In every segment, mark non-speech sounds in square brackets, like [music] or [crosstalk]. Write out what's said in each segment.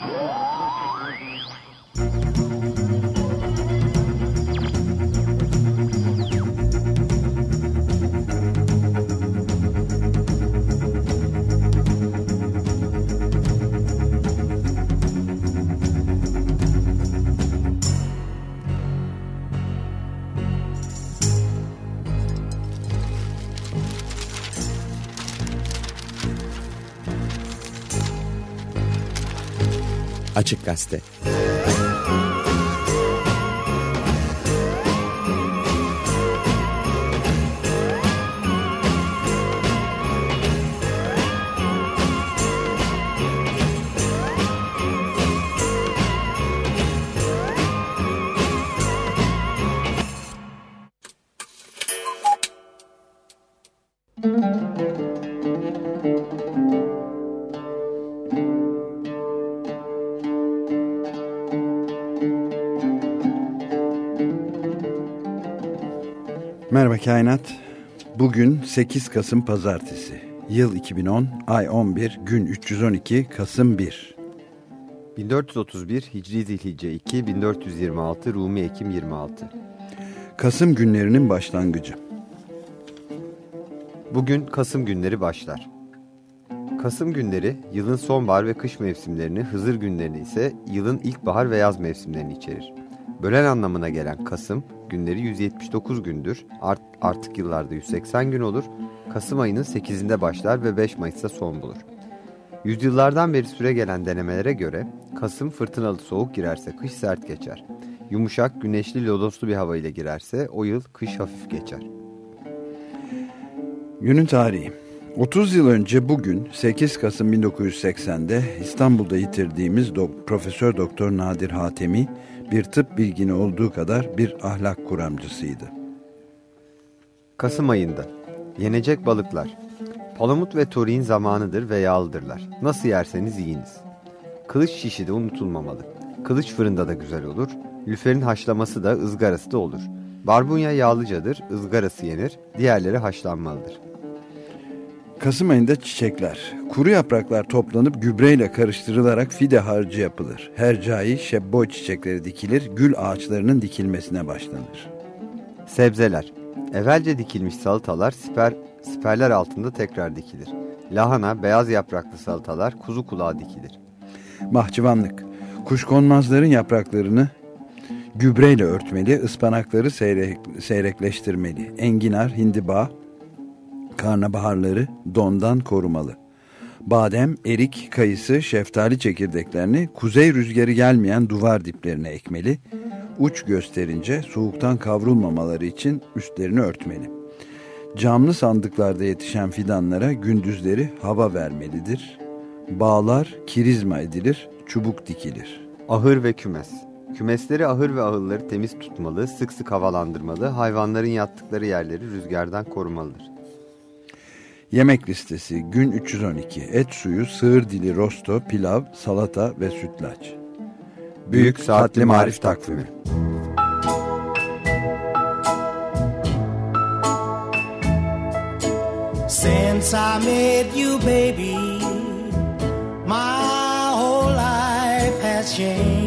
Gol! Açık Gazete Kainat. Bugün 8 Kasım Pazartesi. Yıl 2010, ay 11, gün 312, Kasım 1. 1431 Hicri Zilhicce 2, 1426 Rumi Ekim 26. Kasım günlerinin başlangıcı. Bugün Kasım günleri başlar. Kasım günleri yılın sonbahar ve kış mevsimlerini, Hızır günlerini ise yılın ilkbahar ve yaz mevsimlerini içerir. Bölen anlamına gelen Kasım günleri 179 gündür. Art, artık yıllarda 180 gün olur. Kasım ayının 8'inde başlar ve 5 Mayıs'ta son bulur. Yüzyıllardan beri süre gelen denemelere göre Kasım fırtınalı soğuk girerse kış sert geçer. Yumuşak, güneşli, lodoslu bir hava ile girerse o yıl kış hafif geçer. Günün tarihi. 30 yıl önce bugün 8 Kasım 1980'de İstanbul'da yitirdiğimiz do Profesör Doktor Nadir Hatemi bir tıp bilgini olduğu kadar bir ahlak kuramcısıydı. Kasım ayında yenecek balıklar. Palamut ve torin zamanıdır ve yağlıdırlar. Nasıl yerseniz yiyiniz. Kılıç şişi de unutulmamalı. Kılıç fırında da güzel olur. Lüferin haşlaması da ızgarası da olur. Barbunya yağlıcadır, ızgarası yenir, diğerleri haşlanmalıdır. Kasım ayında çiçekler. Kuru yapraklar toplanıp gübreyle karıştırılarak fide harcı yapılır. Hercai, şebboy çiçekleri dikilir, gül ağaçlarının dikilmesine başlanır. Sebzeler. Evvelce dikilmiş salatalar siper, siperler altında tekrar dikilir. Lahana, beyaz yapraklı salatalar kuzu kulağı dikilir. Bahçıvanlık. Kuşkonmazların yapraklarını gübreyle örtmeli, ıspanakları seyrek, seyrekleştirmeli. Enginar, hindiba, karnabaharları dondan korumalı. Badem, erik, kayısı, şeftali çekirdeklerini kuzey rüzgarı gelmeyen duvar diplerine ekmeli. Uç gösterince soğuktan kavrulmamaları için üstlerini örtmeli. Camlı sandıklarda yetişen fidanlara gündüzleri hava vermelidir. Bağlar kirizma edilir, çubuk dikilir. Ahır ve kümes. Kümesleri ahır ve ahılları temiz tutmalı, sık sık havalandırmalı, hayvanların yattıkları yerleri rüzgardan korumalıdır. Yemek listesi gün 312 et suyu, sığır dili, rosto, pilav, salata ve sütlaç. Büyük Saatli Marif Takvimi. Since I met you baby My whole life has changed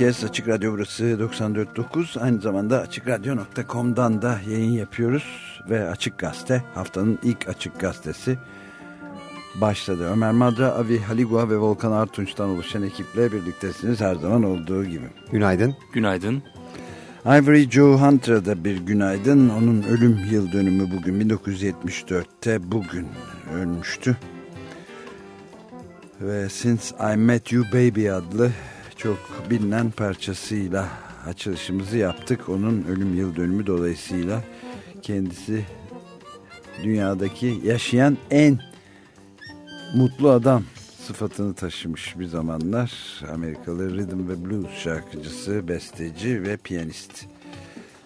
herkes. Açık Radyo burası 94.9. Aynı zamanda AçıkRadyo.com'dan da yayın yapıyoruz. Ve Açık Gazete haftanın ilk Açık Gazetesi başladı. Ömer Madra, Avi Haligua ve Volkan Artunç'tan oluşan ekiple birliktesiniz her zaman olduğu gibi. Günaydın. Günaydın. Ivory Joe Hunter'a da bir günaydın. Onun ölüm yıl dönümü bugün 1974'te bugün ölmüştü. Ve Since I Met You Baby adlı çok bilinen parçasıyla açılışımızı yaptık. Onun ölüm yıl dönümü dolayısıyla kendisi dünyadaki yaşayan en mutlu adam sıfatını taşımış bir zamanlar. Amerikalı rhythm ve blues şarkıcısı, besteci ve piyanist.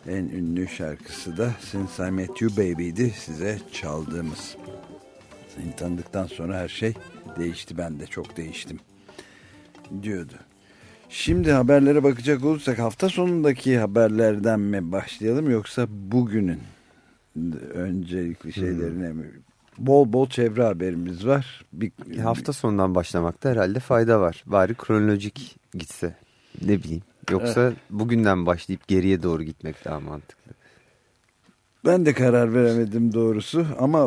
En ünlü şarkısı da Since I Met You Baby'di size çaldığımız. Seni tanıdıktan sonra her şey değişti. Ben de çok değiştim diyordu. Şimdi haberlere bakacak olursak hafta sonundaki haberlerden mi başlayalım yoksa bugünün öncelikli şeylerine mi? Bol bol çevre haberimiz var. Bir, Hafta sonundan başlamakta herhalde fayda var. Bari kronolojik gitse. Ne bileyim. Yoksa bugünden başlayıp geriye doğru gitmek daha mantıklı. Ben de karar veremedim doğrusu ama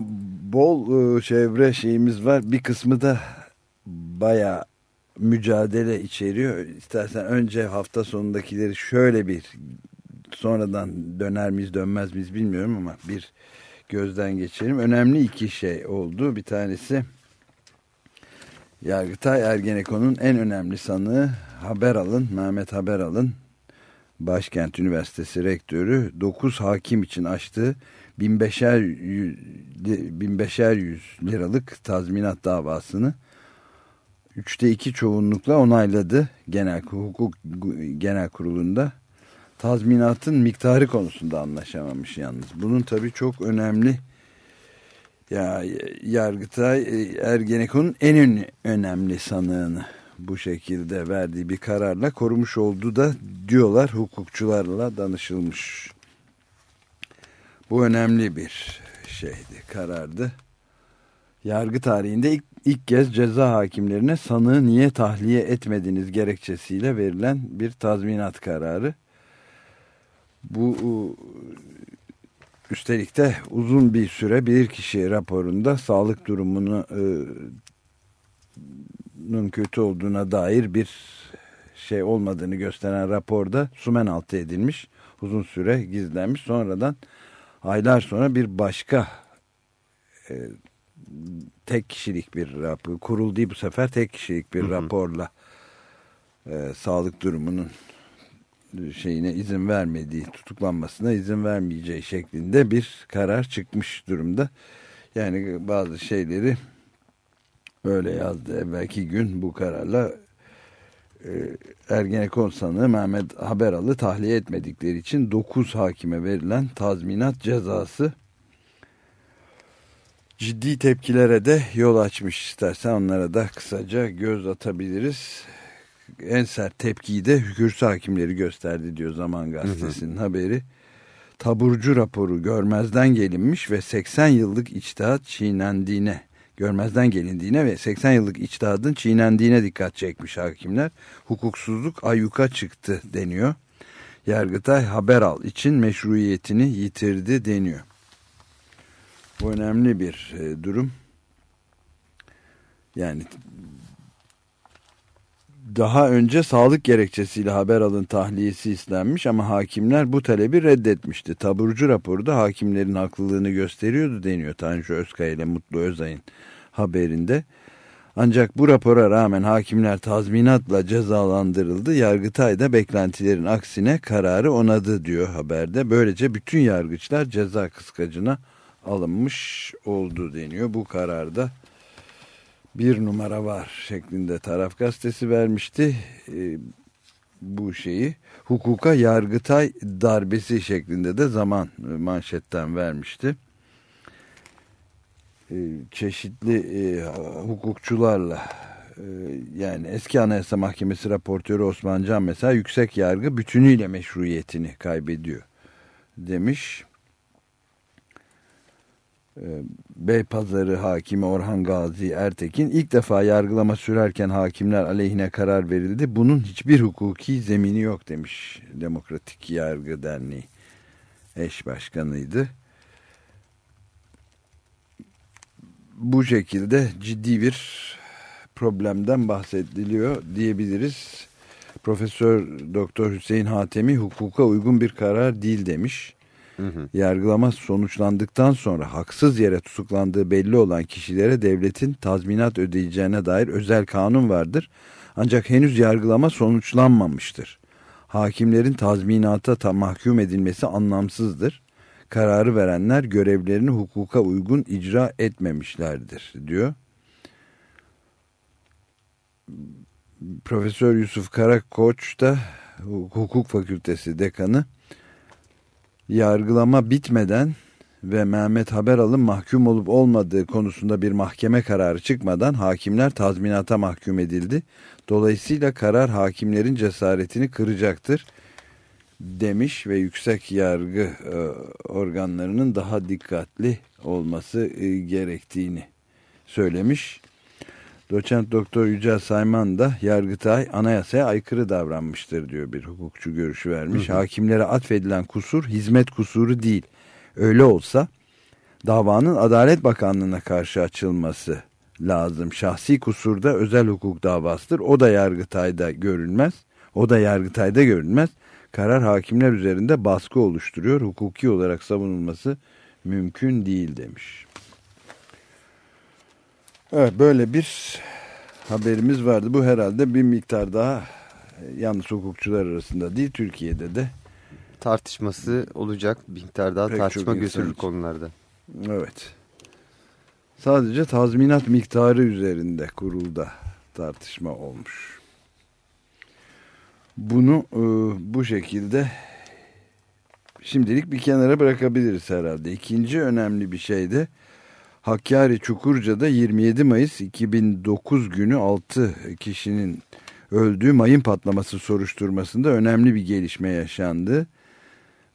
bol e, çevre şeyimiz var. Bir kısmı da baya mücadele içeriyor. İstersen önce hafta sonundakileri şöyle bir sonradan döner miyiz dönmez miyiz bilmiyorum ama bir gözden geçirelim. Önemli iki şey oldu. Bir tanesi Yargıtay Ergenekon'un en önemli sanığı Haberal'ın, Mehmet Haberal'ın Başkent Üniversitesi Rektörü 9 hakim için açtığı 1500 1500 liralık tazminat davasını üçte iki çoğunlukla onayladı genel hukuk genel kurulunda tazminatın miktarı konusunda anlaşamamış yalnız. Bunun tabii çok önemli ya Yargıtay Ergenekon'un en ön, önemli sanığını bu şekilde verdiği bir kararla korumuş oldu da diyorlar hukukçularla danışılmış. Bu önemli bir şeydi, karardı. Yargı tarihinde ilk, ilk kez ceza hakimlerine sanığı niye tahliye etmediniz gerekçesiyle verilen bir tazminat kararı. Bu üstelik de uzun bir süre bir kişi raporunda sağlık durumunu e, kötü olduğuna dair bir şey olmadığını gösteren raporda sumen altı edilmiş. Uzun süre gizlenmiş. Sonradan aylar sonra bir başka e, tek kişilik bir rapor kurulduğu bu sefer tek kişilik bir raporla e, sağlık durumunun şeyine izin vermediği tutuklanmasına izin vermeyeceği şeklinde bir karar çıkmış durumda. Yani bazı şeyleri öyle yazdı evvelki gün bu kararla e, Ergenekon sanığı Mehmet Haberalı tahliye etmedikleri için 9 hakime verilen tazminat cezası ciddi tepkilere de yol açmış istersen onlara da kısaca göz atabiliriz. En sert tepkiyi de hükürsü hakimleri gösterdi diyor Zaman Gazetesi'nin haberi. Taburcu raporu görmezden gelinmiş ve 80 yıllık içtihat çiğnendiğine, görmezden gelindiğine ve 80 yıllık içtihadın çiğnendiğine dikkat çekmiş hakimler. Hukuksuzluk ayyuka çıktı deniyor. Yargıtay Haberal için meşruiyetini yitirdi deniyor. Bu önemli bir e, durum. Yani daha önce sağlık gerekçesiyle haber alın tahliyesi istenmiş ama hakimler bu talebi reddetmişti. Taburcu raporu da hakimlerin haklılığını gösteriyordu deniyor Tanju Özkaya ile Mutlu Özay'ın haberinde. Ancak bu rapora rağmen hakimler tazminatla cezalandırıldı. Yargıtay da beklentilerin aksine kararı onadı diyor haberde. Böylece bütün yargıçlar ceza kıskacına alınmış oldu deniyor. Bu kararda bir numara var şeklinde taraf gazetesi vermişti. Ee, bu şeyi hukuka yargıtay darbesi şeklinde de zaman manşetten vermişti. E, çeşitli e, hukukçularla e, yani eski Anayasa Mahkemesi raportörü Osman Can mesela yüksek yargı bütünüyle meşruiyetini kaybediyor demiş. E, Beypazarı hakimi Orhan Gazi Ertekin ilk defa yargılama sürerken hakimler aleyhine karar verildi. Bunun hiçbir hukuki zemini yok demiş Demokratik Yargı Derneği eş başkanıydı. Bu şekilde ciddi bir problemden bahsediliyor diyebiliriz. Profesör Doktor Hüseyin Hatemi hukuka uygun bir karar değil demiş. Hı. Yargılama sonuçlandıktan sonra haksız yere tutuklandığı belli olan kişilere devletin tazminat ödeyeceğine dair özel kanun vardır. Ancak henüz yargılama sonuçlanmamıştır. Hakimlerin tazminata ta mahkum edilmesi anlamsızdır. Kararı verenler görevlerini hukuka uygun icra etmemişlerdir diyor. Profesör Yusuf Karakoç da hukuk fakültesi dekanı yargılama bitmeden ve Mehmet Haberal'ın mahkum olup olmadığı konusunda bir mahkeme kararı çıkmadan hakimler tazminata mahkum edildi. Dolayısıyla karar hakimlerin cesaretini kıracaktır demiş ve yüksek yargı e, organlarının daha dikkatli olması e, gerektiğini söylemiş. Doçent Doktor Yücel Sayman da Yargıtay anayasaya aykırı davranmıştır diyor bir hukukçu görüşü vermiş. Hı hı. Hakimlere atfedilen kusur hizmet kusuru değil. Öyle olsa davanın Adalet Bakanlığı'na karşı açılması lazım. Şahsi kusur da özel hukuk davasıdır. O da Yargıtay'da görülmez. O da Yargıtay'da görülmez. Karar hakimler üzerinde baskı oluşturuyor. Hukuki olarak savunulması mümkün değil demiş. Evet böyle bir haberimiz vardı. Bu herhalde bir miktar daha yalnız hukukçular arasında değil Türkiye'de de tartışması olacak bir miktar daha Pek tartışma götürür konularda. Evet. Sadece tazminat miktarı üzerinde kurulda tartışma olmuş. Bunu e, bu şekilde şimdilik bir kenara bırakabiliriz herhalde. İkinci önemli bir şey de Hakkari Çukurca'da 27 Mayıs 2009 günü 6 kişinin öldüğü mayın patlaması soruşturmasında önemli bir gelişme yaşandı.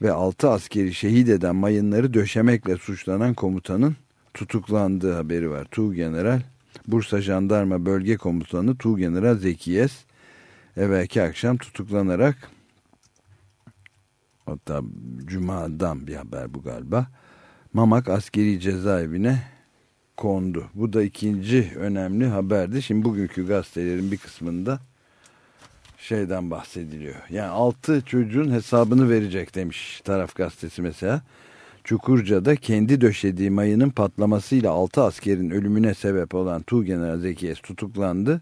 Ve 6 askeri şehit eden mayınları döşemekle suçlanan komutanın tutuklandığı haberi var. Tuğ General Bursa Jandarma Bölge Komutanı Tuğ General Zekiyes evvelki akşam tutuklanarak hatta Cuma'dan bir haber bu galiba Mamak askeri cezaevine kondu. Bu da ikinci önemli haberdi. Şimdi bugünkü gazetelerin bir kısmında şeyden bahsediliyor. Yani altı çocuğun hesabını verecek demiş taraf gazetesi mesela. Çukurca'da kendi döşediği mayının patlamasıyla altı askerin ölümüne sebep olan Tuğgeneral Zekiyes tutuklandı.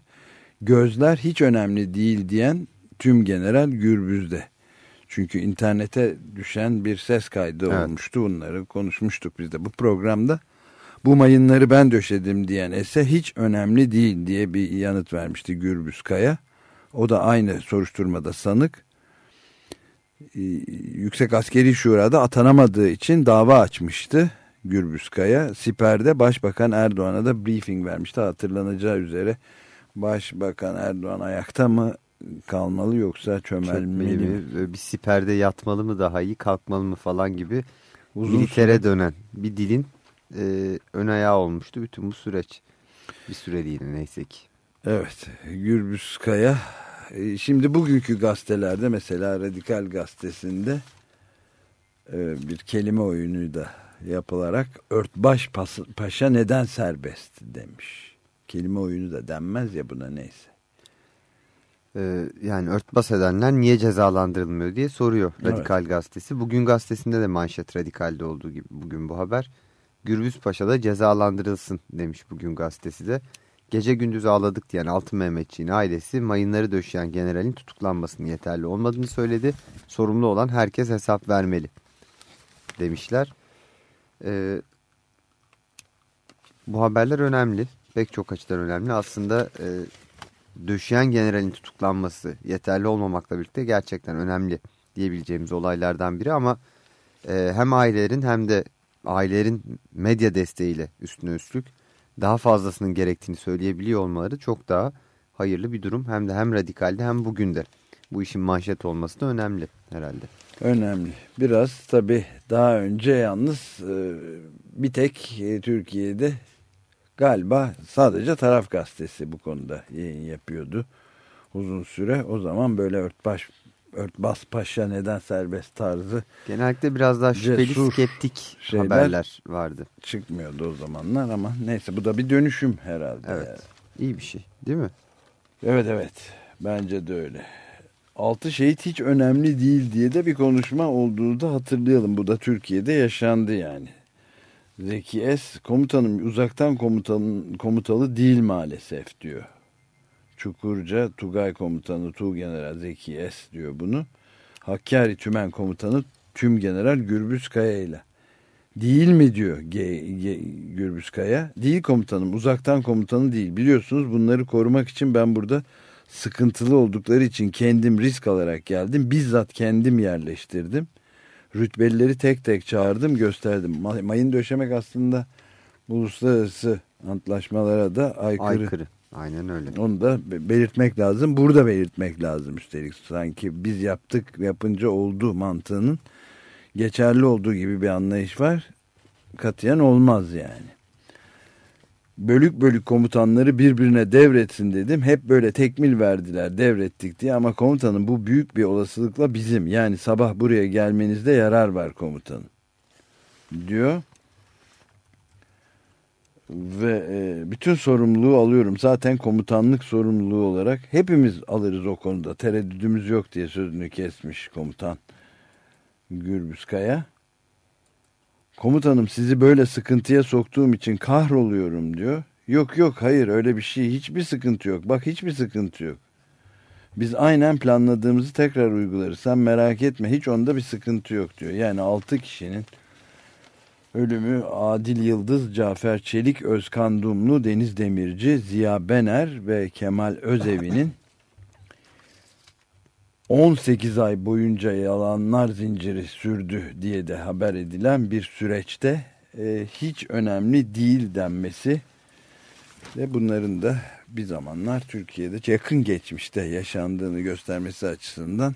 Gözler hiç önemli değil diyen tüm general Gürbüz'de. Çünkü internete düşen bir ses kaydı evet. olmuştu. Bunları konuşmuştuk biz de bu programda bu mayınları ben döşedim diyen ise hiç önemli değil diye bir yanıt vermişti Gürbüz Kaya. O da aynı soruşturmada sanık. Ee, Yüksek Askeri Şura'da atanamadığı için dava açmıştı Gürbüz Kaya. Siper'de Başbakan Erdoğan'a da briefing vermişti hatırlanacağı üzere. Başbakan Erdoğan ayakta mı kalmalı yoksa çömelmeli mi? Bir siperde yatmalı mı daha iyi kalkmalı mı falan gibi uzun süre dönen bir dilin e, ön ayağı olmuştu bütün bu süreç. Bir süre değil neyse ki. Evet Gürbüz Kaya e, şimdi bugünkü gazetelerde mesela Radikal Gazetesi'nde e, bir kelime oyunu da yapılarak Örtbaş Paşa neden serbest demiş. Kelime oyunu da denmez ya buna neyse. Ee, yani örtbas edenler niye cezalandırılmıyor diye soruyor Radikal evet. Gazetesi. Bugün gazetesinde de manşet Radikal'de olduğu gibi bugün bu haber. Gürbüz Paşa da cezalandırılsın demiş bugün gazetesi de. Gece gündüz ağladık diyen Altın Mehmetçiğin ailesi mayınları döşeyen generalin tutuklanmasının yeterli olmadığını söyledi. Sorumlu olan herkes hesap vermeli demişler. Ee, bu haberler önemli. Pek çok açıdan önemli. Aslında e, döşeyen generalin tutuklanması yeterli olmamakla birlikte gerçekten önemli diyebileceğimiz olaylardan biri ama e, hem ailelerin hem de ailelerin medya desteğiyle üstüne üstlük daha fazlasının gerektiğini söyleyebiliyor olmaları çok daha hayırlı bir durum. Hem de hem radikalde hem bugün de bu işin manşet olması da önemli herhalde. Önemli. Biraz tabii daha önce yalnız e, bir tek e, Türkiye'de galiba sadece taraf gazetesi bu konuda yayın yapıyordu uzun süre. O zaman böyle örtbaş örtbas paşa neden serbest tarzı Genellikle biraz daha şüpheli skeptik haberler vardı. çıkmıyordu o zamanlar ama neyse bu da bir dönüşüm herhalde. Evet. yani. İyi bir şey değil mi? Evet evet bence de öyle. Altı şehit hiç önemli değil diye de bir konuşma olduğunu da hatırlayalım. Bu da Türkiye'de yaşandı yani. Zeki S komutanım uzaktan komutanın, komutalı değil maalesef diyor. Çukurca Tugay komutanı Tuğgeneral Zeki S diyor bunu. Hakkari Tümen komutanı Tüm General Gürbüz Kaya ile. Değil mi diyor G, G, Gürbüz Kaya. Değil komutanım uzaktan komutanı değil. Biliyorsunuz bunları korumak için ben burada sıkıntılı oldukları için kendim risk alarak geldim. Bizzat kendim yerleştirdim. Rütbelileri tek tek çağırdım gösterdim. Ma- Mayın döşemek aslında uluslararası antlaşmalara da aykırı. Aykırı. Aynen öyle. Onu da be- belirtmek lazım. Burada belirtmek lazım üstelik. Sanki biz yaptık yapınca oldu mantığının geçerli olduğu gibi bir anlayış var. Katiyen olmaz yani. Bölük bölük komutanları birbirine devretsin dedim. Hep böyle tekmil verdiler devrettik diye ama komutanım bu büyük bir olasılıkla bizim. Yani sabah buraya gelmenizde yarar var komutanım diyor. Ve e, bütün sorumluluğu alıyorum. Zaten komutanlık sorumluluğu olarak hepimiz alırız o konuda. Tereddüdümüz yok diye sözünü kesmiş komutan Gürbüz Kaya. Komutanım sizi böyle sıkıntıya soktuğum için kahroluyorum diyor. Yok yok hayır öyle bir şey hiçbir sıkıntı yok. Bak hiçbir sıkıntı yok. Biz aynen planladığımızı tekrar uygularız. Sen merak etme hiç onda bir sıkıntı yok diyor. Yani 6 kişinin ölümü Adil Yıldız, Cafer Çelik, Özkan Dumlu, Deniz Demirci, Ziya Bener ve Kemal Özevi'nin 18 ay boyunca yalanlar zinciri sürdü diye de haber edilen bir süreçte e, hiç önemli değil denmesi ve bunların da bir zamanlar Türkiye'de yakın geçmişte yaşandığını göstermesi açısından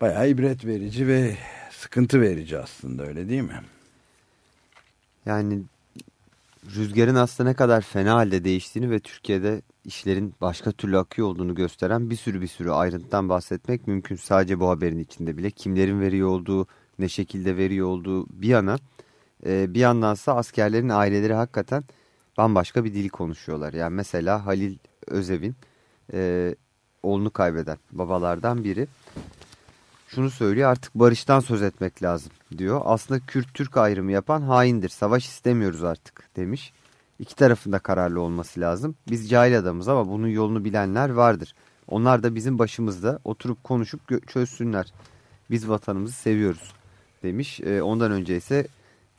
bayağı ibret verici ve sıkıntı verici aslında öyle değil mi? Yani rüzgarın aslında ne kadar fena halde değiştiğini ve Türkiye'de işlerin başka türlü akıyor olduğunu gösteren bir sürü bir sürü ayrıntıdan bahsetmek mümkün. Sadece bu haberin içinde bile kimlerin veriyor olduğu, ne şekilde veriyor olduğu bir yana. e, bir yandansa askerlerin aileleri hakikaten bambaşka bir dili konuşuyorlar. Yani mesela Halil Özevin e, oğlunu kaybeden babalardan biri şunu söylüyor artık barıştan söz etmek lazım diyor. Aslında Kürt-Türk ayrımı yapan haindir. Savaş istemiyoruz artık demiş. İki tarafında kararlı olması lazım. Biz cahil adamız ama bunun yolunu bilenler vardır. Onlar da bizim başımızda oturup konuşup çözsünler. Biz vatanımızı seviyoruz demiş. E, ondan önce ise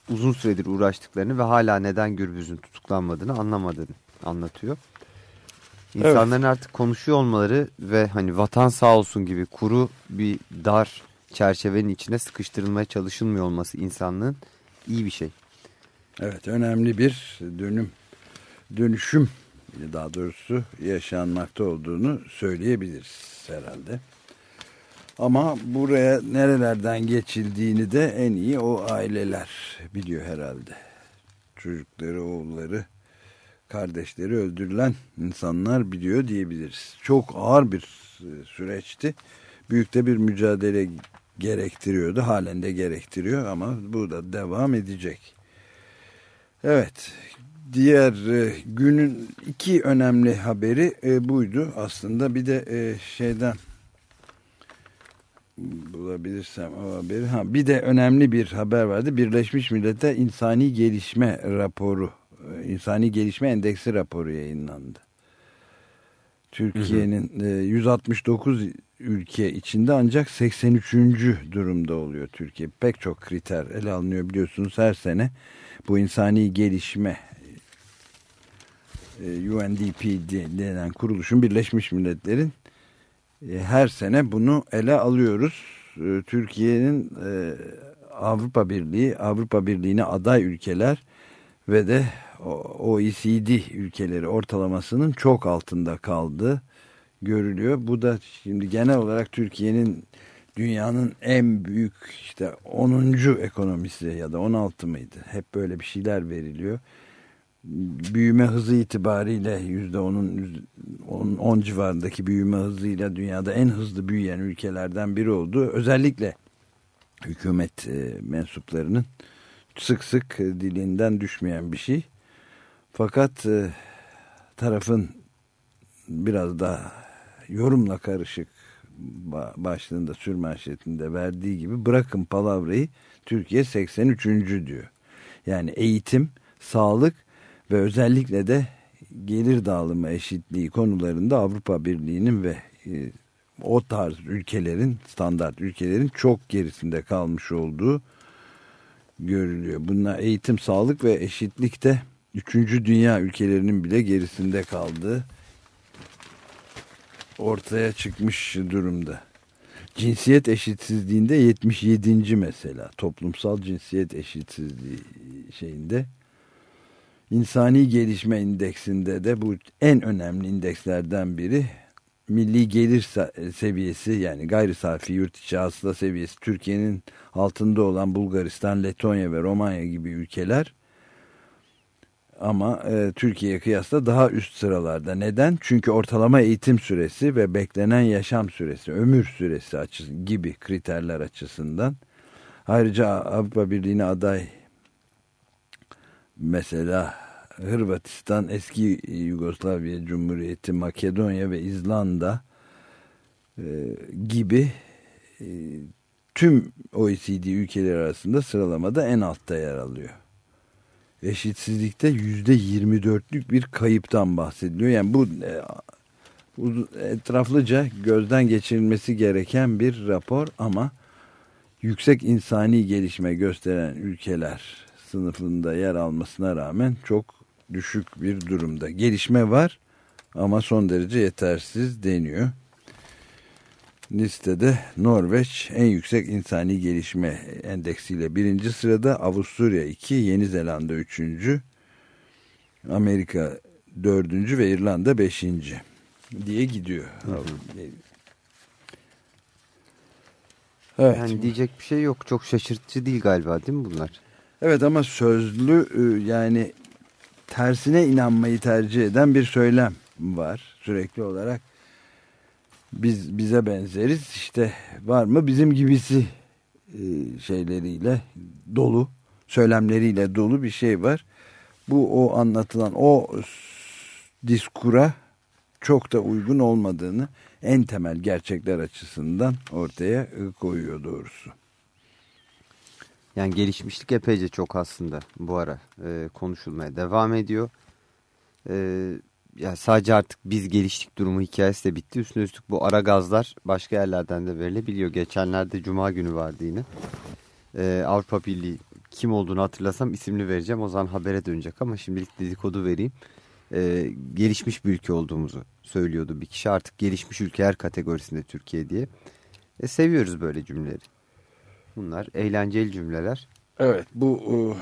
uzun süredir uğraştıklarını ve hala neden Gürbüz'ün tutuklanmadığını anlamadığını anlatıyor. İnsanların artık konuşuyor olmaları ve hani vatan sağ olsun gibi kuru bir dar çerçevenin içine sıkıştırılmaya çalışılmıyor olması insanlığın iyi bir şey. Evet önemli bir dönüm dönüşüm daha doğrusu yaşanmakta olduğunu söyleyebiliriz herhalde. Ama buraya nerelerden geçildiğini de en iyi o aileler biliyor herhalde. Çocukları, oğulları, kardeşleri öldürülen insanlar biliyor diyebiliriz. Çok ağır bir süreçti. Büyük de bir mücadele gerektiriyordu. Halen de gerektiriyor ama bu da devam edecek. Evet. Diğer e, günün iki önemli haberi e, buydu aslında. Bir de e, şeyden bulabilirsem o haberi. Ha, bir de önemli bir haber vardı. Birleşmiş Milletler İnsani Gelişme Raporu, e, İnsani Gelişme Endeksi raporu yayınlandı. Türkiye'nin e, 169 ülke içinde ancak 83. durumda oluyor Türkiye. Pek çok kriter ele alınıyor biliyorsunuz her sene bu insani gelişme e, UNDP denen kuruluşun Birleşmiş Milletler'in e, her sene bunu ele alıyoruz. E, Türkiye'nin e, Avrupa Birliği, Avrupa Birliği'ne aday ülkeler ve de OECD ülkeleri ortalamasının çok altında kaldığı görülüyor. Bu da şimdi genel olarak Türkiye'nin dünyanın en büyük işte 10. ekonomisi ya da 16 mıydı? Hep böyle bir şeyler veriliyor. Büyüme hızı itibariyle %10'un 10, 10 civarındaki büyüme hızıyla dünyada en hızlı büyüyen ülkelerden biri oldu. Özellikle hükümet e, mensuplarının sık sık dilinden düşmeyen bir şey. Fakat e, tarafın biraz da yorumla karışık başlığında sürmanşetinde verdiği gibi bırakın palavrayı Türkiye 83. diyor. Yani eğitim, sağlık ve özellikle de gelir dağılımı eşitliği konularında Avrupa Birliği'nin ve e, o tarz ülkelerin, standart ülkelerin çok gerisinde kalmış olduğu görülüyor. Bunlar eğitim, sağlık ve eşitlikte üçüncü dünya ülkelerinin bile gerisinde kaldığı ortaya çıkmış durumda. Cinsiyet eşitsizliğinde 77. mesela toplumsal cinsiyet eşitsizliği şeyinde insani gelişme indeksinde de bu en önemli indekslerden biri milli gelir seviyesi yani gayri safi yurt içi hasıla seviyesi Türkiye'nin altında olan Bulgaristan, Letonya ve Romanya gibi ülkeler ama e, Türkiye'ye kıyasla daha üst sıralarda. Neden? Çünkü ortalama eğitim süresi ve beklenen yaşam süresi, ömür süresi açısı gibi kriterler açısından. Ayrıca Avrupa Birliği'ne aday mesela Hırvatistan, eski Yugoslavya Cumhuriyeti, Makedonya ve İzlanda e, gibi e, tüm OECD ülkeleri arasında sıralamada en altta yer alıyor eşitsizlikte yüzde yirmi dörtlük bir kayıptan bahsediliyor. Yani bu e, etraflıca gözden geçirilmesi gereken bir rapor ama yüksek insani gelişme gösteren ülkeler sınıfında yer almasına rağmen çok düşük bir durumda. Gelişme var ama son derece yetersiz deniyor listede Norveç en yüksek insani gelişme endeksiyle birinci sırada Avusturya 2, Yeni Zelanda 3. Amerika 4. ve İrlanda 5. diye gidiyor. Evet. Yani diyecek bir şey yok. Çok şaşırtıcı değil galiba değil mi bunlar? Evet ama sözlü e, yani tersine inanmayı tercih eden bir söylem var sürekli olarak biz bize benzeriz işte var mı bizim gibisi e, şeyleriyle dolu söylemleriyle dolu bir şey var. Bu o anlatılan o diskura çok da uygun olmadığını en temel gerçekler açısından ortaya koyuyor doğrusu. Yani gelişmişlik epeyce çok aslında bu ara e, konuşulmaya devam ediyor. E, ya sadece artık biz geliştik durumu hikayesi de bitti. Üstüne üstlük bu ara gazlar başka yerlerden de verilebiliyor. Geçenlerde Cuma günü vardı yine. Ee, Avrupa Birliği kim olduğunu hatırlasam isimli vereceğim. O zaman habere dönecek ama şimdilik dedikodu vereyim. Ee, gelişmiş bir ülke olduğumuzu söylüyordu bir kişi. Artık gelişmiş ülkeler kategorisinde Türkiye diye. E, seviyoruz böyle cümleleri. Bunlar eğlenceli cümleler. Evet bu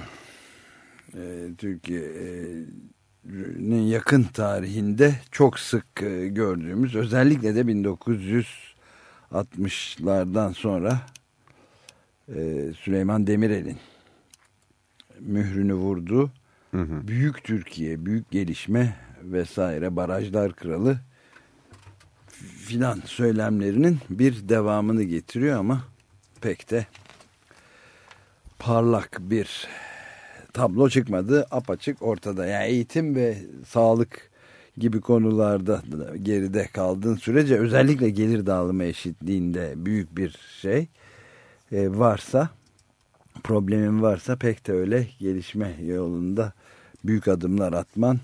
e, Türkiye e, yakın tarihinde çok sık e, gördüğümüz özellikle de 1960'lardan sonra e, Süleyman Demirel'in mührünü vurdu. Hı hı. Büyük Türkiye, büyük gelişme vesaire barajlar kralı filan söylemlerinin bir devamını getiriyor ama pek de parlak bir tablo çıkmadı. Apaçık ortada. Yani eğitim ve sağlık gibi konularda geride kaldığın sürece özellikle gelir dağılımı eşitliğinde büyük bir şey e, varsa problemin varsa pek de öyle gelişme yolunda büyük adımlar atman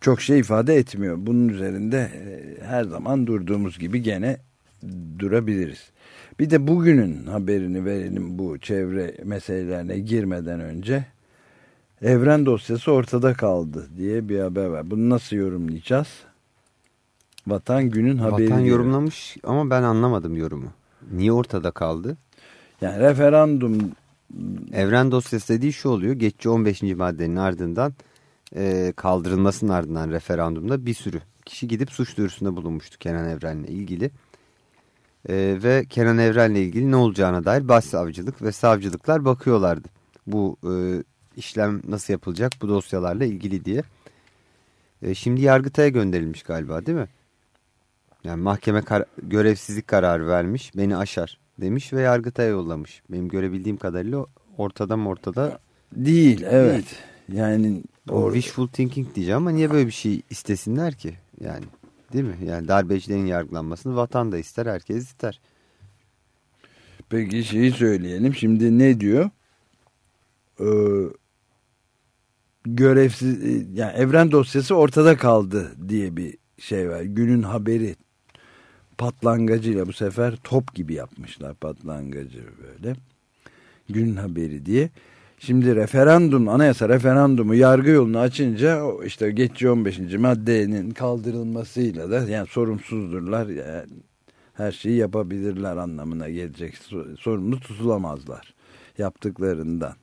çok şey ifade etmiyor. Bunun üzerinde e, her zaman durduğumuz gibi gene durabiliriz. Bir de bugünün haberini verelim bu çevre meselelerine girmeden önce Evren dosyası ortada kaldı diye bir haber var. Bunu nasıl yorumlayacağız? Vatan günün haberi. Vatan diyor. yorumlamış ama ben anlamadım yorumu. Niye ortada kaldı? Yani referandum Evren dosyası dediği şu oluyor. Geçici 15. maddenin ardından e, kaldırılmasının ardından referandumda bir sürü kişi gidip suç duyurusunda bulunmuştu Kenan Evren'le ilgili. E, ve Kenan Evren'le ilgili ne olacağına dair başsavcılık ve savcılıklar bakıyorlardı. Bu e, işlem nasıl yapılacak bu dosyalarla ilgili diye. E, şimdi Yargıtay'a gönderilmiş galiba değil mi? Yani mahkeme kar görevsizlik kararı vermiş beni aşar demiş ve Yargıtay'a yollamış. Benim görebildiğim kadarıyla ortada mı ortada değil evet. Yani o wishful thinking diyeceğim ama niye böyle bir şey istesinler ki? Yani değil mi? Yani darbecilerin yargılanmasını vatan da ister herkes ister. Peki şeyi söyleyelim. Şimdi ne diyor? Ee, görevsiz yani evren dosyası ortada kaldı diye bir şey var. Günün haberi patlangacıyla bu sefer top gibi yapmışlar patlangacı böyle. Günün haberi diye. Şimdi referandum, anayasa referandumu yargı yolunu açınca işte geçici 15. maddenin kaldırılmasıyla da yani sorumsuzdurlar. Yani her şeyi yapabilirler anlamına gelecek. So- Sorumlu tutulamazlar yaptıklarından.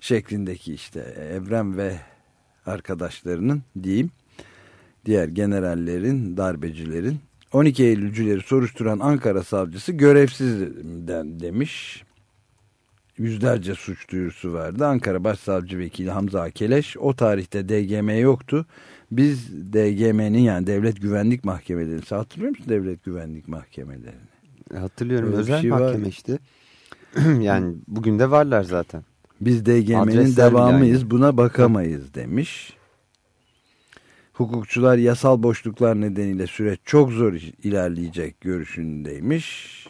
Şeklindeki işte Evren ve arkadaşlarının diyeyim diğer generallerin, darbecilerin 12 Eylülcüleri soruşturan Ankara savcısı görevsizden demiş. Yüzlerce suç duyurusu vardı. Ankara Başsavcı Vekili Hamza Akeleş o tarihte DGM yoktu. Biz DGM'nin yani Devlet Güvenlik Mahkemelerini hatırlıyor musun Devlet Güvenlik Mahkemelerini? Hatırlıyorum Öyle özel şey var. mahkeme işte. [clears throat] yani bugün de varlar zaten. Biz DGM'nin devamıyız aynı. buna bakamayız demiş. Hukukçular yasal boşluklar nedeniyle süreç çok zor ilerleyecek görüşündeymiş.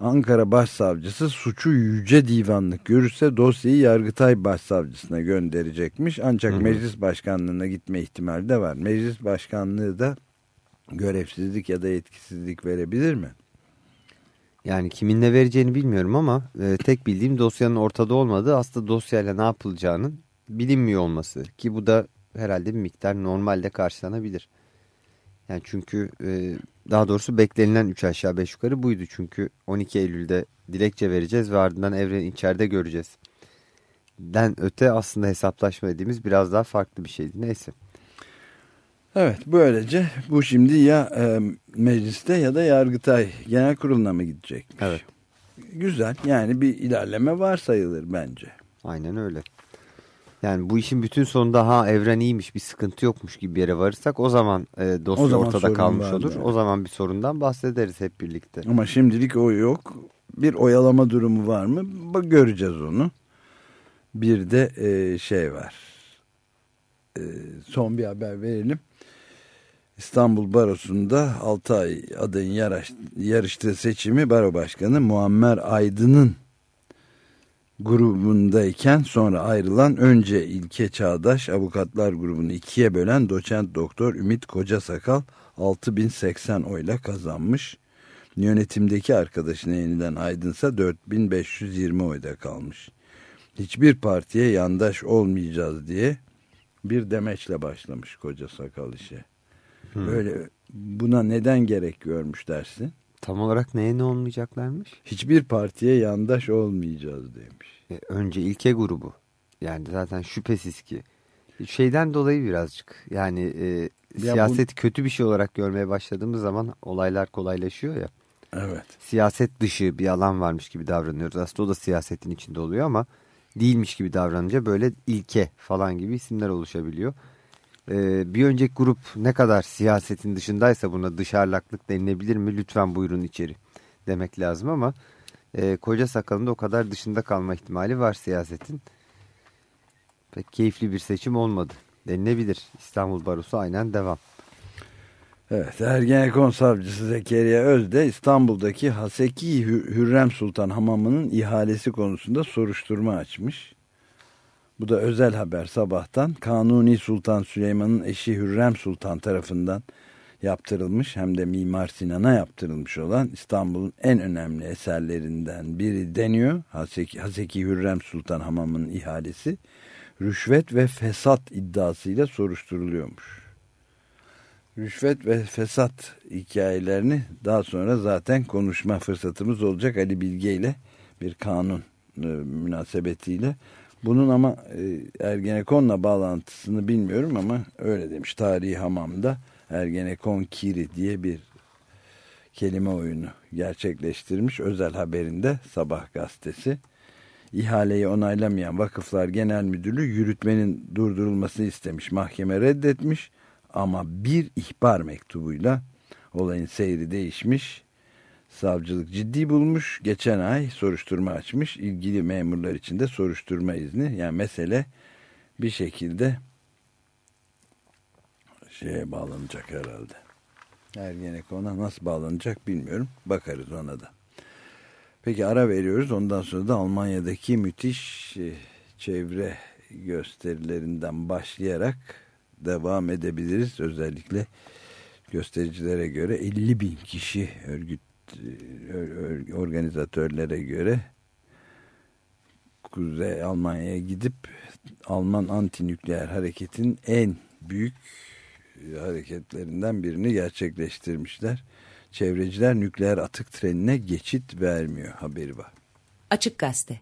Ankara Başsavcısı suçu Yüce Divanlık görürse dosyayı Yargıtay Başsavcısına gönderecekmiş. Ancak Hı hı. meclis başkanlığına gitme ihtimali de var. Meclis başkanlığı da görevsizlik ya da yetkisizlik verebilir mi? Yani kimin ne vereceğini bilmiyorum ama e, tek bildiğim dosyanın ortada olmadığı aslında dosyayla ne yapılacağının bilinmiyor olması. Ki bu da herhalde bir miktar normalde karşılanabilir. Yani çünkü e, daha doğrusu beklenilen 3 aşağı 5 yukarı buydu. Çünkü 12 Eylül'de dilekçe vereceğiz ve ardından evreni içeride göreceğiz. Den öte aslında hesaplaşma dediğimiz biraz daha farklı bir şeydi. Neyse. Evet böylece bu şimdi ya e, mecliste ya da Yargıtay Genel Kurulu'na mı gidecekmiş? Evet. Güzel yani bir ilerleme var sayılır bence. Aynen öyle. Yani bu işin bütün sonunda ha evren iyiymiş bir sıkıntı yokmuş gibi bir yere varırsak o zaman e, dosya O zaman ortada kalmış olur. evet. O zaman bir sorundan bahsederiz hep birlikte. Ama şimdilik o yok. Bir oyalama durumu var mı? Bak göreceğiz onu. Bir de e, şey var. E, son bir haber verelim. İstanbul Barosu'nda 6 ay adayın yarış, yarıştığı seçimi Baro Başkanı Muammer Aydın'ın grubundayken sonra ayrılan önce İlke Çağdaş avukatlar grubunu ikiye bölen doçent doktor Ümit Kocasakal 6080 oyla kazanmış. Yönetimdeki arkadaşına yenilen Aydınsa 4520 oyda kalmış. Hiçbir partiye yandaş olmayacağız diye bir demeçle başlamış Kocasakal işe. Böyle buna neden gerek görmüş dersin? Tam olarak neye ne olmayacaklarmış? Hiçbir partiye yandaş olmayacağız demiş. E, önce ilke grubu. Yani zaten şüphesiz ki. Şeyden dolayı birazcık yani e, Ya siyaseti kötü bir şey olarak görmeye başladığımız zaman olaylar kolaylaşıyor ya. Evet. Siyaset dışı bir alan varmış gibi davranıyoruz. Aslında o da siyasetin içinde oluyor ama değilmiş gibi davranınca böyle ilke falan gibi isimler oluşabiliyor. Ee, bir önceki grup ne kadar siyasetin dışındaysa buna dışarılaklık denilebilir mi? Lütfen buyurun içeri demek lazım ama e, koca sakalın da o kadar dışında kalma ihtimali var siyasetin. Pek keyifli bir seçim olmadı denilebilir. İstanbul Barosu aynen devam. Evet, Ergenekon Savcısı Zekeriya Özde İstanbul'daki Haseki Hü- Hürrem Sultan Hamamı'nın ihalesi konusunda soruşturma açmış. Bu da özel haber sabahtan. Kanuni Sultan Süleyman'ın eşi Hürrem Sultan tarafından yaptırılmış hem de Mimar Sinan'a yaptırılmış olan İstanbul'un en önemli eserlerinden biri deniyor. Haseki, Haseki Hürrem Sultan Hamamı'nın ihalesi. rüşvet ve fesat iddiasıyla soruşturuluyormuş. Rüşvet ve fesat hikayelerini daha sonra zaten konuşma fırsatımız olacak Ali Bilge ile bir kanun e, münasebetiyle. Bunun ama e, Ergenekon'la bağlantısını bilmiyorum ama öyle demiş. Tarihi Hamam'da Ergenekon Kiri diye bir kelime oyunu gerçekleştirmiş. Özel haberinde Sabah gazetesi. İhaleyi onaylamayan Vakıflar Genel Müdürlüğü yürütmenin durdurulmasını istemiş. Mahkeme reddetmiş ama bir ihbar mektubuyla olayın seyri değişmiş. Savcılık ciddi bulmuş. Geçen ay soruşturma açmış. ilgili memurlar için de soruşturma izni. Yani mesele bir şekilde şeye bağlanacak herhalde. Ergenekon'a nasıl bağlanacak bilmiyorum. Bakarız ona da. Peki ara veriyoruz. Ondan sonra da Almanya'daki müthiş e, çevre gösterilerinden başlayarak devam edebiliriz. Özellikle göstericilere göre 50 bin kişi örgüt organizatörlere göre Kuzey Almanya'ya gidip Alman antinükleer hareketin en büyük e, hareketlerinden birini gerçekleştirmişler. Çevreciler nükleer atık trenine geçit vermiyor haberi var. Açık Gazete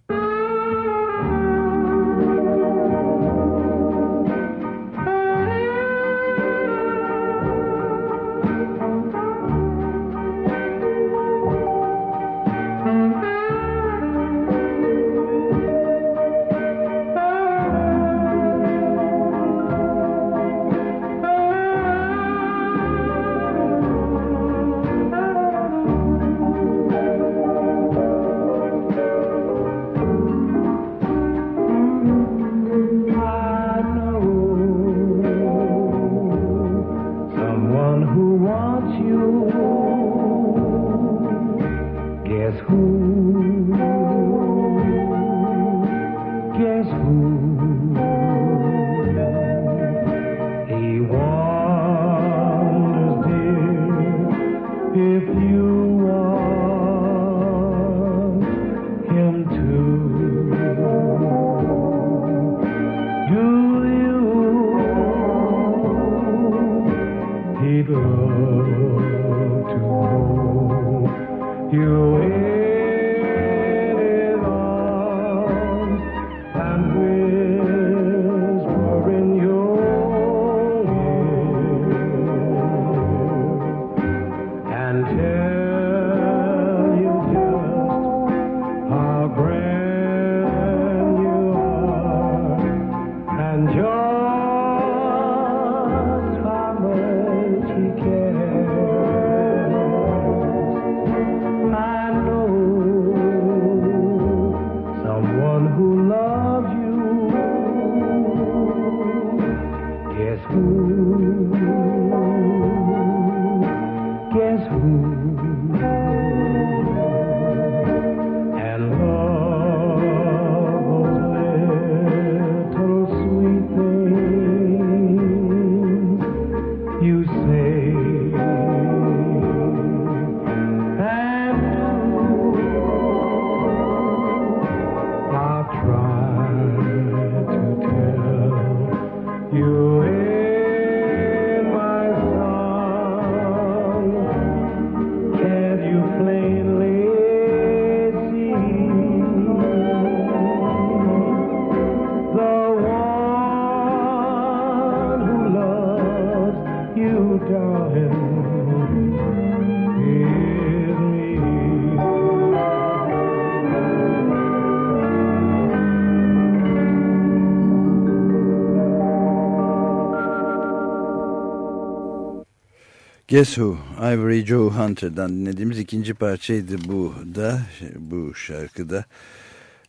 Guess Who, Ivory Joe Hunter'dan dinlediğimiz ikinci parçaydı bu da, bu şarkıda.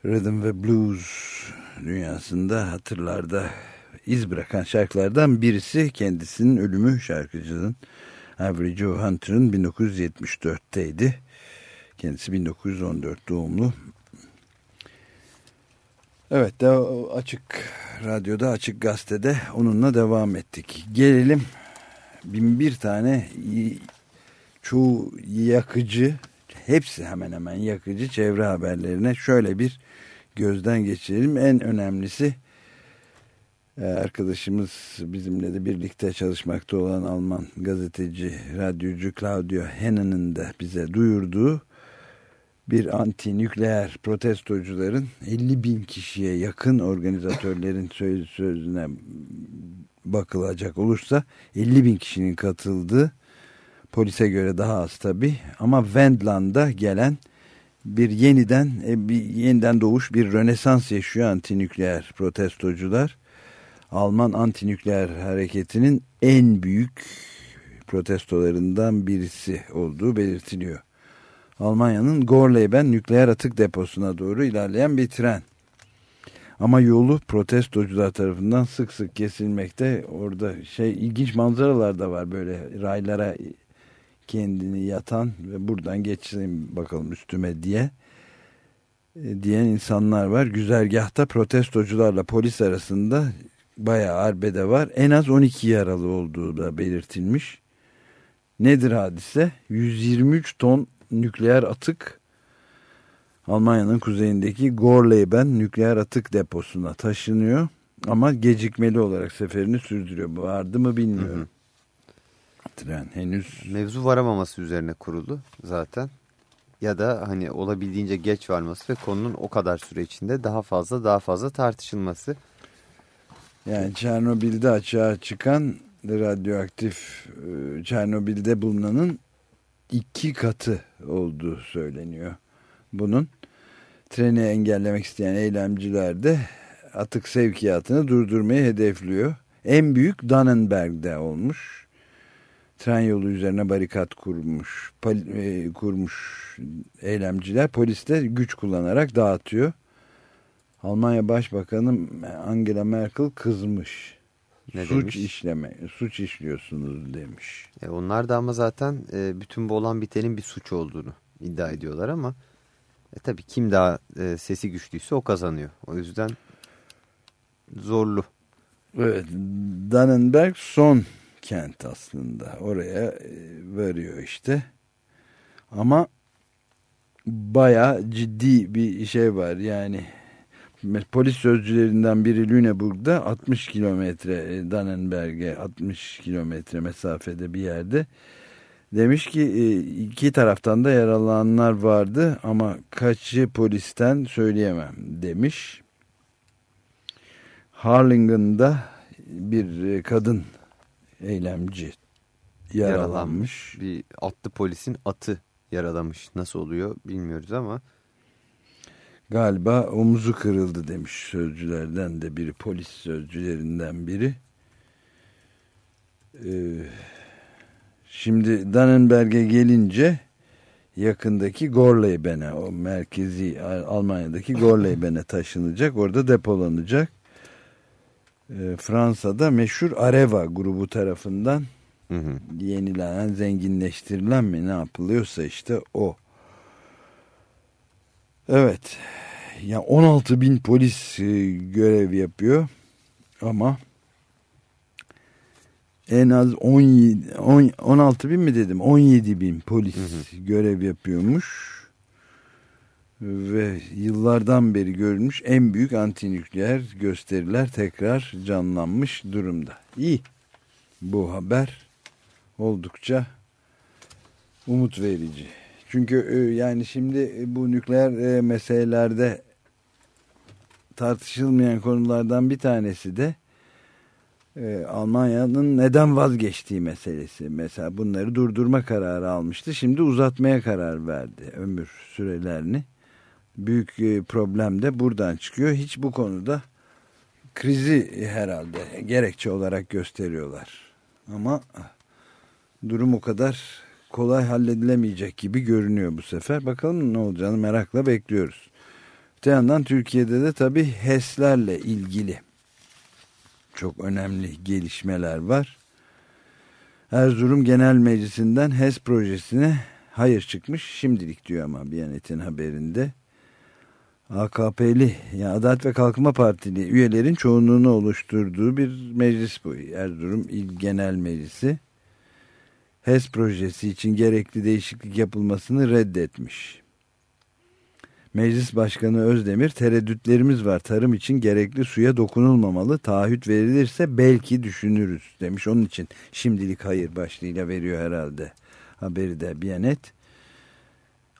Rhythm ve Blues dünyasında hatırlarda iz bırakan şarkılardan birisi kendisinin ölümü şarkıcının Ivory Joe Hunter'ın 1974'teydi. Kendisi 1914 doğumlu. Evet de açık radyoda açık gazetede onunla devam ettik. Gelelim bin bir tane çoğu yakıcı hepsi hemen hemen yakıcı çevre haberlerine şöyle bir gözden geçirelim. En önemlisi Ee, arkadaşımız bizimle de birlikte çalışmakta olan Alman gazeteci, radyocu Claudio Hennen'in de bize duyurduğu bir anti nükleer protestocuların 50 bin kişiye yakın organizatörlerin söz, sözüne bakılacak olursa 50 bin kişinin katıldığı polise göre daha az tabi ama Wendland'a gelen bir yeniden e, bir yeniden doğuş bir rönesans yaşıyor antinükleer protestocular. Alman antinükleer hareketinin en büyük protestolarından birisi olduğu belirtiliyor. Almanya'nın Gorleben nükleer atık deposuna doğru ilerleyen bir tren. Ama yolu protestocular tarafından sık sık kesilmekte. Orada şey ilginç manzaralar da var böyle raylara kendini yatan ve buradan geçeyim bakalım üstüme diye e, diyen insanlar var. Güzergahta protestocularla polis arasında bayağı arbede var. En az 12 yaralı olduğu da belirtilmiş. Nedir hadise? 123 ton nükleer atık Almanya'nın kuzeyindeki Gorleben nükleer atık deposuna taşınıyor. Ama gecikmeli olarak seferini sürdürüyor. Vardı mı bilmiyorum. Hı hı. Tren henüz... Mevzu varamaması üzerine kuruldu zaten. Ya da hani olabildiğince geç varması ve konunun o kadar süre içinde daha fazla daha fazla tartışılması. Yani Çernobil'de açığa çıkan radyoaktif e, Çernobil'de bulunanın iki katı olduğu söyleniyor. Bunun treni engellemek isteyen eylemciler de atık sevkiyatını durdurmayı hedefliyor. En büyük Dannenberg'de olmuş. Tren yolu üzerine barikat kurmuş, e, kurmuş eylemciler polis de güç kullanarak dağıtıyor. Almanya Başbakanı Angela Merkel kızmış. Ne suç demiş? işleme, suç işliyorsunuz demiş. E onlar da ama zaten e, bütün bu olan bitenin bir suç olduğunu iddia ediyorlar ama e, tabii kim daha e, sesi güçlüyse o kazanıyor. O yüzden zorlu. Evet, Dannenberg son kent aslında. Oraya e, veriyor işte. Ama baya ciddi bir şey var. Yani polis sözcülerinden biri Lüneburg'da 60 kilometre e, Dannenberg'e 60 kilometre mesafede bir yerde demiş ki e, iki taraftan da yaralananlar vardı ama kaçı polisten söyleyemem demiş. Harlingen'da bir e, kadın eylemci yaralanmış. yaralanmış. Bir atlı polisin atı yaralamış. Nasıl oluyor bilmiyoruz ama Galiba omuzu kırıldı demiş sözcülerden de biri, polis sözcülerinden biri. Ee, şimdi Dannenberg'e gelince yakındaki Gorleyben'e, o merkezi Almanya'daki Gorleyben'e taşınacak. Orada depolanacak. Ee, Fransa'da meşhur Areva grubu tarafından hı hı. yenilenen, zenginleştirilen mi ne yapılıyorsa işte o. Evet. Ya yani 16 bin polis e, görev yapıyor ama en az 17, 10, 16 bin mi dedim 17 bin polis hı hı. görev yapıyormuş ve yıllardan beri görülmüş en büyük antinükleer gösteriler tekrar canlanmış durumda. İyi bu haber oldukça umut verici. Çünkü e, yani şimdi e, bu nükleer e, meselelerde tartışılmayan konulardan bir tanesi de Almanya'nın neden vazgeçtiği meselesi. Mesela bunları durdurma kararı almıştı. Şimdi uzatmaya karar verdi ömür sürelerini. Büyük problem de buradan çıkıyor. Hiç bu konuda krizi herhalde gerekçe olarak gösteriyorlar. Ama durum o kadar kolay halledilemeyecek gibi görünüyor bu sefer. Bakalım ne olacağını merakla bekliyoruz. Öte yandan Türkiye'de de tabii HES'lerle ilgili çok önemli gelişmeler var. Erzurum Genel Meclisi'nden HES projesine hayır çıkmış şimdilik diyor ama Biyanet'in haberinde. AKP'li yani Adalet ve Kalkınma Partili üyelerin çoğunluğunu oluşturduğu bir meclis bu. Erzurum İl Genel Meclisi. HES projesi için gerekli değişiklik yapılmasını reddetmiş. Meclis Başkanı Özdemir tereddütlerimiz var. Tarım için gerekli suya dokunulmamalı. Taahhüt verilirse belki düşünürüz demiş. Onun için şimdilik hayır başlığıyla veriyor herhalde haberi de Biyanet.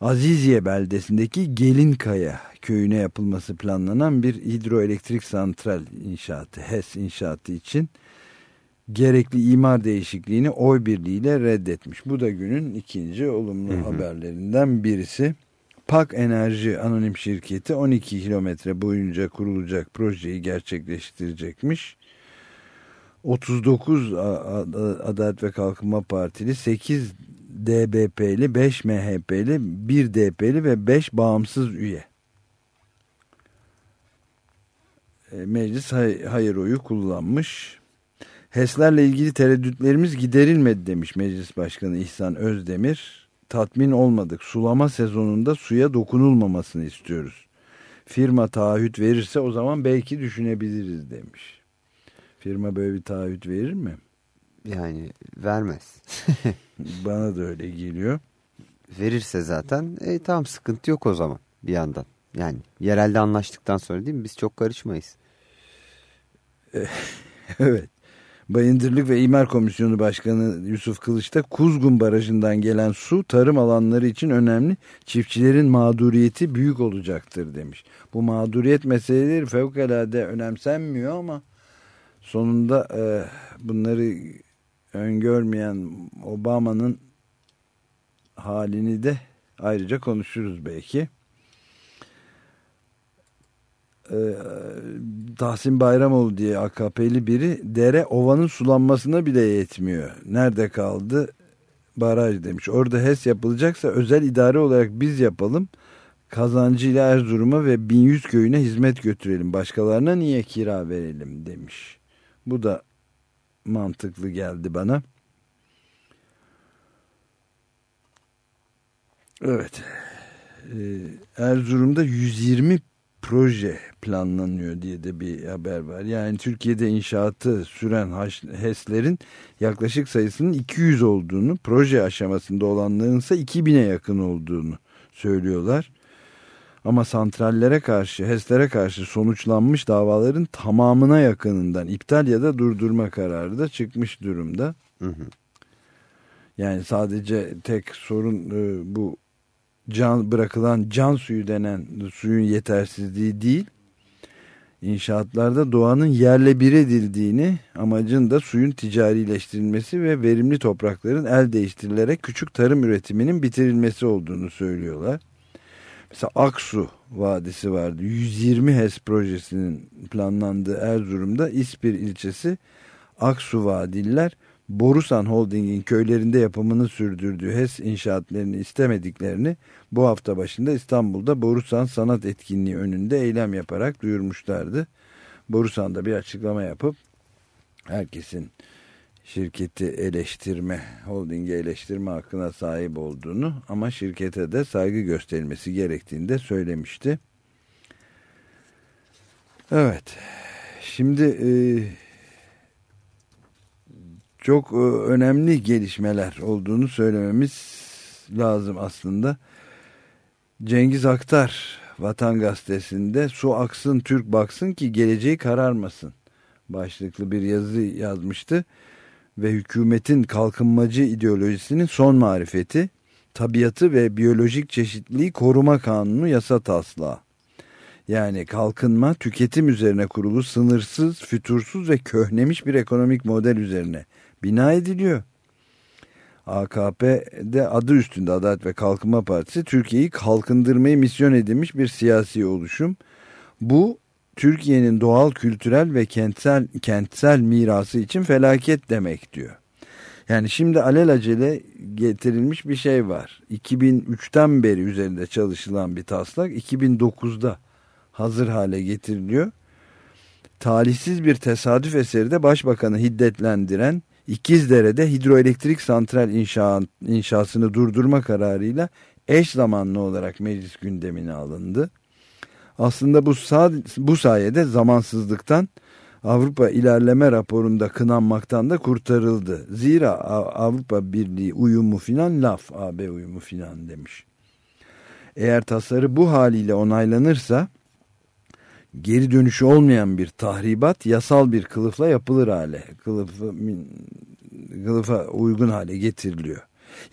Aziziye beldesindeki Gelinkaya köyüne yapılması planlanan bir hidroelektrik santral inşaatı, HES inşaatı için gerekli imar değişikliğini oy birliğiyle reddetmiş. Bu da günün ikinci olumlu hı hı. haberlerinden birisi. Pak Enerji Anonim Şirketi 12 kilometre boyunca kurulacak projeyi gerçekleştirecekmiş. 39 Adalet ve Kalkınma Partili, 8 DBP'li, 5 MHP'li, 1 DP'li ve 5 bağımsız üye. E, meclis hayır oyu kullanmış. HES'lerle ilgili tereddütlerimiz giderilmedi demiş Meclis Başkanı İhsan Özdemir. Tatmin olmadık. Sulama sezonunda suya dokunulmamasını istiyoruz. Firma taahhüt verirse o zaman belki düşünebiliriz demiş. Firma böyle bir taahhüt verir mi? Yani vermez. [laughs] Bana da öyle geliyor. Verirse zaten e, tamam sıkıntı yok o zaman bir yandan. Yani yerelde anlaştıktan sonra değil mi biz çok karışmayız. [laughs] evet. Bayındırlık ve İmar Komisyonu Başkanı Yusuf Kılıç da Kuzgun Barajı'ndan gelen su tarım alanları için önemli. Çiftçilerin mağduriyeti büyük olacaktır demiş. Bu mağduriyet meseleleri fevkalade önemsenmiyor ama sonunda e, bunları öngörmeyen Obama'nın halini de ayrıca konuşuruz belki. Ee, Tahsin Bayramoğlu diye AKP'li biri dere ovanın sulanmasına bile yetmiyor. Nerede kaldı? Baraj demiş. Orada HES yapılacaksa özel idare olarak biz yapalım. Kazancıyla Erzurum'a ve 1100 köyüne hizmet götürelim. Başkalarına niye kira verelim demiş. Bu da mantıklı geldi bana. Evet. Ee, Erzurum'da 120 proje planlanıyor diye de bir haber var. Yani Türkiye'de inşaatı süren HES'lerin yaklaşık sayısının 200 olduğunu, proje aşamasında olanların ise 2000'e yakın olduğunu söylüyorlar. Ama santrallere karşı, HES'lere karşı sonuçlanmış davaların tamamına yakınından iptal ya da durdurma kararı da çıkmış durumda. Hı hı. Yani sadece tek sorun e, bu can bırakılan can suyu denen suyun yetersizliği değil. İnşaatlarda doğanın yerle bir edildiğini, amacın da suyun ticarileştirilmesi ve verimli toprakların el değiştirilerek küçük tarım üretiminin bitirilmesi olduğunu söylüyorlar. Mesela Aksu Vadisi vardı. 120 HES projesinin planlandığı Erzurum'da İspir ilçesi Aksu Vadiller Borusan Holding'in köylerinde yapımını sürdürdüğü HES inşaatlarını istemediklerini bu hafta başında İstanbul'da Borusan Sanat Etkinliği önünde eylem yaparak duyurmuşlardı. Borusan da bir açıklama yapıp herkesin şirketi eleştirme, holdingi eleştirme hakkına sahip olduğunu ama şirkete de saygı gösterilmesi gerektiğini de söylemişti. Evet, şimdi e, çok e, önemli gelişmeler olduğunu söylememiz lazım aslında. Cengiz Aktar Vatan Gazetesi'nde su aksın Türk baksın ki geleceği kararmasın başlıklı bir yazı yazmıştı ve hükümetin kalkınmacı ideolojisinin son marifeti, tabiatı ve biyolojik çeşitliliği koruma kanunu yasa taslağı. Yani kalkınma tüketim üzerine kurulu sınırsız, fütursuz ve köhnemiş bir ekonomik model üzerine bina ediliyor. AKP'de adı üstünde Adalet ve Kalkınma Partisi Türkiye'yi kalkındırmayı misyon edilmiş bir siyasi oluşum. Bu Türkiye'nin doğal, kültürel ve kentsel kentsel mirası için felaket demek diyor. Yani şimdi alelacele getirilmiş bir şey var. 2003'ten beri üzerinde çalışılan bir taslak 2009'da hazır hale getiriliyor. Talihsiz bir tesadüf eseri de başbakanı hiddetlendiren İkizdere'de hidroelektrik santral inşa, inşasını durdurma kararıyla eş zamanlı olarak meclis gündemine alındı. Aslında bu, bu sayede zamansızlıktan Avrupa ilerleme raporunda kınanmaktan da kurtarıldı. Zira Avrupa Birliği uyumu filan laf, AB uyumu filan demiş. Eğer tasarı bu haliyle onaylanırsa geri dönüşü olmayan bir tahribat yasal bir kılıfla yapılır hale. Kılıfı, kılıfa uygun hale getiriliyor.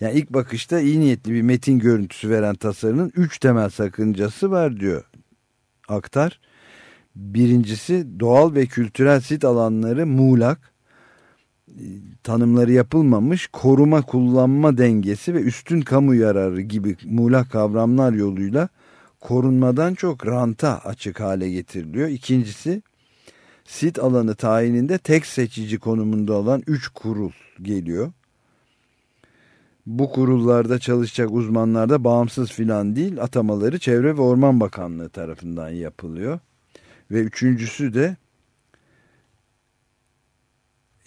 Yani ilk bakışta iyi niyetli bir metin görüntüsü veren tasarının üç temel sakıncası var diyor Aktar. Birincisi doğal ve kültürel sit alanları muğlak, tanımları yapılmamış, koruma kullanma dengesi ve üstün kamu yararı gibi muğlak kavramlar yoluyla korunmadan çok ranta açık hale getiriliyor. İkincisi sit alanı tayininde tek seçici konumunda olan üç kurul geliyor. Bu kurullarda çalışacak uzmanlar da bağımsız filan değil atamaları Çevre ve Orman Bakanlığı tarafından yapılıyor. Ve üçüncüsü de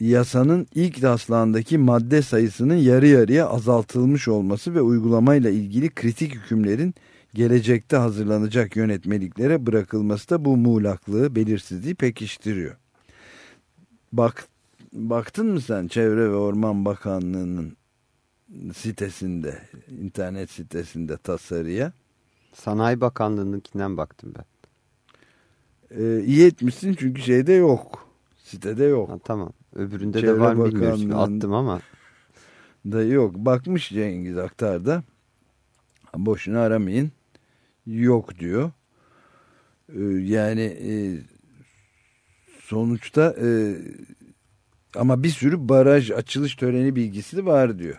yasanın ilk taslağındaki madde sayısının yarı yarıya azaltılmış olması ve uygulamayla ilgili kritik hükümlerin gelecekte hazırlanacak yönetmeliklere bırakılması da bu muğlaklığı, belirsizliği pekiştiriyor. Bak, baktın mı sen Çevre ve Orman Bakanlığı'nın sitesinde, internet sitesinde tasarıya? Sanayi Bakanlığı'nınkinden baktım ben. Ee, iyi etmişsin çünkü şeyde yok. Sitede yok. Ha, tamam. Öbüründe Çevre de var mı. Bakanlığı'nın- Attım ama Da yok. Bakmış Cengiz Aktar da. Boşuna aramayın. Yok diyor. Ee, yani e, sonuçta e, ama bir sürü baraj açılış töreni bilgisi de var diyor.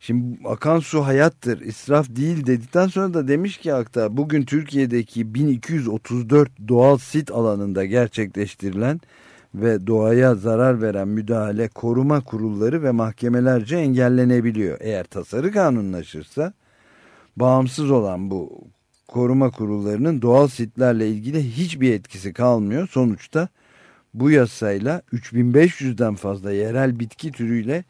Şimdi akan su hayattır, israf değil dedikten sonra da demiş ki Aktar bugün Türkiye'deki 1234 doğal sit alanında gerçekleştirilen ve doğaya zarar veren müdahale koruma kurulları ve mahkemelerce engellenebiliyor. Eğer tasarı kanunlaşırsa bağımsız olan bu koruma kurullarının doğal sitlerle ilgili hiçbir etkisi kalmıyor. Sonuçta bu yasayla 3500'den fazla yerel bitki türüyle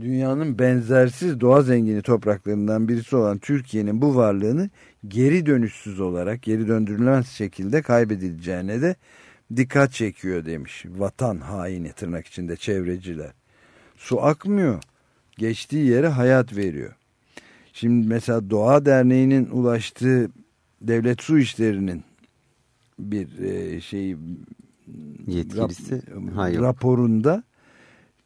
dünyanın benzersiz doğa zengini topraklarından birisi olan Türkiye'nin bu varlığını geri dönüşsüz olarak geri döndürülemez şekilde kaybedileceğine de dikkat çekiyor demiş. Vatan haini tırnak içinde çevreciler. Su akmıyor. Geçtiği yere hayat veriyor. Şimdi mesela Doğa Derneği'nin ulaştığı devlet su işlerinin bir e, şey yetkilisi rap- ha, yok. raporunda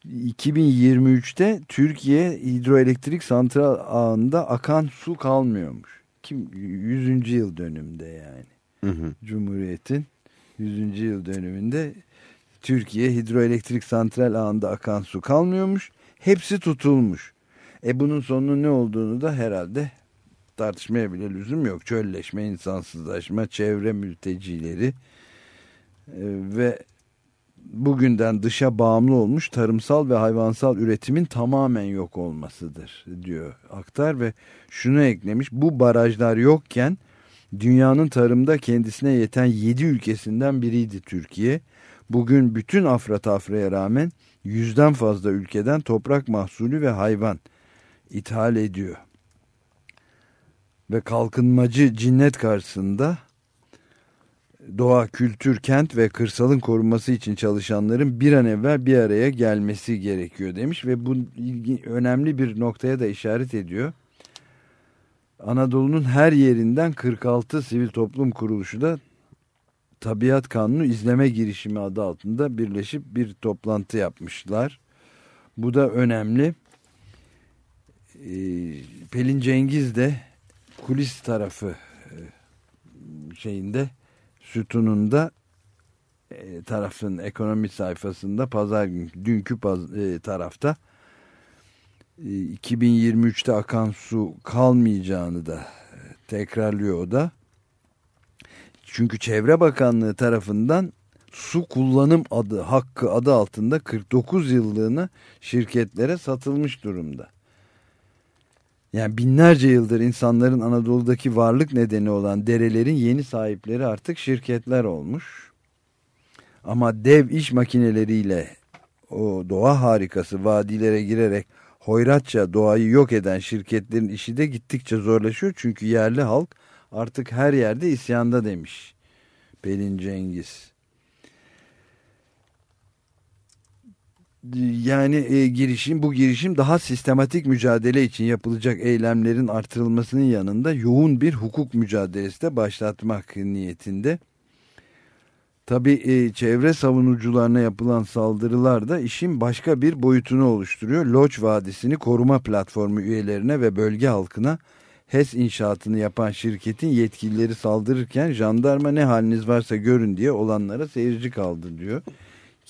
2023'te Türkiye hidroelektrik santral ağında akan su kalmıyormuş. Kim 100. yıl dönümde yani. Hı hı. Cumhuriyet'in 100. yıl dönümünde Türkiye hidroelektrik santral ağında akan su kalmıyormuş. Hepsi tutulmuş. E bunun sonunun ne olduğunu da herhalde tartışmaya bile lüzum yok. Çölleşme, insansızlaşma, çevre mültecileri e, ve bugünden dışa bağımlı olmuş tarımsal ve hayvansal üretimin tamamen yok olmasıdır diyor Aktar ve şunu eklemiş bu barajlar yokken dünyanın tarımda kendisine yeten 7 ülkesinden biriydi Türkiye. Bugün bütün afra tafraya rağmen yüzden fazla ülkeden toprak mahsulü ve hayvan ithal ediyor. Ve kalkınmacı cinnet karşısında doğa, kültür, kent ve kırsalın korunması için çalışanların bir an evvel bir araya gelmesi gerekiyor demiş ve bu ilgi, önemli bir noktaya da işaret ediyor. Anadolu'nun her yerinden 46 sivil toplum kuruluşu da Tabiat Kanunu izleme girişimi adı altında birleşip bir toplantı yapmışlar. Bu da önemli. Ee, Pelin Cengiz de kulis tarafı e, şeyinde sütununda e, ekonomi sayfasında pazar gün dünkü e, tarafta e, 2023'te akan su kalmayacağını da e, tekrarlıyor o da. Çünkü Çevre Bakanlığı tarafından su kullanım adı hakkı adı altında 49 yıllığına şirketlere satılmış durumda. Yani binlerce yıldır insanların Anadolu'daki varlık nedeni olan derelerin yeni sahipleri artık şirketler olmuş. Ama dev iş makineleriyle o doğa harikası vadilere girerek hoyratça doğayı yok eden şirketlerin işi de gittikçe zorlaşıyor. Çünkü yerli halk artık her yerde isyanda demiş Pelin Cengiz. Yani e, girişim bu girişim daha sistematik mücadele için yapılacak eylemlerin artırılmasının yanında yoğun bir hukuk mücadelesi de başlatmak niyetinde. Tabi e, çevre savunucularına yapılan saldırılar da işin başka bir boyutunu oluşturuyor. Loç Vadisi'ni koruma platformu üyelerine ve bölge halkına HES inşaatını yapan şirketin yetkilileri saldırırken jandarma ne haliniz varsa görün diye olanlara seyirci kaldı diyor.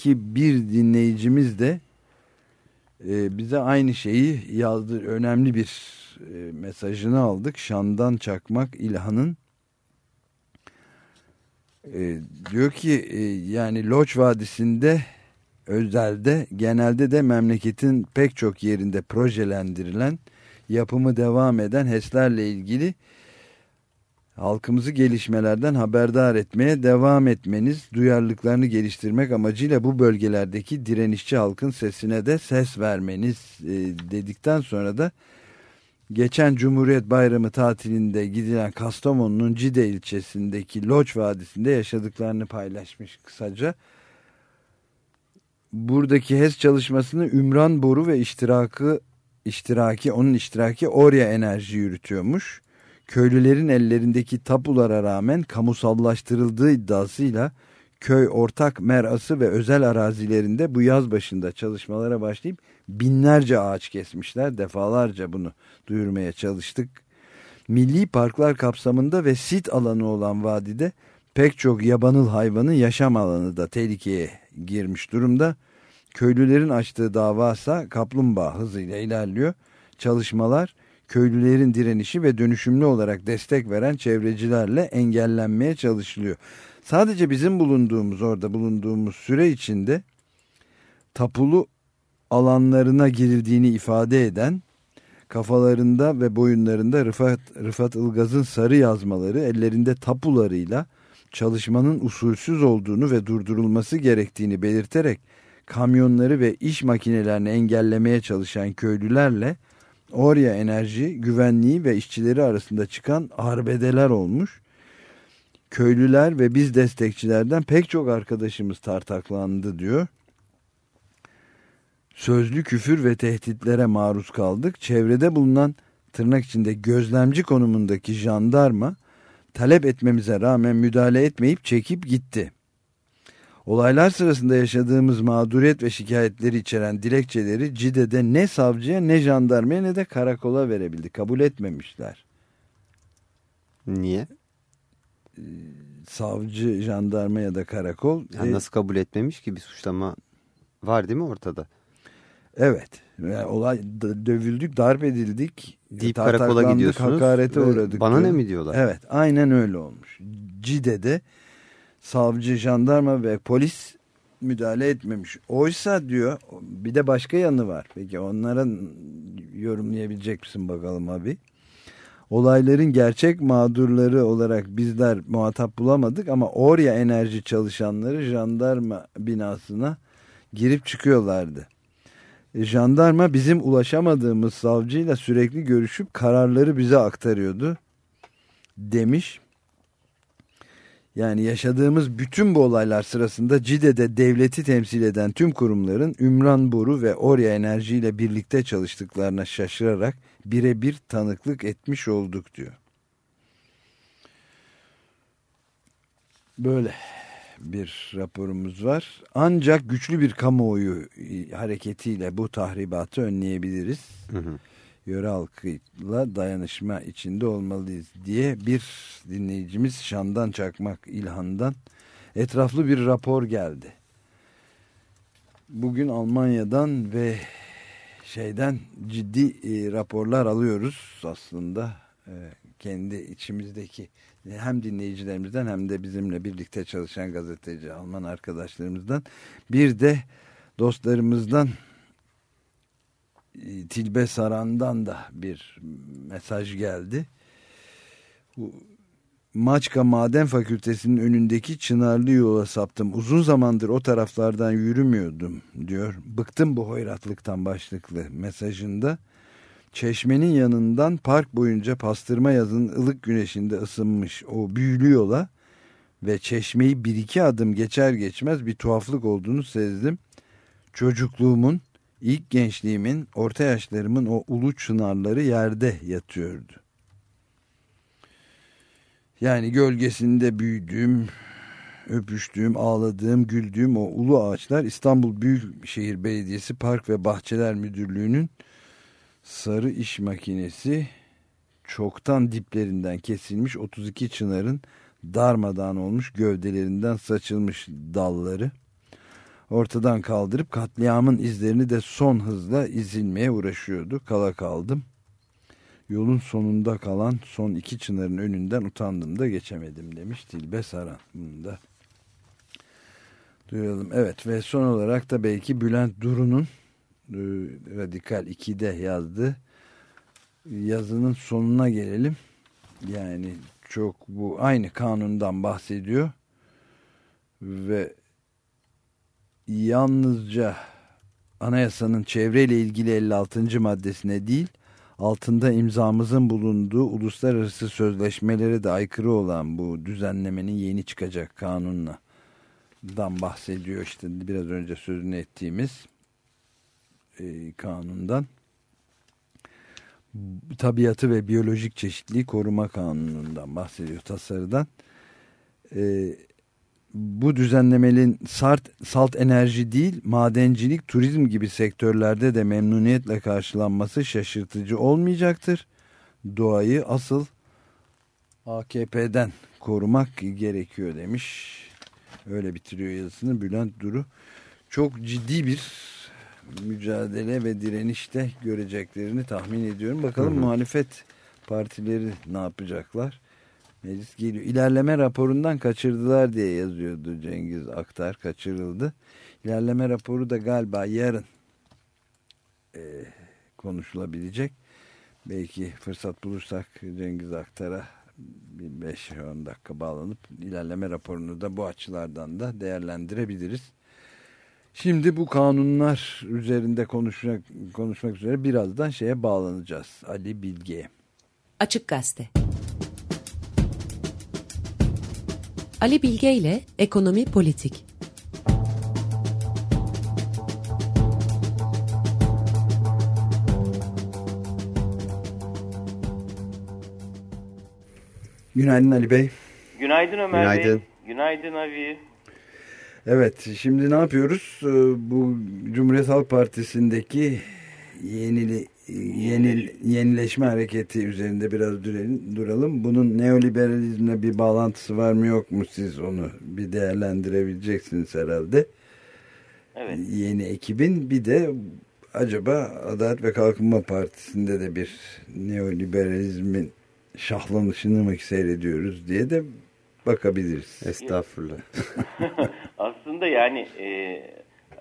Ki bir dinleyicimiz de e, bize aynı şeyi yazdı. Önemli bir e, mesajını aldık. Şandan Çakmak İlhan'ın e, diyor ki e, yani Loç Vadisi'nde özelde genelde de memleketin pek çok yerinde projelendirilen yapımı devam eden HES'lerle ilgili halkımızı gelişmelerden haberdar etmeye devam etmeniz, duyarlılıklarını geliştirmek amacıyla bu bölgelerdeki direnişçi halkın sesine de ses vermeniz e, dedikten sonra da geçen Cumhuriyet Bayramı tatilinde gidilen Kastamonu'nun Cide ilçesindeki Loç Vadisi'nde yaşadıklarını paylaşmış kısaca. Buradaki HES çalışmasını Ümran Boru ve iştirakı iştiraki onun iştiraki Orya Enerji yürütüyormuş. Köylülerin ellerindeki tapulara rağmen kamusallaştırıldığı iddiasıyla köy ortak merası ve özel arazilerinde bu yaz başında çalışmalara başlayıp binlerce ağaç kesmişler. Defalarca bunu duyurmaya çalıştık. Milli parklar kapsamında ve sit alanı olan vadide pek çok yabanıl hayvanın yaşam alanı da tehlikeye girmiş durumda. Köylülerin açtığı davasa kaplumbağa hızıyla ilerliyor. Çalışmalar köylülerin direnişi ve dönüşümlü olarak destek veren çevrecilerle engellenmeye çalışılıyor. Sadece bizim bulunduğumuz orada bulunduğumuz süre içinde tapulu alanlarına girildiğini ifade eden kafalarında ve boyunlarında Rıfat, Rıfat Ilgaz'ın sarı yazmaları ellerinde tapularıyla çalışmanın usulsüz olduğunu ve durdurulması gerektiğini belirterek kamyonları ve iş makinelerini engellemeye çalışan köylülerle Orya Enerji güvenliği ve işçileri arasında çıkan arbedeler olmuş. Köylüler ve biz destekçilerden pek çok arkadaşımız tartaklandı diyor. Sözlü küfür ve tehditlere maruz kaldık. Çevrede bulunan tırnak içinde gözlemci konumundaki jandarma talep etmemize rağmen müdahale etmeyip çekip gitti. Olaylar sırasında yaşadığımız mağduriyet ve şikayetleri içeren dilekçeleri Cide'de ne savcıya ne jandarmaya ne de karakola verebildi. Kabul etmemişler. Niye? Savcı, jandarma ya da karakol. Yani e, nasıl kabul etmemiş ki bir suçlama var değil mi ortada? Evet. Yani olay dövüldük, darp edildik. Deyip karakola gidiyorsunuz. Hakarete ve uğradık. Bana ne diyor. mi diyorlar? Evet aynen öyle olmuş. Cide'de savcı, jandarma ve polis müdahale etmemiş. Oysa diyor bir de başka yanı var. Peki onların yorumlayabilecek misin bakalım abi? Olayların gerçek mağdurları olarak bizler muhatap bulamadık ama Orya Enerji çalışanları jandarma binasına girip çıkıyorlardı. E, Jandarma bizim ulaşamadığımız savcıyla sürekli görüşüp kararları bize aktarıyordu demiş. Yani yaşadığımız bütün bu olaylar sırasında Cide'de devleti temsil eden tüm kurumların Ümran Boru ve Orya Enerji ile birlikte çalıştıklarına şaşırarak birebir tanıklık etmiş olduk diyor. Böyle bir raporumuz var. Ancak güçlü bir kamuoyu hareketiyle bu tahribatı önleyebiliriz. Hı hı. Yöre halkıyla dayanışma içinde olmalıyız diye bir dinleyicimiz Şandan Çakmak İlhan'dan etraflı bir rapor geldi. Bugün Almanya'dan ve şeyden ciddi e, raporlar alıyoruz aslında e, kendi içimizdeki hem dinleyicilerimizden hem de bizimle birlikte çalışan gazeteci Alman arkadaşlarımızdan bir de dostlarımızdan Tilbe Saran'dan da bir mesaj geldi. Maçka Maden Fakültesi'nin önündeki Çınarlı yola saptım. Uzun zamandır o taraflardan yürümüyordum diyor. Bıktım bu hoyratlıktan başlıklı mesajında. Çeşmenin yanından park boyunca pastırma yazın ılık güneşinde ısınmış o büyülü yola ve çeşmeyi bir iki adım geçer geçmez bir tuhaflık olduğunu sezdim. çocukluğumun, ilk gençliğimin, orta yaşlarımın o ulu çınarları yerde yatıyordu. Yani gölgesinde büyüdüğüm, öpüştüğüm, ağladığım, güldüğüm o ulu ağaçlar İstanbul Büyükşehir Belediyesi Park ve Bahçeler Müdürlüğü'nün sarı iş makinesi çoktan diplerinden kesilmiş 32 çınarın darmadağın olmuş gövdelerinden saçılmış dalları ortadan kaldırıp katliamın izlerini de son hızla izilmeye uğraşıyordu. Kala kaldım. Yolun sonunda kalan son iki çınarın önünden utandım da geçemedim demiş Tilbe Saran. Bunu da duyalım. Evet ve son olarak da belki Bülent Duru'nun e, Radikal 2'de yazdığı yazının sonuna gelelim. Yani çok bu aynı kanundan bahsediyor ve yalnızca anayasanın çevreyle ilgili 56. maddesine değil altında imzamızın bulunduğu uluslararası sözleşmelere de aykırı olan bu düzenlemenin yeni çıkacak kanunla dan bahsediyor işte biraz önce sözünü ettiğimiz e, kanundan tabiatı ve biyolojik çeşitliliği koruma kanunundan bahsediyor tasarıdan e, bu düzenlemenin salt, salt enerji değil madencilik turizm gibi sektörlerde de memnuniyetle karşılanması şaşırtıcı olmayacaktır doğayı asıl AKP'den korumak gerekiyor demiş öyle bitiriyor yazısını Bülent Duru çok ciddi bir mücadele ve direnişte göreceklerini tahmin ediyorum. Bakalım hı hı. muhalefet partileri ne yapacaklar? Meclis geliyor. İlerleme raporundan kaçırdılar diye yazıyordu Cengiz Aktar. Kaçırıldı. İlerleme raporu da galiba yarın e, konuşulabilecek. Belki fırsat bulursak Cengiz Aktar'a bir 5-10 dakika bağlanıp ilerleme raporunu da bu açılardan da değerlendirebiliriz. Şimdi bu kanunlar üzerinde konuşmak, konuşmak üzere birazdan şeye bağlanacağız. Ali Bilge'ye. Açık Gazete Ali Bilge ile Ekonomi Politik Günaydın Ali Bey. Günaydın Ömer Günaydın. Bey. Günaydın Avi. Evet şimdi ne yapıyoruz? Ee, bu Cumhuriyet Halk Partisi'ndeki yenili, yenil, yenileşme hareketi üzerinde biraz duralım, duralım. Bunun neoliberalizmle bir bağlantısı var mı yok mu siz onu bir değerlendirebileceksiniz herhalde. Evet. Yeni ekibin bir de acaba Adalet ve Kalkınma Partisi'nde de bir neoliberalizmin şahlanışını mı seyrediyoruz diye de bakabiliriz. Estağfurullah. [laughs] Aslında yani e,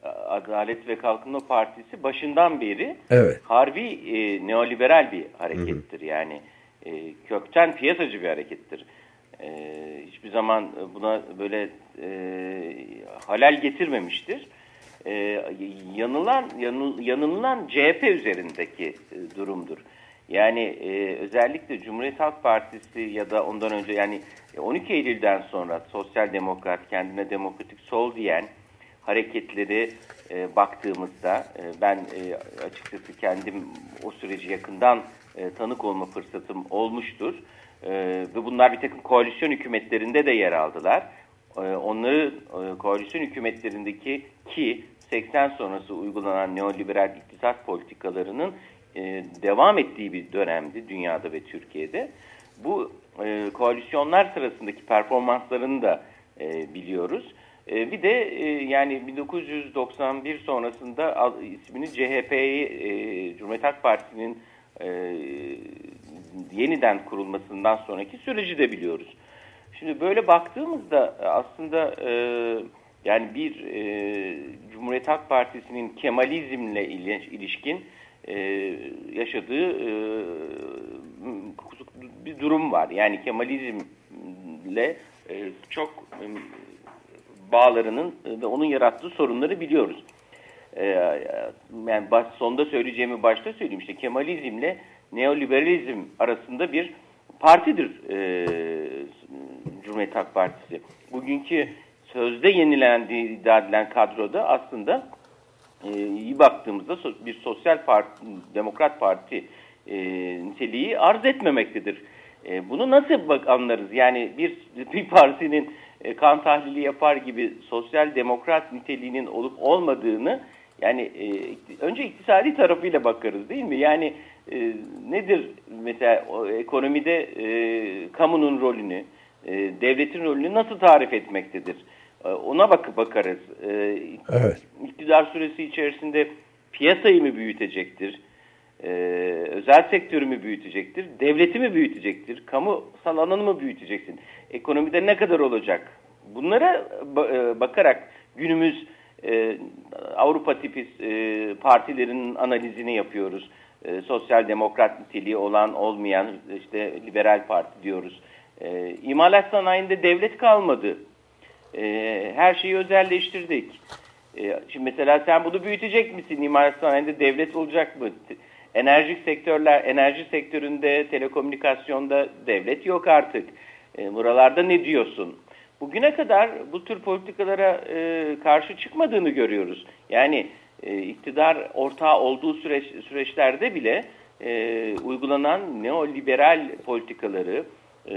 Adalet ve Kalkınma Partisi başından beri evet. harbi e, neoliberal bir harekettir. Hı hı. Yani e, kökten piyasacı bir harekettir. E, hiçbir zaman buna böyle e, halal getirmemiştir. E, yanılan yanıl, yanılan CHP üzerindeki e, durumdur. Yani e, özellikle Cumhuriyet Halk Partisi ya da ondan önce yani 12 Eylül'den sonra sosyal demokrat kendine demokratik sol diyen hareketleri e, baktığımızda e, ben e, açıkçası kendim o süreci yakından e, tanık olma fırsatım olmuştur. E, ve bunlar bir takım koalisyon hükümetlerinde de yer aldılar. E, onları e, koalisyon hükümetlerindeki ki 80 sonrası uygulanan neoliberal iktisat politikalarının e, devam ettiği bir dönemdi dünyada ve Türkiye'de. Bu e, koalisyonlar sırasındaki performanslarını da e, biliyoruz. E, bir de e, yani 1991 sonrasında ismini CHP'yi e, Cumhuriyet Halk Partisi'nin e, yeniden kurulmasından sonraki süreci de biliyoruz. Şimdi böyle baktığımızda aslında yani bir Cumhuriyet Halk Partisi'nin Kemalizmle ilişkin yaşadığı bir durum var. Yani Kemalizmle çok bağlarının ve onun yarattığı sorunları biliyoruz. E, yani baş, sonda söyleyeceğimi başta söyleyeyim. İşte Kemalizmle neoliberalizm arasında bir partidir e, Cumhuriyet Halk Partisi. Bugünkü sözde yenilendiği iddia edilen kadroda aslında e, iyi baktığımızda bir sosyal parti, demokrat parti e, niteliği arz etmemektedir. E, bunu nasıl anlarız? Yani bir, bir partinin e, kan tahlili yapar gibi sosyal demokrat niteliğinin olup olmadığını yani e, önce iktisadi tarafıyla bakarız değil mi? Yani e, nedir mesela o, ekonomide e, kamunun rolünü, e, devletin rolünü nasıl tarif etmektedir? E, ona bakıp bakarız. E, Evet. İktidar süresi içerisinde piyasayı mı büyütecektir? Ee, özel sektörü mü büyütecektir? Devleti mi büyütecektir? Kamusal alanı mı büyüteceksin? Ekonomide ne kadar olacak? Bunlara e, bakarak günümüz e, Avrupa tipi e, partilerin analizini yapıyoruz. E, sosyal demokrat niteliği olan olmayan işte liberal parti diyoruz. E, imalat sanayinde devlet kalmadı. E, her şeyi özelleştirdik. E, şimdi mesela sen bunu büyütecek misin? İmalat sanayinde devlet olacak mı? Enerjik sektörler, enerji sektöründe, telekomünikasyonda devlet yok artık. E, buralarda ne diyorsun? Bugüne kadar bu tür politikalara e, karşı çıkmadığını görüyoruz. Yani e, iktidar ortağı olduğu süreç, süreçlerde bile e, uygulanan neoliberal politikaları e,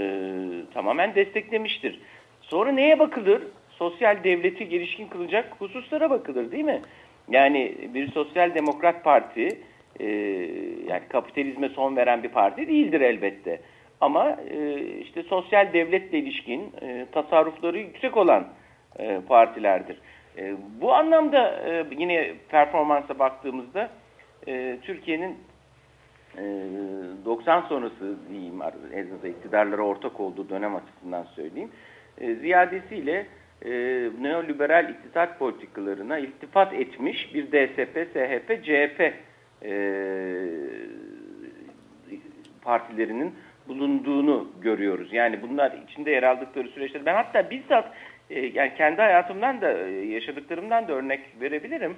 tamamen desteklemiştir. Sonra neye bakılır? Sosyal devleti gelişkin kılacak hususlara bakılır değil mi? Yani bir sosyal demokrat parti e, yani kapitalizme son veren bir parti değildir elbette. Ama e, işte sosyal devletle ilişkin e, tasarrufları yüksek olan partilerdir. Bu anlamda yine performansa baktığımızda Türkiye'nin e, 90 sonrası diyeyim azından iktidarlara ortak olduğu dönem açısından söyleyeyim. Ziyadesiyle neoliberal iktisat politikalarına iltifat etmiş bir DSP, SHP, CHP partilerinin bulunduğunu görüyoruz. Yani bunlar içinde yer aldıkları süreçte ben hatta bizzat yani kendi hayatımdan da yaşadıklarımdan da örnek verebilirim.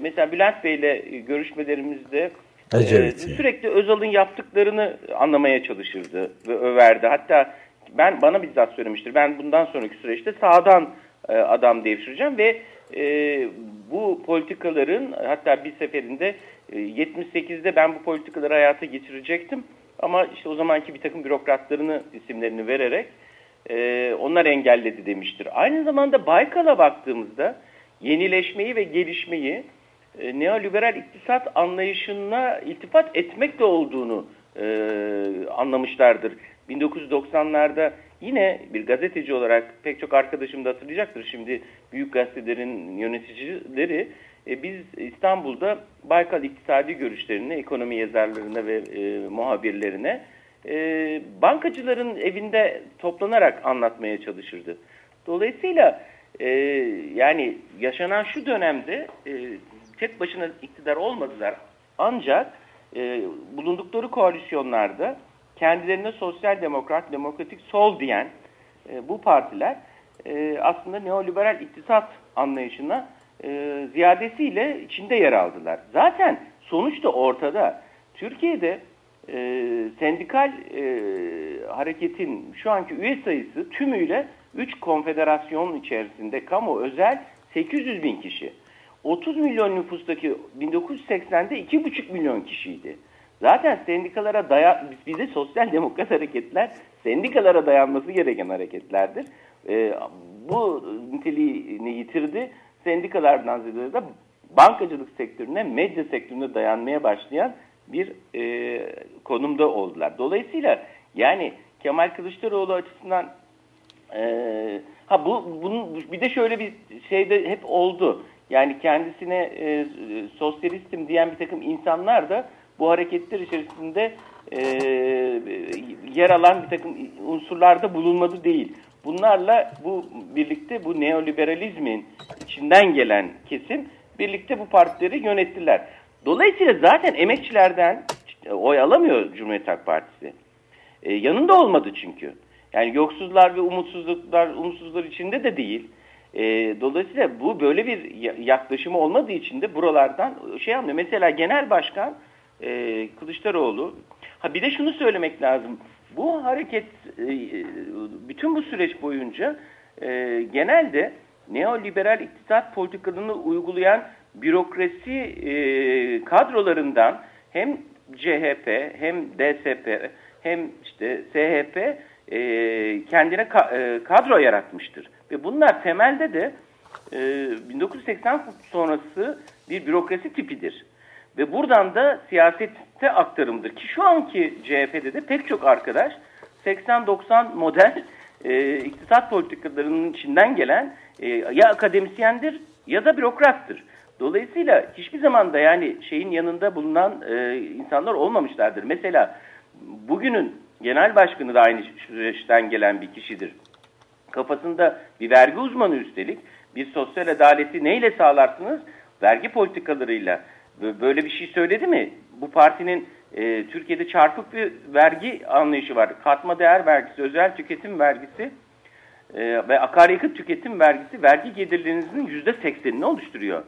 Mesela Bülent Bey ile görüşmelerimizde Ecevit. sürekli Özal'ın yaptıklarını anlamaya çalışırdı ve överdi. Hatta ben bana bizzat söylemiştir. Ben bundan sonraki süreçte sağdan adam devşireceğim ve bu politikaların hatta bir seferinde 78'de ben bu politikaları hayata geçirecektim. Ama işte o zamanki bir takım bürokratlarını isimlerini vererek e, onlar engelledi demiştir. Aynı zamanda Baykal'a baktığımızda yenileşmeyi ve gelişmeyi e, neoliberal iktisat anlayışına iltifat etmekle olduğunu e, anlamışlardır. 1990'larda yine bir gazeteci olarak pek çok arkadaşım da hatırlayacaktır. Şimdi büyük gazetelerin yöneticileri e, biz İstanbul'da Baykal iktisadi görüşlerini ekonomi yazarlarına ve e, muhabirlerine e, bankacıların evinde toplanarak anlatmaya çalışırdı. Dolayısıyla e, yani yaşanan şu dönemde e, tek başına iktidar olmadılar. Ancak e, bulundukları koalisyonlarda kendilerine sosyal demokrat, demokratik sol diyen e, bu partiler e, aslında neoliberal iktisat anlayışına e, ziyadesiyle içinde yer aldılar. Zaten sonuç da ortada. Türkiye'de e, sendikal e, hareketin şu anki üye sayısı tümüyle 3 konfederasyon içerisinde kamu özel 800 bin kişi. 30 milyon nüfustaki 1980'de 2,5 milyon kişiydi. Zaten sendikalara dayan, bize sosyal demokrat hareketler sendikalara dayanması gereken hareketlerdir. E, bu niteliğini yitirdi. Sendikalardan ziyade de bankacılık sektörüne, medya sektörüne dayanmaya başlayan bir e, konumda oldular. Dolayısıyla yani Kemal Kılıçdaroğlu açısından e, ha bu bunun bir de şöyle bir şey de hep oldu. Yani kendisine e, sosyalistim diyen bir takım insanlar da bu hareketler içerisinde e, yer alan bir takım unsurlarda bulunmadı değil. Bunlarla bu birlikte bu neoliberalizmin içinden gelen kesim birlikte bu partileri yönettiler. Dolayısıyla zaten emekçilerden oy alamıyor Cumhuriyet Halk Partisi. E, yanında olmadı çünkü. Yani yoksuzlar ve umutsuzluklar, umutsuzlar içinde de değil. E, dolayısıyla bu böyle bir yaklaşımı olmadığı için de buralardan şey anlıyor. Mesela genel başkan e, Kılıçdaroğlu. Ha bir de şunu söylemek lazım. Bu hareket e, bütün bu süreç boyunca e, genelde neoliberal iktisat politikalarını uygulayan bürokrasi e, kadrolarından hem CHP hem DSP hem işte SHP e, kendine ka, e, kadro yaratmıştır. Ve bunlar temelde de e, 1980 sonrası bir bürokrasi tipidir. Ve buradan da siyasette aktarımdır. Ki şu anki CHP'de de pek çok arkadaş 80-90 model e, iktisat politikalarının içinden gelen e, ya akademisyendir ya da bürokrattır. Dolayısıyla hiçbir zaman da yani şeyin yanında bulunan e, insanlar olmamışlardır. Mesela bugünün genel başkanı da aynı süreçten gelen bir kişidir. Kafasında bir vergi uzmanı üstelik bir sosyal adaleti neyle sağlarsınız? Vergi politikalarıyla. Böyle bir şey söyledi mi? Bu partinin e, Türkiye'de çarpık bir vergi anlayışı var. Katma değer vergisi, özel tüketim vergisi e, ve akaryakıt tüketim vergisi vergi gelirlerinizin yüzde seksenini oluşturuyor.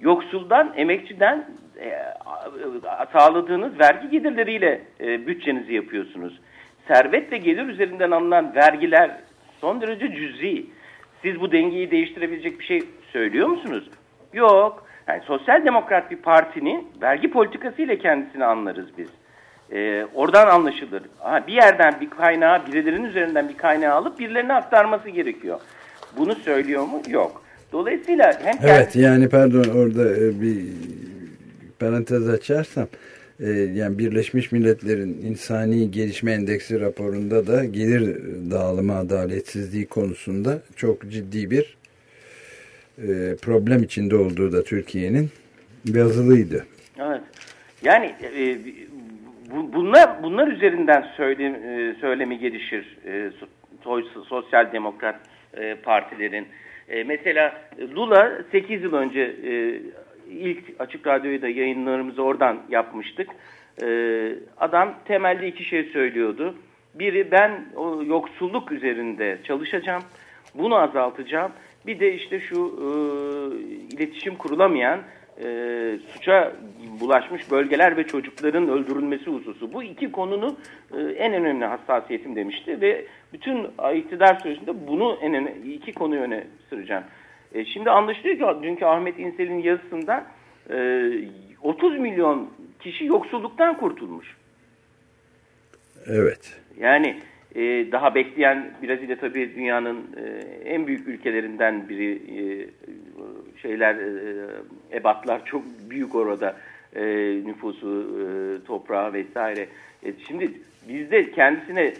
Yoksuldan, emekçiden e, sağladığınız vergi gelirleriyle e, bütçenizi yapıyorsunuz. Servet ve gelir üzerinden alınan vergiler son derece cüzi. Siz bu dengeyi değiştirebilecek bir şey söylüyor musunuz? Yok. Yani sosyal demokrat bir partinin vergi politikası ile kendisini anlarız biz. Ee, oradan anlaşılır. Aha, bir yerden bir kaynağı, birilerinin üzerinden bir kaynağı alıp birilerine aktarması gerekiyor. Bunu söylüyor mu? Yok. Dolayısıyla hem Evet yani pardon orada e, bir parantez açarsam e, yani Birleşmiş Milletler'in İnsani Gelişme Endeksi raporunda da gelir dağılımı adaletsizliği konusunda çok ciddi bir e, problem içinde olduğu da Türkiye'nin yazılıydı. Evet. Yani e, bu, bunlar bunlar üzerinden söylem, e, söylemi gelişir e, sosyal demokrat e, partilerin. E, mesela Lula 8 yıl önce e, ilk Açık Radyo'yu da yayınlarımızı oradan yapmıştık. E, adam temelde iki şey söylüyordu. Biri ben o yoksulluk üzerinde çalışacağım. Bunu azaltacağım. Bir de işte şu e, iletişim kurulamayan e, suça bulaşmış bölgeler ve çocukların öldürülmesi hususu. Bu iki konunu e, en önemli hassasiyetim demişti ve bütün iktidar sürecinde bunu en önemli, iki konuyu öne süreceğim. E, şimdi anlaşılıyor ki dünkü Ahmet İnsel'in yazısında e, 30 milyon kişi yoksulluktan kurtulmuş. Evet. Yani e, daha bekleyen Brezilya tabii dünyanın e, en büyük ülkelerinden biri. E, şeyler, e, ebatlar çok büyük orada nüfusu, toprağı vesaire. Şimdi bizde kendisine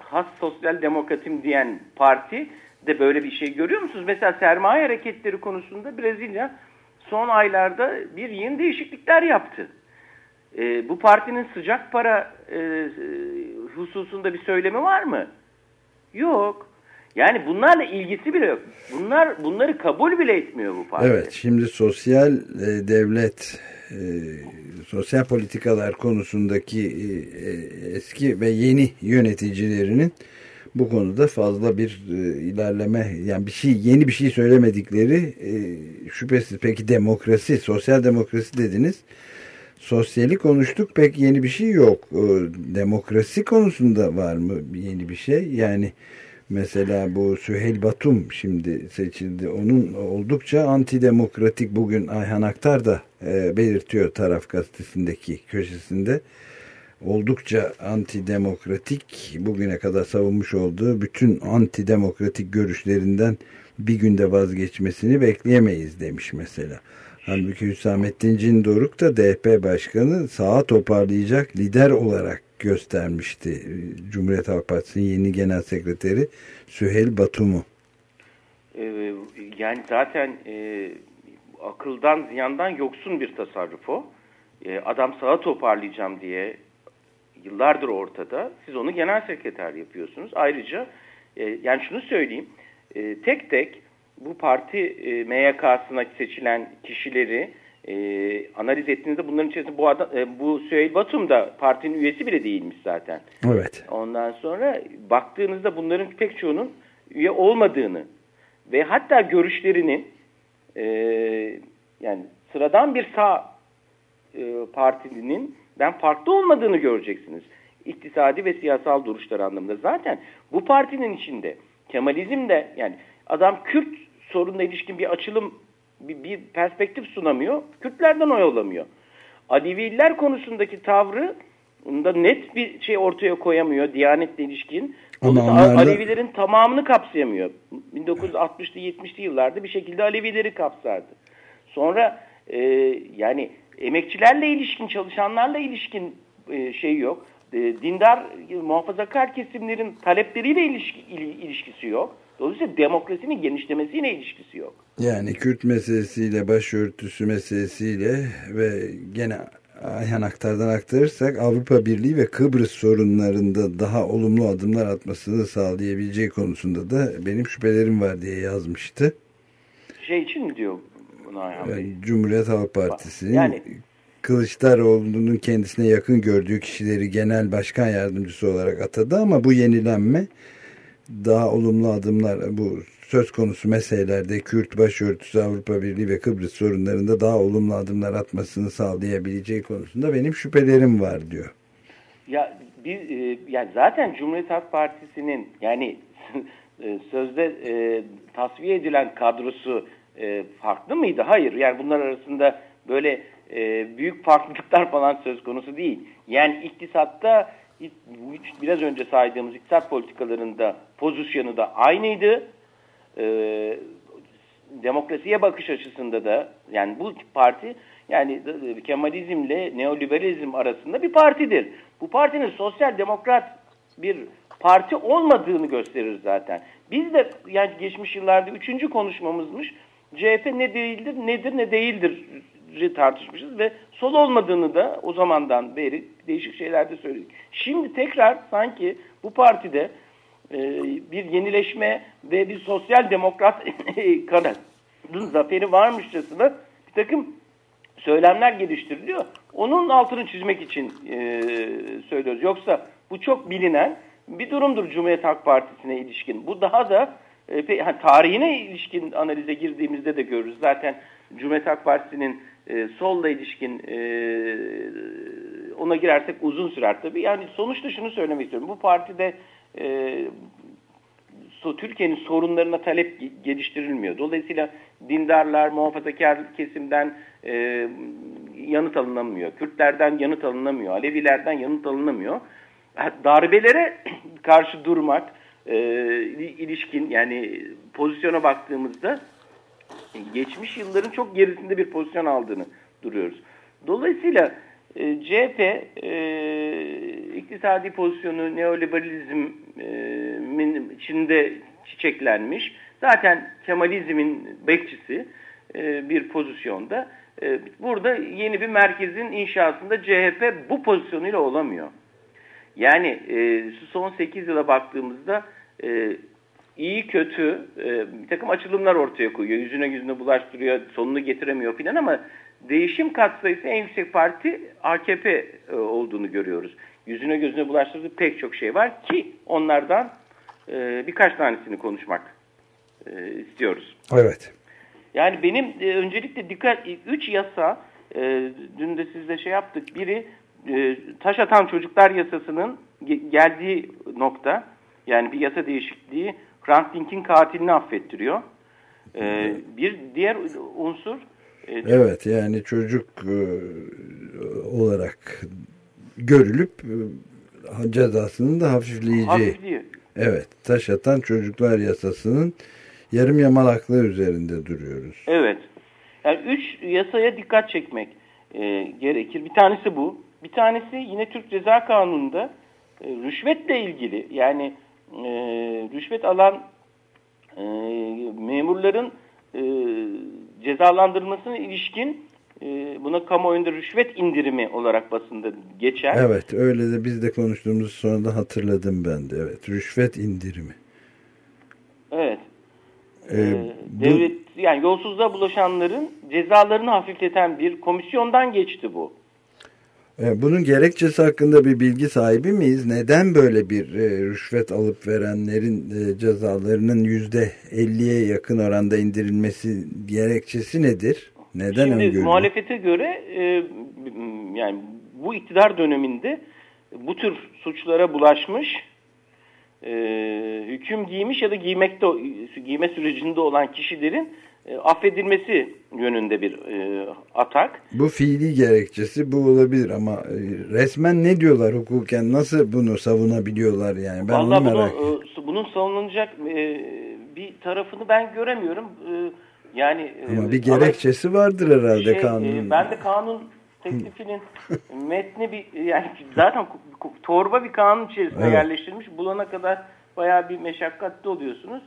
has sosyal demokratim diyen parti de böyle bir şey görüyor musunuz? Mesela sermaye hareketleri konusunda Brezilya son aylarda bir yeni değişiklikler yaptı. E, bu partinin sıcak para e, hususunda bir söylemi var mı? Yok. Yani bunlarla ilgisi bile yok. Bunlar bunları kabul bile etmiyor bu parti. Evet, şimdi sosyal e, devlet e, sosyal politikalar konusundaki e, eski ve yeni yöneticilerinin bu konuda fazla bir e, ilerleme yani bir şey yeni bir şey söylemedikleri e, şüphesiz. Peki demokrasi, sosyal demokrasi dediniz. Sosyali konuştuk pek yeni bir şey yok. O, demokrasi konusunda var mı yeni bir şey? Yani mesela bu Süheyl Batum şimdi seçildi. Onun oldukça antidemokratik bugün Ayhan Aktar da e, belirtiyor taraf gazetesindeki köşesinde. Oldukça antidemokratik bugüne kadar savunmuş olduğu bütün antidemokratik görüşlerinden bir günde vazgeçmesini bekleyemeyiz demiş mesela. Halbuki Hüsamettin Cindoruk da DP Başkanı sağa toparlayacak lider olarak göstermişti. Cumhuriyet Halk Partisi'nin yeni genel sekreteri Süheyl Batum'u. Ee, yani zaten e, akıldan ziyandan yoksun bir tasarruf o. E, adam sağa toparlayacağım diye yıllardır ortada. Siz onu genel sekreter yapıyorsunuz. Ayrıca e, yani şunu söyleyeyim. E, tek tek bu parti e, MYK'sına seçilen kişileri e, analiz ettiğinizde bunların içerisinde bu adam, e, bu Süheyl Batum da partinin üyesi bile değilmiş zaten. Evet. Ondan sonra baktığınızda bunların pek çoğunun üye olmadığını ve hatta görüşlerini e, yani sıradan bir sağ e, partinin ben farklı olmadığını göreceksiniz. İktisadi ve siyasal duruşlar anlamında. Zaten bu partinin içinde Kemalizm de yani adam Kürt sorunla ilişkin bir açılım bir, bir perspektif sunamıyor. Kürtlerden oy alamıyor. Aleviler konusundaki tavrı da net bir şey ortaya koyamıyor Diyanet'le ilişkin. Ama Dolayısıyla onlar da- Alevilerin tamamını kapsayamıyor. 1960'lı 70'li yıllarda bir şekilde Alevileri kapsardı. Sonra e, yani emekçilerle ilişkin, çalışanlarla ilişkin e, şey yok. E, dindar, muhafazakar kesimlerin talepleriyle ilişki, il- ilişkisi yok. Dolayısıyla demokrasinin genişlemesiyle ilişkisi yok. Yani Kürt meselesiyle, başörtüsü meselesiyle ve gene Ayhan Aktar'dan aktarırsak Avrupa Birliği ve Kıbrıs sorunlarında daha olumlu adımlar atmasını sağlayabileceği konusunda da benim şüphelerim var diye yazmıştı. Şey için mi diyor bunu Ayhan Bey? Yani Cumhuriyet Halk Partisi'nin Yani- Kılıçdaroğlu'nun kendisine yakın gördüğü kişileri genel başkan yardımcısı olarak atadı ama bu yenilenme daha olumlu adımlar bu söz konusu meselelerde Kürt başörtüsü Avrupa Birliği ve Kıbrıs sorunlarında daha olumlu adımlar atmasını sağlayabileceği konusunda benim şüphelerim var diyor. Ya bir e, yani zaten Cumhuriyet Halk Partisi'nin yani [laughs] e, sözde e, tasfiye edilen kadrosu e, farklı mıydı? Hayır. Yani bunlar arasında böyle e, büyük farklılıklar falan söz konusu değil. Yani iktisatta biraz önce saydığımız iktisat politikalarında pozisyonu da aynıydı. E, demokrasiye bakış açısında da yani bu parti yani e, Kemalizmle neoliberalizm arasında bir partidir. Bu partinin sosyal demokrat bir parti olmadığını gösterir zaten. Biz de yani geçmiş yıllarda üçüncü konuşmamızmış CHP ne değildir, nedir, ne değildir tartışmışız ve sol olmadığını da o zamandan beri değişik şeylerde söyledik. Şimdi tekrar sanki bu partide e, bir yenileşme ve bir sosyal demokrat [laughs] kanadın zaferi varmışçasına bir takım söylemler geliştiriliyor. Onun altını çizmek için e, söylüyoruz. Yoksa bu çok bilinen bir durumdur Cumhuriyet Halk Partisi'ne ilişkin. Bu daha da e, tarihine ilişkin analize girdiğimizde de görürüz. Zaten Cumhuriyet Halk Partisi'nin e, solla ilişkin e, ona girersek uzun sürer tabii. Yani sonuçta şunu söylemek istiyorum. Bu partide e, so- Türkiye'nin sorunlarına talep ge- geliştirilmiyor. Dolayısıyla dindarlar, muhafazakar kesimden e, yanıt alınamıyor. Kürtlerden yanıt alınamıyor. Alevilerden yanıt alınamıyor. Darbelere [clears throat] karşı durmak e, il- ilişkin yani pozisyona baktığımızda geçmiş yılların çok gerisinde bir pozisyon aldığını duruyoruz. Dolayısıyla e, CHP e, iktisadi pozisyonu neoliberalizmin içinde çiçeklenmiş. Zaten Kemalizmin bekçisi e, bir pozisyonda. E, burada yeni bir merkezin inşasında CHP bu pozisyonuyla olamıyor. Yani e, son 8 yıla baktığımızda e, iyi kötü e, bir takım açılımlar ortaya koyuyor. Yüzüne yüzüne bulaştırıyor, sonunu getiremiyor filan ama değişim katsayısı en yüksek parti AKP e, olduğunu görüyoruz. Yüzüne gözüne bulaştırdığı pek çok şey var ki onlardan e, birkaç tanesini konuşmak e, istiyoruz. Evet. Yani benim e, öncelikle dikkat, üç yasa, e, dün de sizle şey yaptık. Biri e, taş atan çocuklar yasasının ge- geldiği nokta, yani bir yasa değişikliği Hrant Dink'in katilini affettiriyor. E, bir diğer unsur, e, Evet yani çocuk e, olarak görülüp e, cezasının da hafifleyeceği. hafifliği. Evet, taş atan çocuklar yasasının yarım yamalaklığı üzerinde duruyoruz. Evet. Yani üç yasaya dikkat çekmek e, gerekir. Bir tanesi bu. Bir tanesi yine Türk Ceza Kanunu'nda e, rüşvetle ilgili yani e, rüşvet alan e, memurların e, cezalandırılmasına ilişkin e, buna kamuoyunda rüşvet indirimi olarak basında geçer. Evet, öyle de biz de konuştuğumuz sonra da hatırladım ben de. Evet, rüşvet indirimi. Evet. Ee, Ee, bu- devlet yani yolsuzluğa bulaşanların cezalarını hafifleten bir komisyondan geçti bu. E, bunun gerekçesi hakkında bir bilgi sahibi miyiz? Neden böyle bir e, rüşvet alıp verenlerin e, cezalarının yüzde 50'ye yakın oranda indirilmesi gerekçesi nedir? Neden Şimdi öngörülüyor? muhalefete göre yani bu iktidar döneminde bu tür suçlara bulaşmış, hüküm giymiş ya da giymekte giyme sürecinde olan kişilerin e, affedilmesi yönünde bir e, atak. Bu fiili gerekçesi bu olabilir ama e, resmen ne diyorlar hukuken nasıl bunu savunabiliyorlar yani ben Vallahi bunu, merak e, bunun savunulacak e, bir tarafını ben göremiyorum. E, yani e, Ama bir gerekçesi vardır herhalde şey, kanunun. e, ben de kanun teklifinin metni bir yani zaten torba bir kanun içerisine Evet. yerleştirilmiş. Bulana kadar bayağı bir meşakkatli oluyorsunuz.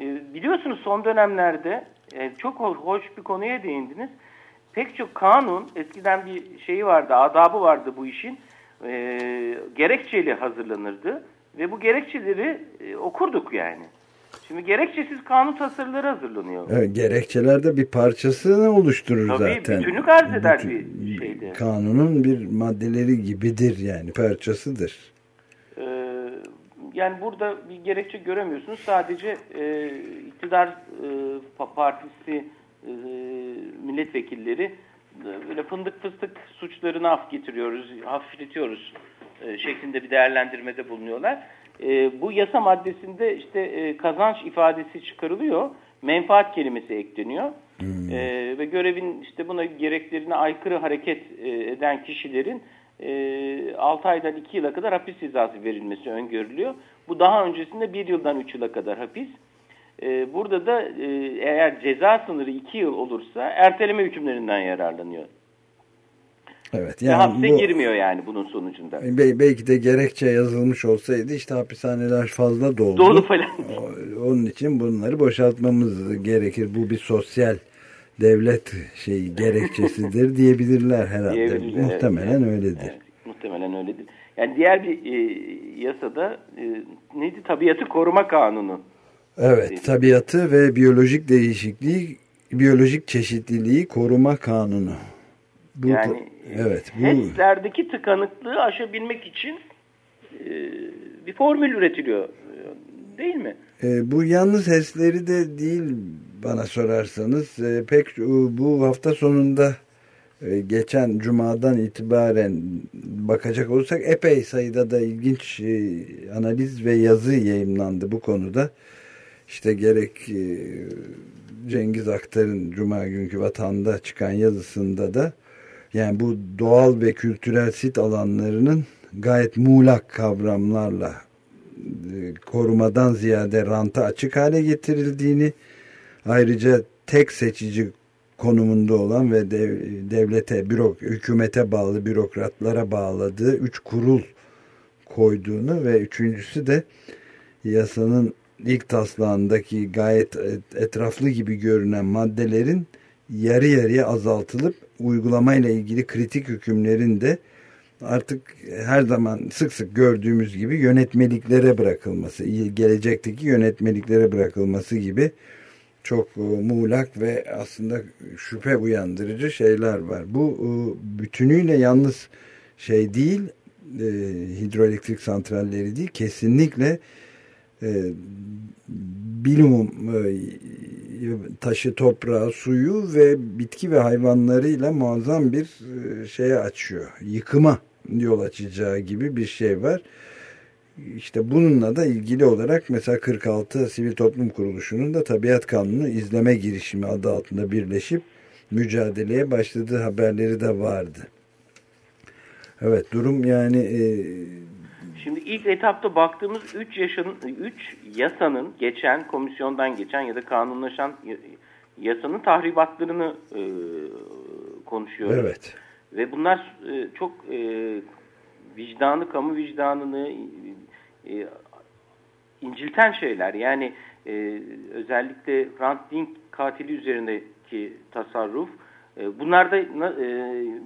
E, biliyorsunuz son dönemlerde e, çok ho- hoş bir konuya değindiniz. Pek çok kanun eskiden bir şeyi vardı, adabı vardı bu işin. E, gerekçeli hazırlanırdı ve bu gerekçeleri e, okurduk yani. Şimdi gerekçesiz kanun tasarıları hazırlanıyor. Evet, gerekçeler de bir parçasını oluşturur Tabii, zaten. bütünlük arz eder Bütün- bir şeyde. Kanunun bir maddeleri gibidir yani parçasıdır. Yani burada bir gerekçe göremiyorsunuz. Sadece e, iktidar e, pa- partisi e, milletvekilleri e, böyle fındık fıstık suçlarını af getiriyoruz, hafifletiyoruz e, şeklinde bir değerlendirmede bulunuyorlar. E, bu yasa maddesinde işte e, kazanç ifadesi çıkarılıyor. Menfaat kelimesi ekleniyor. E, ve görevin işte buna gereklerine aykırı hareket e, eden kişilerin e, 6 aydan 2 yıla kadar hapis cezası verilmesi öngörülüyor. Bu daha öncesinde 1 yıldan 3 yıla kadar hapis. E, burada da e, eğer ceza sınırı 2 yıl olursa erteleme hükümlerinden yararlanıyor. Evet Ve yani hapse bu girmiyor yani bunun sonucunda. Be- belki de gerekçe yazılmış olsaydı işte hapishaneler fazla doldu. Dolu falan. Onun için bunları boşaltmamız gerekir. Bu bir sosyal devlet şey gerekçesidir diyebilirler herhalde. Diyebilirler, Muhtemelen evet. öyledir. Evet, muhtemelen öyledir. Yani diğer bir e, yasada e, neydi? Tabiatı koruma kanunu. Evet, tabiatı ve biyolojik değişikliği, biyolojik çeşitliliği koruma kanunu. Bu Yani evet, bu HES'lerdeki tıkanıklığı aşabilmek için e, bir formül üretiliyor. Değil mi? e, bu yalnız HES'leri de değil bana sorarsanız e, pek bu hafta sonunda e, geçen cumadan itibaren bakacak olursak epey sayıda da ilginç e, analiz ve yazı yayınlandı bu konuda. İşte gerek e, Cengiz Aktar'ın Cuma günkü vatanda çıkan yazısında da yani bu doğal ve kültürel sit alanlarının gayet muğlak kavramlarla korumadan ziyade ranta açık hale getirildiğini ayrıca tek seçici konumunda olan ve dev- devlete, bürok, hükümete bağlı bürokratlara bağladığı üç kurul koyduğunu ve üçüncüsü de yasanın ilk taslağındaki gayet et- etraflı gibi görünen maddelerin yarı yarıya azaltılıp uygulamayla ilgili kritik hükümlerin de artık her zaman sık sık gördüğümüz gibi yönetmeliklere bırakılması, gelecekteki yönetmeliklere bırakılması gibi çok e, muğlak ve aslında şüphe uyandırıcı şeyler var. Bu e, bütünüyle yalnız şey değil, e, hidroelektrik santralleri değil, kesinlikle bilimum e, taşı, toprağı, suyu ve bitki ve hayvanlarıyla muazzam bir e, şeye açıyor. Yıkıma yol açacağı gibi bir şey var. İşte bununla da ilgili olarak mesela 46 Sivil Toplum Kuruluşu'nun da Tabiat Kanunu izleme girişimi adı altında birleşip mücadeleye başladığı haberleri de vardı. Evet durum yani e, Şimdi ilk etapta baktığımız 3 yaşın 3 yasanın geçen komisyondan geçen ya da kanunlaşan yasanın tahribatlarını e, konuşuyoruz. evet Ve bunlar e, çok e, vicdanı, kamu vicdanını e, incilten şeyler. Yani e, özellikle Hrant Dink katili üzerindeki tasarruf. E, bunlar da e,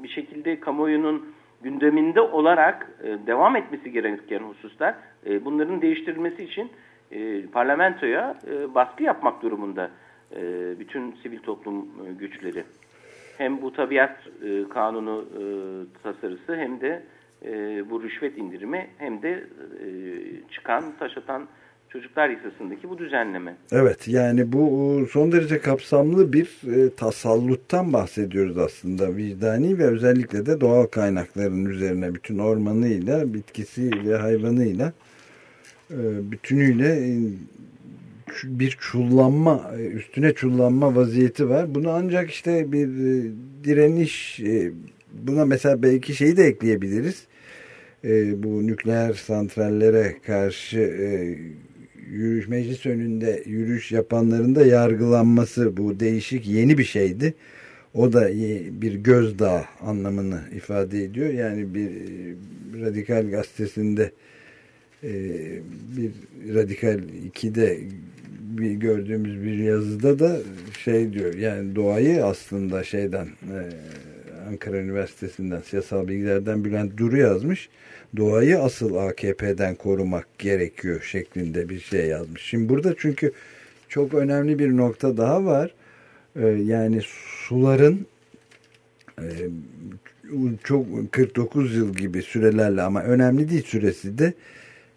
bir şekilde kamuoyunun gündeminde olarak e, devam etmesi gereken hususlar. E, bunların değiştirilmesi için e, parlamentoya e, baskı yapmak durumunda e, bütün sivil toplum e, güçleri hem bu tabiat e, kanunu e, tasarısı hem de e, bu rüşvet indirimi hem de e, çıkan taş atan çocuklar yasasındaki bu düzenleme. Evet yani bu son derece kapsamlı bir e, tasalluttan bahsediyoruz aslında vicdani ve özellikle de doğal kaynakların üzerine bütün ormanıyla, bitkisi ve hayvanıyla e, bütünüyle e, bir çullanma e, üstüne çullanma vaziyeti var. Bunu ancak işte bir e, direniş e, buna mesela belki şeyi de ekleyebiliriz. Bu nükleer santrallere karşı yürüyüş meclis önünde yürüyüş yapanların da yargılanması bu değişik yeni bir şeydi. O da bir gözdağı anlamını ifade ediyor. Yani bir radikal gazetesinde bir radikal 2'de bir gördüğümüz bir yazıda da şey diyor yani doğayı aslında şeyden Ankara Üniversitesi'nden siyasal bilgilerden Bülent Duru yazmış. Doğayı asıl AKP'den korumak gerekiyor şeklinde bir şey yazmış. Şimdi burada çünkü çok önemli bir nokta daha var. Ee, yani suların e, çok 49 yıl gibi sürelerle ama önemli değil süresi de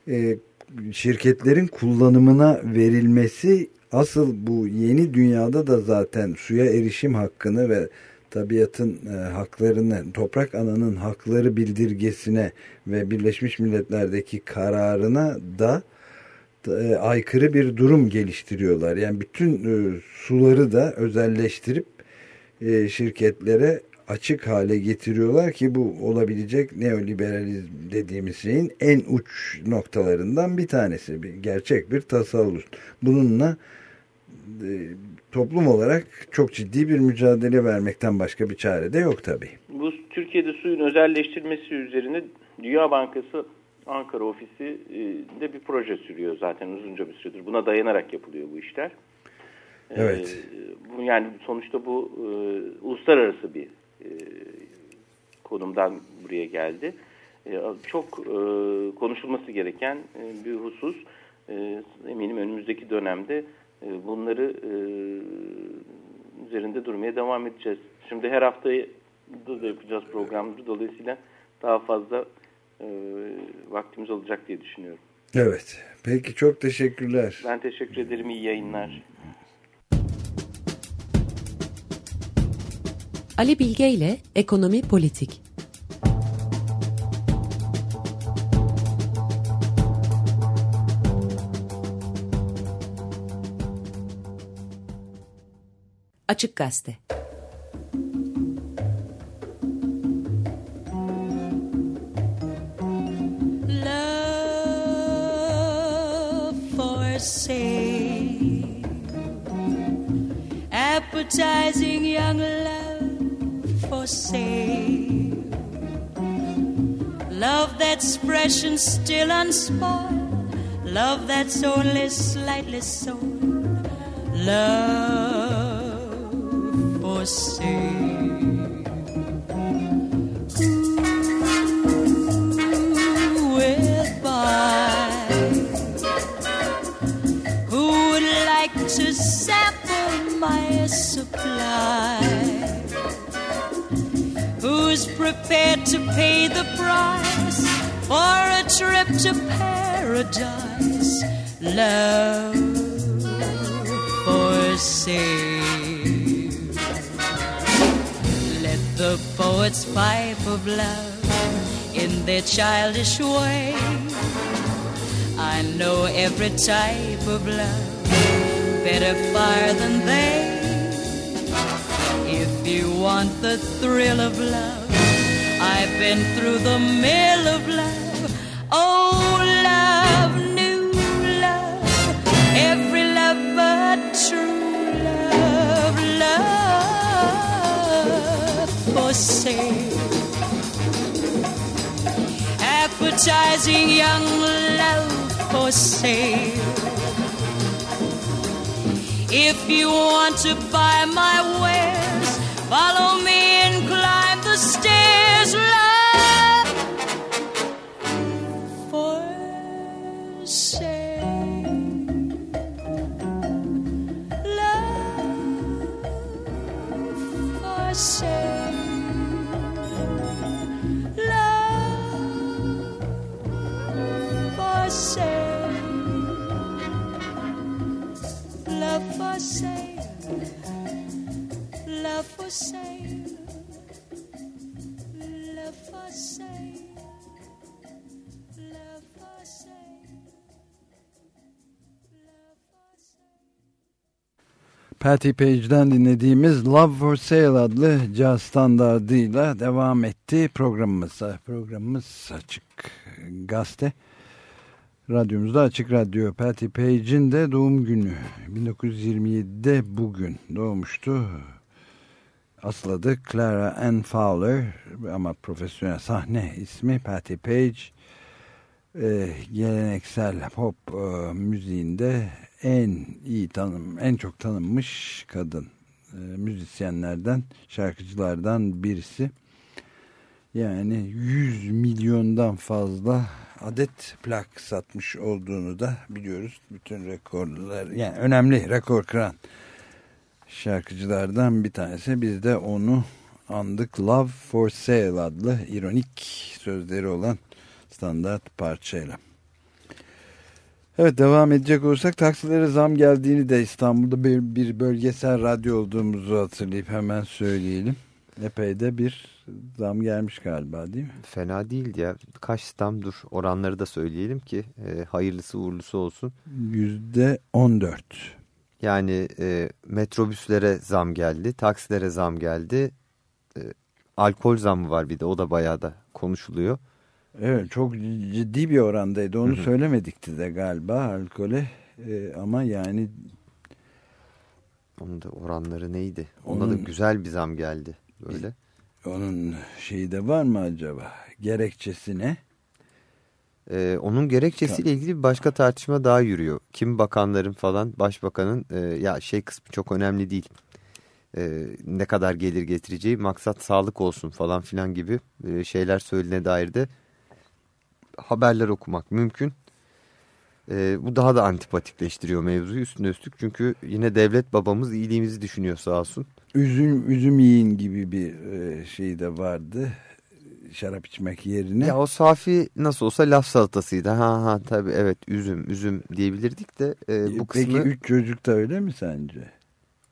e, şirketlerin kullanımına verilmesi asıl bu yeni dünyada da zaten suya erişim hakkını ve tabiatın e, haklarını, toprak ananın hakları bildirgesine ve Birleşmiş Milletler'deki kararına da e, aykırı bir durum geliştiriyorlar. Yani bütün e, suları da özelleştirip e, şirketlere açık hale getiriyorlar ki bu olabilecek neoliberalizm dediğimiz şeyin en uç noktalarından bir tanesi. Bir, gerçek bir tasavvur. Bununla e, toplum olarak çok ciddi bir mücadele vermekten başka bir çare de yok tabii. Bu Türkiye'de suyun özelleştirmesi üzerine Dünya Bankası Ankara ofisi e, de bir proje sürüyor zaten uzunca bir süredir. Buna dayanarak yapılıyor bu işler. E, evet. yani sonuçta bu e, uluslararası bir e, konumdan buraya geldi. E, çok e, konuşulması gereken e, bir husus. E, eminim önümüzdeki dönemde e, bunları e, üzerinde durmaya devam edeceğiz. Şimdi her hafta da yapacağız programları. Dolayısıyla daha fazla e, vaktimiz olacak diye düşünüyorum. Evet. Peki çok teşekkürler. Ben teşekkür ederim. İyi yayınlar. Ali Bilge ile Ekonomi Politik Açık Gazete Appetizing young love for sale. Love that's fresh and still unspoiled. Love that's only slightly sold. Love paradise? Love for sale. The poets pipe of love in their childish way. I know every type of love better far than they If you want the thrill of love, I've been through the mill of love. Oh, Appetizing young love for sale. If you want to buy my wares, Follow me Patti Page'den dinlediğimiz Love for Sale adlı caz standardıyla devam etti programımız. Programımız Açık Gazete. Radyomuzda Açık Radyo Patti Page'in de doğum günü. 1927'de bugün doğmuştu. Asıl adı Clara Ann Fowler ama profesyonel sahne ismi Patti Page. Ee, geleneksel pop e, müziğinde en iyi tanım, en çok tanınmış kadın e, müzisyenlerden, şarkıcılardan birisi. Yani 100 milyondan fazla adet plak satmış olduğunu da biliyoruz. Bütün rekorlar, yani önemli rekor kıran şarkıcılardan bir tanesi. Biz de onu andık. Love for Sale adlı ironik sözleri olan standart parçayla. Evet devam edecek olursak taksilere zam geldiğini de İstanbul'da bir, bir bölgesel radyo olduğumuzu hatırlayıp hemen söyleyelim. Epey de bir zam gelmiş galiba değil mi? Fena değil ya. Kaç tam dur oranları da söyleyelim ki e, hayırlısı uğurlusu olsun. Yüzde on dört. Yani e, metrobüslere zam geldi, taksilere zam geldi. E, alkol zammı var bir de o da bayağı da konuşuluyor. Evet çok ciddi bir orandaydı. Onu söylemedikti de galiba alkole. Ee, ama yani Onun da oranları neydi? Ona da güzel bir zam geldi böyle. onun şeyi de var mı acaba? Gerekçesi ne? Ee, onun gerekçesiyle ilgili bir başka tartışma daha yürüyor. Kim bakanların falan başbakanın e, ya şey kısmı çok önemli değil. E, ne kadar gelir getireceği maksat sağlık olsun falan filan gibi e, şeyler söylediğine dair de haberler okumak mümkün. E, bu daha da antipatikleştiriyor mevzuyu üstüne üstlük. Çünkü yine devlet babamız iyiliğimizi düşünüyor sağ olsun. Üzüm, üzüm yiyin gibi bir e, şey de vardı. Şarap içmek yerine. Ya o safi nasıl olsa laf salatasıydı. Ha ha tabii evet üzüm üzüm diyebilirdik de e, bu Peki kısmı... üç çocuk da öyle mi sence?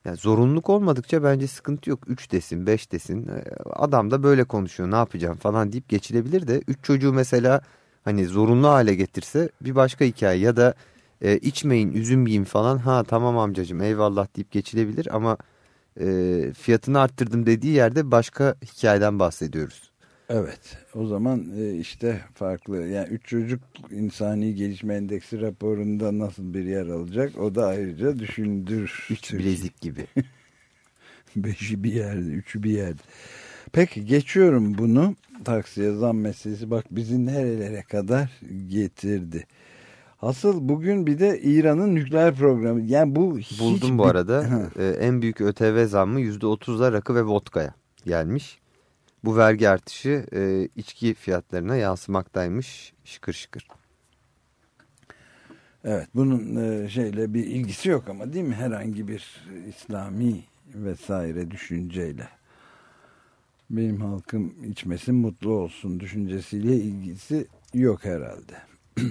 Yani zorunluluk olmadıkça bence sıkıntı yok. 3 desin 5 desin Ee, adam da böyle konuşuyor ne yapacağım falan deyip geçilebilir de 3 çocuğu mesela hani zorunlu hale getirse bir başka hikaye ya da e, içmeyin üzüm yiyin falan ha tamam amcacığım eyvallah deyip geçilebilir ama e, fiyatını arttırdım dediği yerde başka hikayeden bahsediyoruz. Evet. O zaman e, işte farklı. Yani üç çocuk insani gelişme endeksi raporunda nasıl bir yer alacak? O da ayrıca düşündür. 3 bilezik gibi. [laughs] Beşi bir yerde, üçü bir yerde. Peki geçiyorum bunu. Taksiye zam meselesi bak bizi nerelere kadar getirdi. Asıl bugün bir de İran'ın nükleer programı. Yani bu hiç Buldum bu arada. Ee, en büyük ÖTV zammı %30'la rakı ve vodka'ya gelmiş. Bu vergi artışı e, içki fiyatlarına yansımaktaymış şıkır şıkır. Evet bunun e, şeyle bir ilgisi yok ama değil mi? Herhangi bir İslami vesaire düşünceyle. Benim halkım içmesin mutlu olsun düşüncesiyle ilgisi yok herhalde. [clears throat]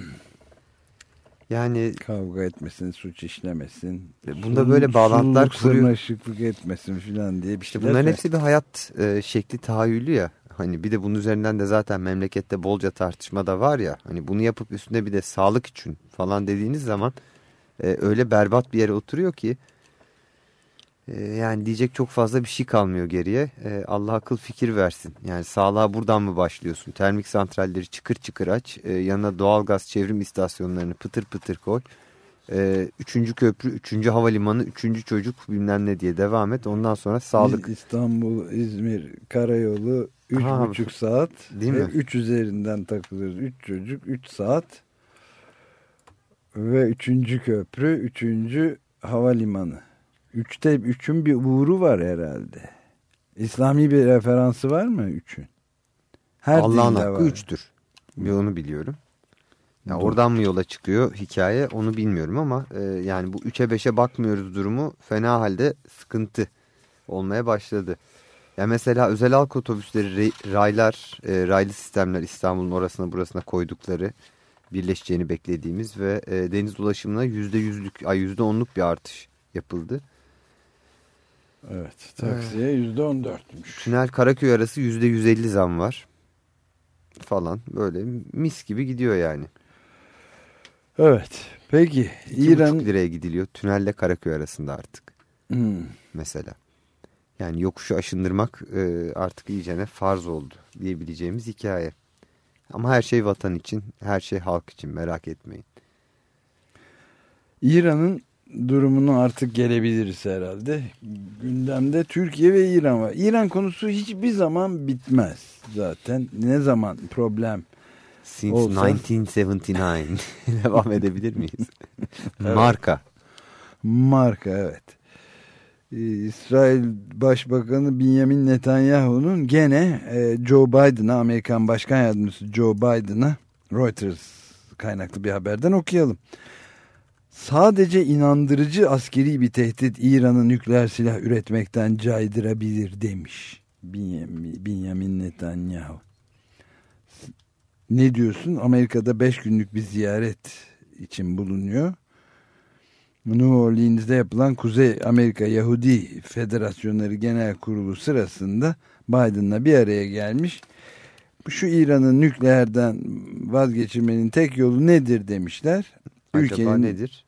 Yani Kavga etmesin, suç işlemesin. E, bunda böyle bağlantılar kuruyor. sırnaşıklık etmesin filan diye bir işte bunların hepsi bir hayat e, şekli tahayyülü ya. Hani bir de bunun üzerinden de zaten memlekette bolca tartışma da var ya. Hani bunu yapıp üstüne bir de sağlık için falan dediğiniz zaman e, öyle berbat bir yere oturuyor ki yani diyecek çok fazla bir şey kalmıyor geriye. E, Allah akıl fikir versin. Yani sağlığa buradan mı başlıyorsun? Termik santralleri çıkır çıkır aç. E, yanına doğalgaz çevrim istasyonlarını pıtır pıtır koy. E, üçüncü köprü, üçüncü havalimanı, üçüncü çocuk bilmem ne diye devam et. Ondan sonra sağlık. İstanbul, İzmir karayolu üç Ha, buçuk saat. değil mi? Üç üzerinden takılıyoruz. Üç çocuk, üç saat. Ve üçüncü köprü, üçüncü havalimanı. Üçte, üçün bir uğru var herhalde. İslami bir referansı var mı üçün? Her Allah'ın hakkı var. üçtür. Bir onu biliyorum. Ya oradan mı yola çıkıyor hikaye onu bilmiyorum ama e, yani bu 3'e 5'e bakmıyoruz durumu fena halde sıkıntı olmaya başladı. Ya mesela özel halk otobüsleri, raylar, e, raylı sistemler İstanbul'un orasına burasına koydukları birleşeceğini beklediğimiz ve e, deniz ulaşımına %100'lük, ay %10'luk bir artış yapıldı. Evet, taksiye yüzde on dörtmüş. Tünel Karaköy arası %150 zam var falan böyle mis gibi gidiyor yani. Evet, peki 2,5 İran liraya gidiliyor tünelle Karaköy arasında artık. mesela. Yani yokuşu aşındırmak e, artık iyicene farz oldu diyebileceğimiz hikaye. Ama her şey vatan için, her şey halk için merak etmeyin. İran'ın durumunu artık gelebiliriz herhalde. Gündemde Türkiye ve İran var. İran konusu hiçbir zaman bitmez zaten. Ne zaman problem Since Olsa- 1979 [laughs] devam edebilir miyiz? [laughs] Marka. marka evet. Ee, İsrail Başbakanı Benjamin Netanyahu'nun gene e, Joe Biden'a Amerikan Başkan Yardımcısı Joe Biden'a Reuters kaynaklı bir haberden okuyalım. Sadece inandırıcı askeri bir tehdit İran'ı nükleer silah üretmekten caydırabilir demiş Benjamin, Netanyahu. Ne diyorsun? Amerika'da 5 günlük bir ziyaret için bulunuyor. New Orleans'de yapılan Kuzey Amerika Yahudi Federasyonları Genel Kurulu sırasında Biden'la bir araya gelmiş. Şu İran'ın nükleerden vazgeçirmenin tek yolu nedir demişler. Acaba nedir?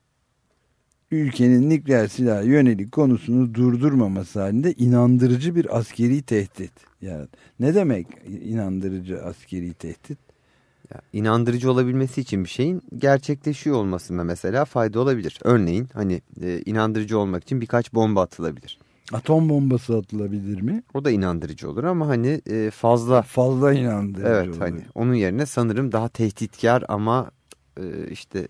Ülkenin nükleer silaha yönelik konusunu durdurmaması halinde inandırıcı bir askeri tehdit. Yani ne demek inandırıcı askeri tehdit? Ya, inandırıcı olabilmesi için bir şeyin gerçekleşiyor olmasında mesela fayda olabilir. Örneğin hani e, inandırıcı olmak için birkaç bomba atılabilir. Atom bombası atılabilir mi? O da inandırıcı olur ama hani e, fazla Fazla inandırıcı evet olur. hani onun yerine sanırım daha tehditkar ama e, işte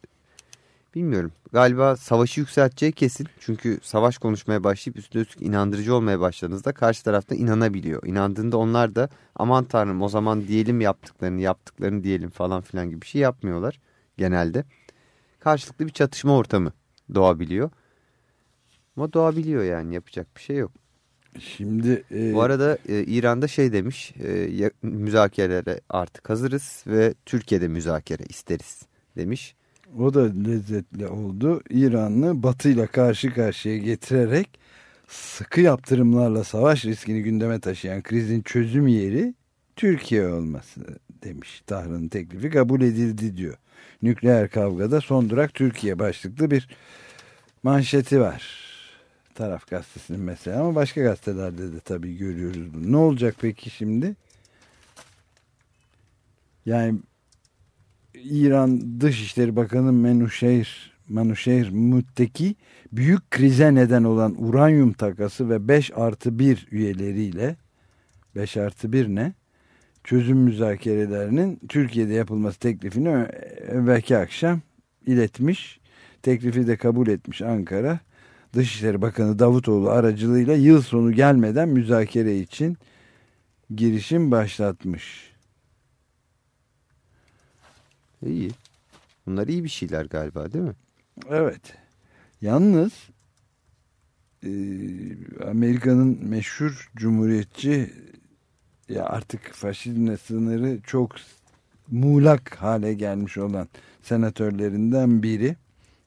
bilmiyorum galiba savaşı yükselteceği kesin. Çünkü savaş konuşmaya başlayıp üstüne üstlük inandırıcı olmaya başladığınızda karşı tarafta inanabiliyor. İnandığında onlar da aman tanrım o zaman diyelim yaptıklarını yaptıklarını diyelim falan filan gibi bir şey yapmıyorlar genelde. Karşılıklı bir çatışma ortamı doğabiliyor. Ama doğabiliyor yani yapacak bir şey yok. Şimdi e, Bu arada e, İran'da şey demiş e, müzakerelere artık hazırız ve Türkiye'de müzakere isteriz demiş. O da lezzetli oldu. İran'ı batıyla karşı karşıya getirerek sıkı yaptırımlarla savaş riskini gündeme taşıyan krizin çözüm yeri Türkiye olması demiş. Tahran'ın teklifi kabul edildi diyor. Nükleer kavgada son durak Türkiye başlıklı bir manşeti var. Taraf gazetesinin mesela ama başka gazetelerde de tabii görüyoruz bunu. Ne olacak peki şimdi? Yani İran Dışişleri Bakanı Menuşehir Manuşehir Mutteki büyük krize neden olan uranyum takası ve 5 artı 1 üyeleriyle 5 artı 1 ne? Çözüm müzakerelerinin Türkiye'de yapılması teklifini evvelki akşam iletmiş. Teklifi de kabul etmiş Ankara. Dışişleri Bakanı Davutoğlu aracılığıyla yıl sonu gelmeden müzakere için girişim başlatmış. İyi. Bunlar iyi bir şeyler galiba değil mi? Evet. Yalnız e, Amerika'nın meşhur cumhuriyetçi ya artık faşizmle sınırı çok muğlak hale gelmiş olan senatörlerinden biri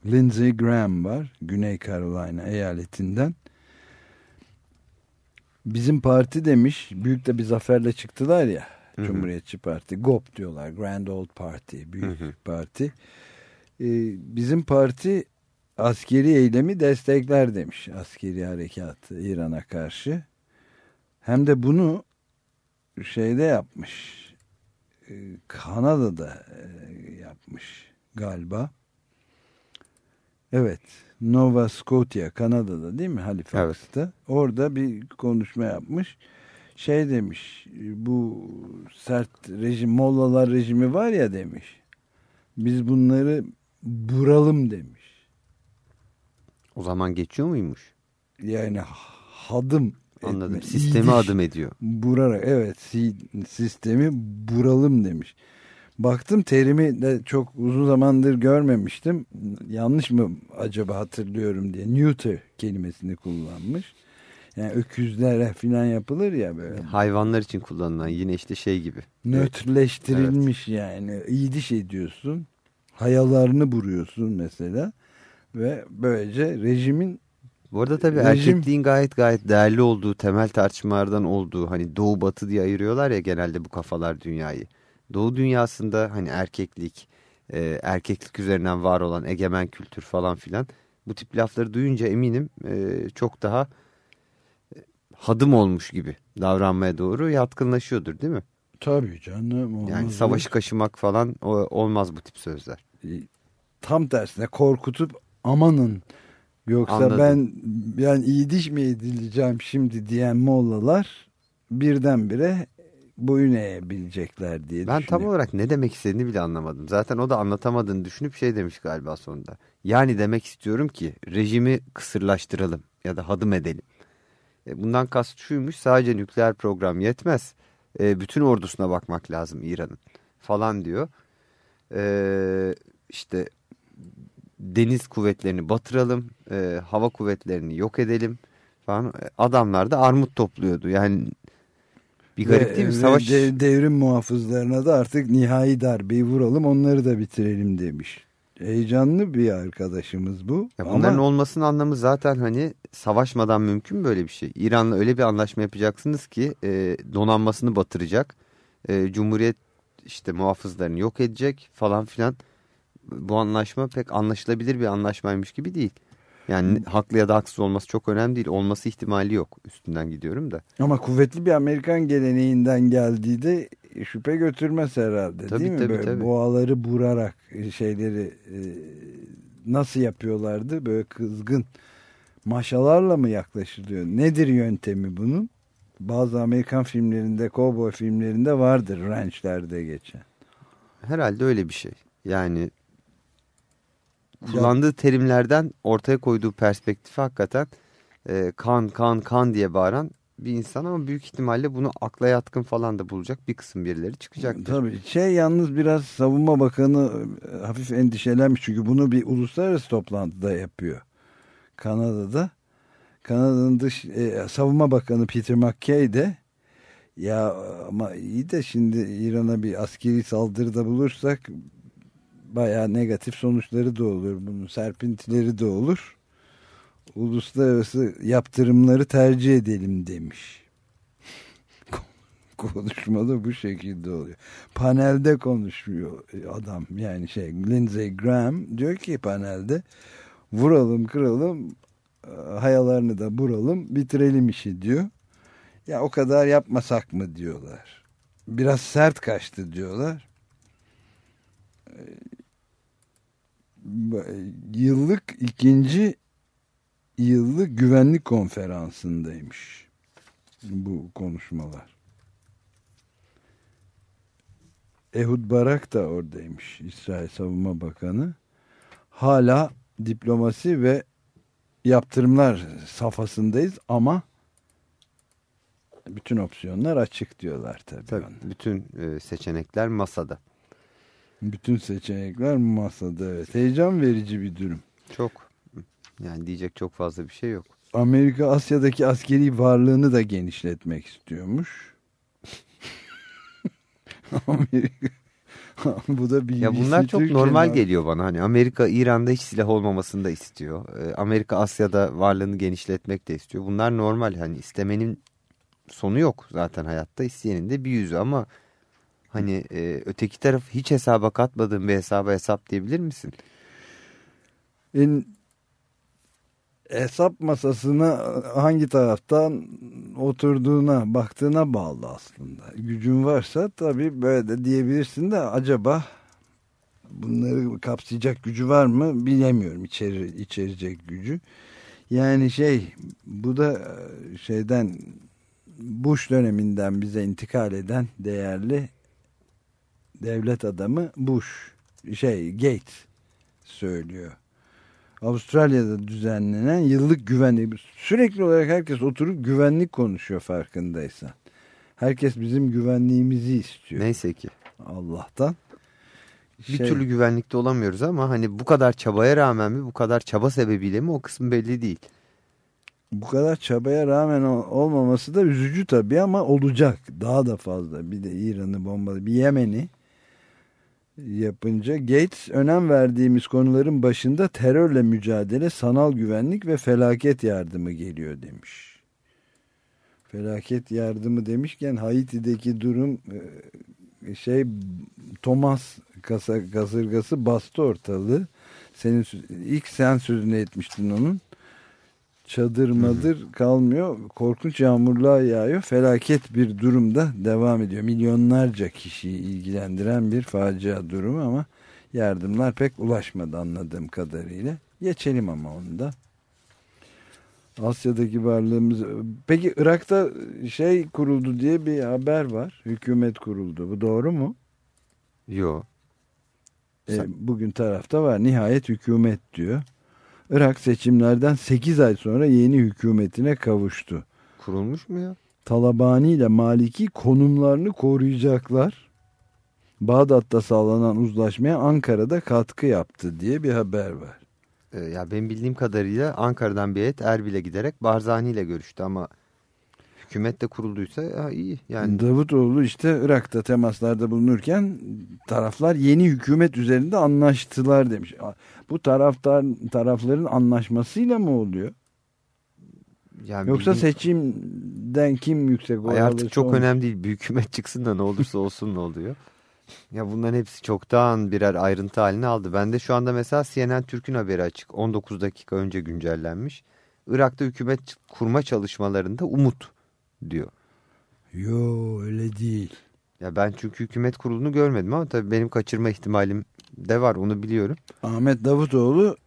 Lindsey Graham var. Güney Carolina eyaletinden. Bizim parti demiş. Büyük de bir zaferle çıktılar ya. Hı hı. Cumhuriyetçi Parti. GOP diyorlar. Grand Old Party. Büyük Hı hı. parti. Ee, bizim parti askeri eylemi destekler demiş. Askeri harekatı İran'a karşı. Hem de bunu şeyde yapmış. Ee, Kanada'da e, yapmış galiba. Evet. Nova Scotia Kanada'da değil mi Halifax'ta? Orada bir konuşma yapmış. Şey demiş bu sert rejim Mollalar rejimi var ya demiş. Biz bunları buralım demiş. O zaman geçiyor muymuş? Yani hadım Anladım. etme, Sistemi iyiliş, adım ediyor. Burarak evet si- sistemi buralım demiş. Baktım terimi de çok uzun zamandır görmemiştim. Yanlış mı acaba hatırlıyorum diye. Neuter kelimesini kullanmış. Yani öküzlere falan yapılır ya böyle. Hayvanlar için kullanılan yine işte şey gibi. Nötrleştirilmiş yani. İyidiş ediyorsun. Hayalarını buruyorsun mesela. Ve böylece rejimin Bu arada tabii Rejim- erkekliğin gayet gayet değerli olduğu, temel tartışmalardan olduğu, hani doğu batı diye ayırıyorlar ya genelde bu kafalar dünyayı. Doğu dünyasında hani erkeklik, e, erkeklik üzerinden var olan egemen kültür falan filan bu tip lafları duyunca eminim e, çok daha hadım olmuş gibi davranmaya doğru yatkınlaşıyordur değil mi? Tabii canım. olmaz Yani savaşı kaşımak falan olmaz bu tip sözler. tam tersine korkutup amanın yoksa Anladım. ben ben iyi diş mi edileceğim şimdi diyen mollalar birdenbire boyun eğebilecekler diye Ben tam olarak ne demek istediğini bile anlamadım. Zaten o da anlatamadığını düşünüp şey demiş galiba sonunda. Yani demek istiyorum ki rejimi kısırlaştıralım ya da hadım edelim. E, Bundan kast şuymuş sadece nükleer program yetmez. E, bütün ordusuna bakmak lazım İran'ın falan diyor. E, işte deniz kuvvetlerini batıralım, hava kuvvetlerini yok edelim falan. Adamlar da armut topluyordu. Yani bir garip Ve- değil mi? Savaş de- devrim muhafızlarına da artık nihai darbeyi vuralım onları da bitirelim demiş. Heyecanlı bir arkadaşımız bu. Ya bunların Ama olmasının anlamı zaten hani savaşmadan mümkün böyle bir şey. İran'la öyle bir anlaşma yapacaksınız ki e, donanmasını batıracak. E, Cumhuriyet işte muhafızlarını yok edecek falan filan. Bu anlaşma pek anlaşılabilir bir anlaşmaymış gibi değil. Yani haklı ya da haksız olması çok önemli değil. Olması ihtimali yok. Üstünden gidiyorum da. ama kuvvetli bir Amerikan geleneğinden geldiği de şüphe götürmez herhalde Tabii, değil mi? tabii, Böyle tabii. boğaları burarak şeyleri e, nasıl yapıyorlardı? Böyle kızgın maşalarla mı yaklaşılıyor? Nedir yöntemi bunun? Bazı Amerikan filmlerinde, kovboy filmlerinde vardır ranchlerde geçen. Herhalde öyle bir şey. Yani kullandığı terimlerden ortaya koyduğu perspektifi hakikaten e, kan kan kan diye bağıran bir insan ama büyük ihtimalle bunu akla yatkın falan da bulacak bir kısım birileri çıkacaktır. Tabii şey yalnız biraz savunma bakanı e, hafif endişelenmiş çünkü bunu bir uluslararası toplantıda yapıyor. Kanada'da. Kanada'nın dış e, savunma bakanı Peter McKay de ya ama iyi de şimdi İran'a bir askeri saldırıda bulursak bayağı negatif sonuçları da olur. Bunun serpintileri de olur. Uluslararası yaptırımları tercih edelim demiş. [laughs] Konuşmada bu şekilde oluyor. Panelde konuşuyor adam yani şey Lindsey Graham diyor ki panelde vuralım kıralım hayalarını da vuralım bitirelim işi diyor. Ya o kadar yapmasak mı diyorlar. Biraz sert kaçtı diyorlar. Yıllık ikinci yıllık güvenlik konferansındaymış bu konuşmalar. Ehud Barak da oradaymış İsrail Savunma Bakanı. Hala diplomasi ve yaptırımlar safhasındayız ama bütün opsiyonlar açık diyorlar tabii. Tabii, bütün e, seçenekler masada. Bütün seçenekler masada. Evet. Heyecan verici bir durum. Çok yani diyecek çok fazla bir şey yok. Amerika Asya'daki askeri varlığını da genişletmek istiyormuş. Amerika [laughs] bu da bir Ya bunlar çok normal geliyor bana. Hani Amerika İran'da hiç silah olmamasını da istiyor. E, Amerika Asya'da varlığını genişletmek de istiyor. Bunlar normal. Hani istemenin sonu yok zaten hayatta. İsteyenin de bir yüzü ama hani e, öteki taraf hiç hesaba katmadığın bir hesaba hesap diyebilir misin? En, hesap masasına hangi taraftan oturduğuna baktığına bağlı aslında. Gücün varsa tabii böyle de diyebilirsin de acaba bunları kapsayacak gücü var mı bilemiyorum içeri, içerecek gücü. Yani şey bu da e, şeyden Bush döneminden bize intikal eden değerli devlet adamı Bush şey Gates söylüyor. Avustralya'da düzenlenen yıllık güvenlik sürekli olarak herkes oturup güvenlik konuşuyor farkındaysan. Herkes bizim güvenliğimizi istiyor. Neyse ki. Allah'tan. Bir Şey, türlü güvenlikte olamıyoruz ama hani bu kadar çabaya rağmen mi bu kadar çaba sebebiyle mi o kısım belli değil. bu kadar çabaya rağmen ol- olmaması da üzücü tabii ama olacak. Daha da fazla. Bir de İran'ı bombaladı. Bir Yemen'i yapınca Gates önem verdiğimiz konuların başında terörle mücadele, sanal güvenlik ve felaket yardımı geliyor demiş. Felaket yardımı demişken Haiti'deki durum e, şey Thomas kasırgası bastı ortalığı. Senin ilk sen sözünü etmiştin onun. Çadır madır kalmıyor. Korkunç yağmurlar yağıyor. Felaket bir durumda devam ediyor. Milyonlarca kişiyi ilgilendiren bir facia durumu ama yardımlar pek ulaşmadı anladığım kadarıyla. Geçelim ama onu da. Asya'daki varlığımız... Peki Irak'ta şey kuruldu diye bir haber var. Hükümet kuruldu. Bu doğru mu? Yo. E, bugün tarafta var. Nihayet hükümet diyor. Irak seçimlerden 8 ay sonra yeni hükümetine kavuştu. Kurulmuş mu ya? Talabani ile Maliki konumlarını koruyacaklar. Bağdat'ta sağlanan uzlaşmaya Ankara'da katkı yaptı diye bir haber var. Ee, ya benim bildiğim kadarıyla Ankara'dan bir heyet Erbil'e giderek Barzani ile görüştü ama hükümet de kurulduysa ya iyi. Yani Davutoğlu işte Irak'ta temaslarda bulunurken taraflar yeni hükümet üzerinde anlaştılar demiş. Bu taraftar tarafların anlaşmasıyla mı oluyor? yani Yoksa bildiğim- seçimden kim yüksek oy artık çok o mu? önemli değil. Bir hükümet çıksın da ne olursa olsun ne oluyor. Ya bunların hepsi çoktan birer ayrıntı haline aldı. Ben de şu anda mesela CNN Türk'ün haberi açık. 19 dakika önce güncellenmiş. Irak'ta hükümet kurma çalışmalarında umut diyor. Yo öyle değil. Ya ben çünkü hükümet kurulunu görmedim ama tabii benim kaçırma ihtimalim de var onu biliyorum. Ahmet Davutoğlu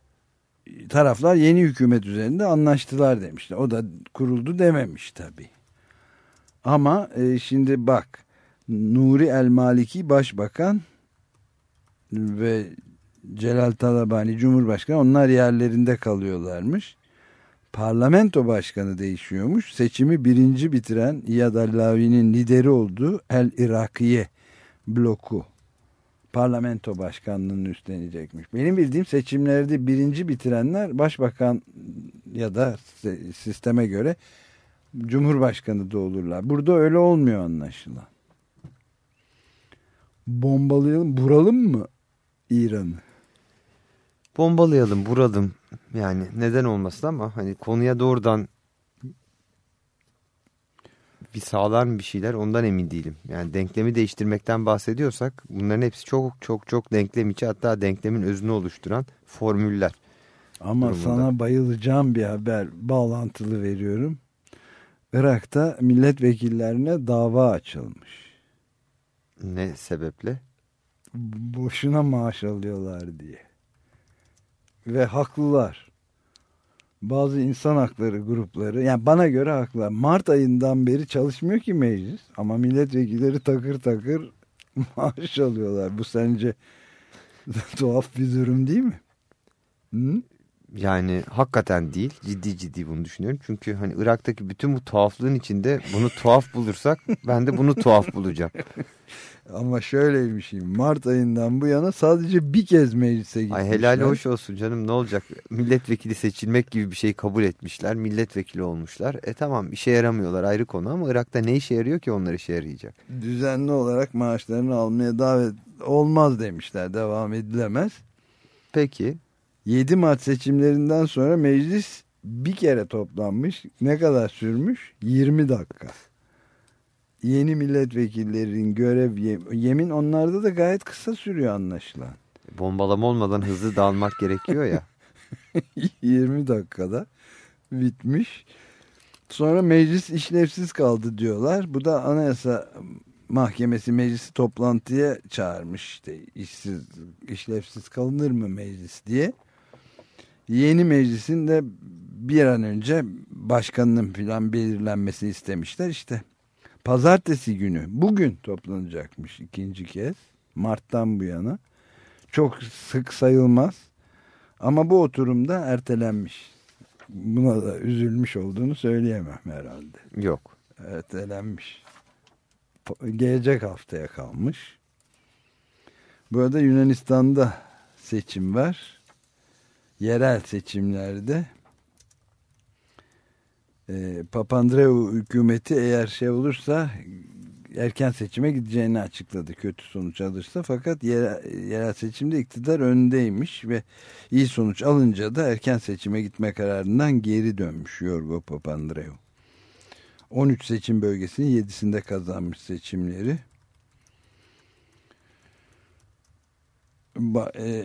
taraflar yeni hükümet üzerinde anlaştılar demişler. O da kuruldu dememiş tabii. Ama e, şimdi bak Nuri El Maliki başbakan ve Celal Talabani Cumhurbaşkanı onlar yerlerinde kalıyorlarmış. Parlamento başkanı değişiyormuş. Seçimi birinci bitiren İyad Allavi'nin lideri olduğu El Irakiye bloku parlamento başkanlığını üstlenecekmiş. Benim bildiğim seçimlerde birinci bitirenler başbakan ya da sisteme göre cumhurbaşkanı da olurlar. Burada öyle olmuyor anlaşılan. Bombalayalım, buralım mı İran'ı? Bombalayalım, vuralım. Yani neden olmasın ama hani konuya doğrudan bir sağlar mı bir şeyler ondan emin değilim. Yani denklemi değiştirmekten bahsediyorsak bunların hepsi çok çok çok denklem içi hatta denklemin özünü oluşturan formüller. Ama Durumunda. sana bayılacağım bir haber bağlantılı veriyorum. Irak'ta milletvekillerine dava açılmış. Ne sebeple? boşuna maaş alıyorlar diye. Ve haklılar. Bazı insan hakları grupları yani bana göre haklılar. Mart ayından beri çalışmıyor ki meclis ama milletvekilleri takır takır [laughs] maaş alıyorlar. Bu sence [laughs] tuhaf bir durum değil mi? Hı? Yani hakikaten değil. Ciddi ciddi bunu düşünüyorum. Çünkü hani Irak'taki bütün bu tuhaflığın içinde bunu [laughs] tuhaf bulursak ben de bunu tuhaf bulacağım. [laughs] Ama şöyleymiş Mart ayından bu yana sadece bir kez meclise gitmişler. Ay helal hoş olsun canım ne olacak? Milletvekili seçilmek gibi bir şey kabul etmişler. Milletvekili olmuşlar. E tamam işe yaramıyorlar ayrı konu ama Irak'ta ne işe yarıyor ki onlar işe yarayacak? Düzenli olarak maaşlarını almaya davet olmaz demişler. Devam edilemez. Peki 7 Mart seçimlerinden sonra meclis bir kere toplanmış. Ne kadar sürmüş? 20 dakika. Yeni milletvekillerin görev yem- yemin onlarda da gayet kısa sürüyor anlaşılan. bombalama olmadan hızlı dağılmak gerekiyor ya. [laughs] 20 dakikada bitmiş. Sonra meclis işlevsiz kaldı diyorlar. Bu da anayasa mahkemesi meclisi toplantıya çağırmış işte işsiz işlevsiz kalınır mı meclis diye. Yeni meclisin de bir an önce başkanının falan belirlenmesi istemişler işte. Pazartesi günü bugün toplanacakmış ikinci kez Mart'tan bu yana. Çok sık sayılmaz. Ama bu oturumda ertelenmiş. Buna da üzülmüş olduğunu söyleyemem herhalde. Yok. Ertelenmiş. Gelecek haftaya kalmış. Bu arada Yunanistan'da seçim var. Yerel seçimlerde e, Papandreou hükümeti eğer şey olursa erken seçime gideceğini açıkladı kötü sonuç alırsa fakat yerel, yerel seçimde iktidar öndeymiş ve iyi sonuç alınca da erken seçime gitme kararından geri dönmüş Yorgo Papandreou. 13 seçim bölgesinin 7'sinde kazanmış seçimleri. Ba- e,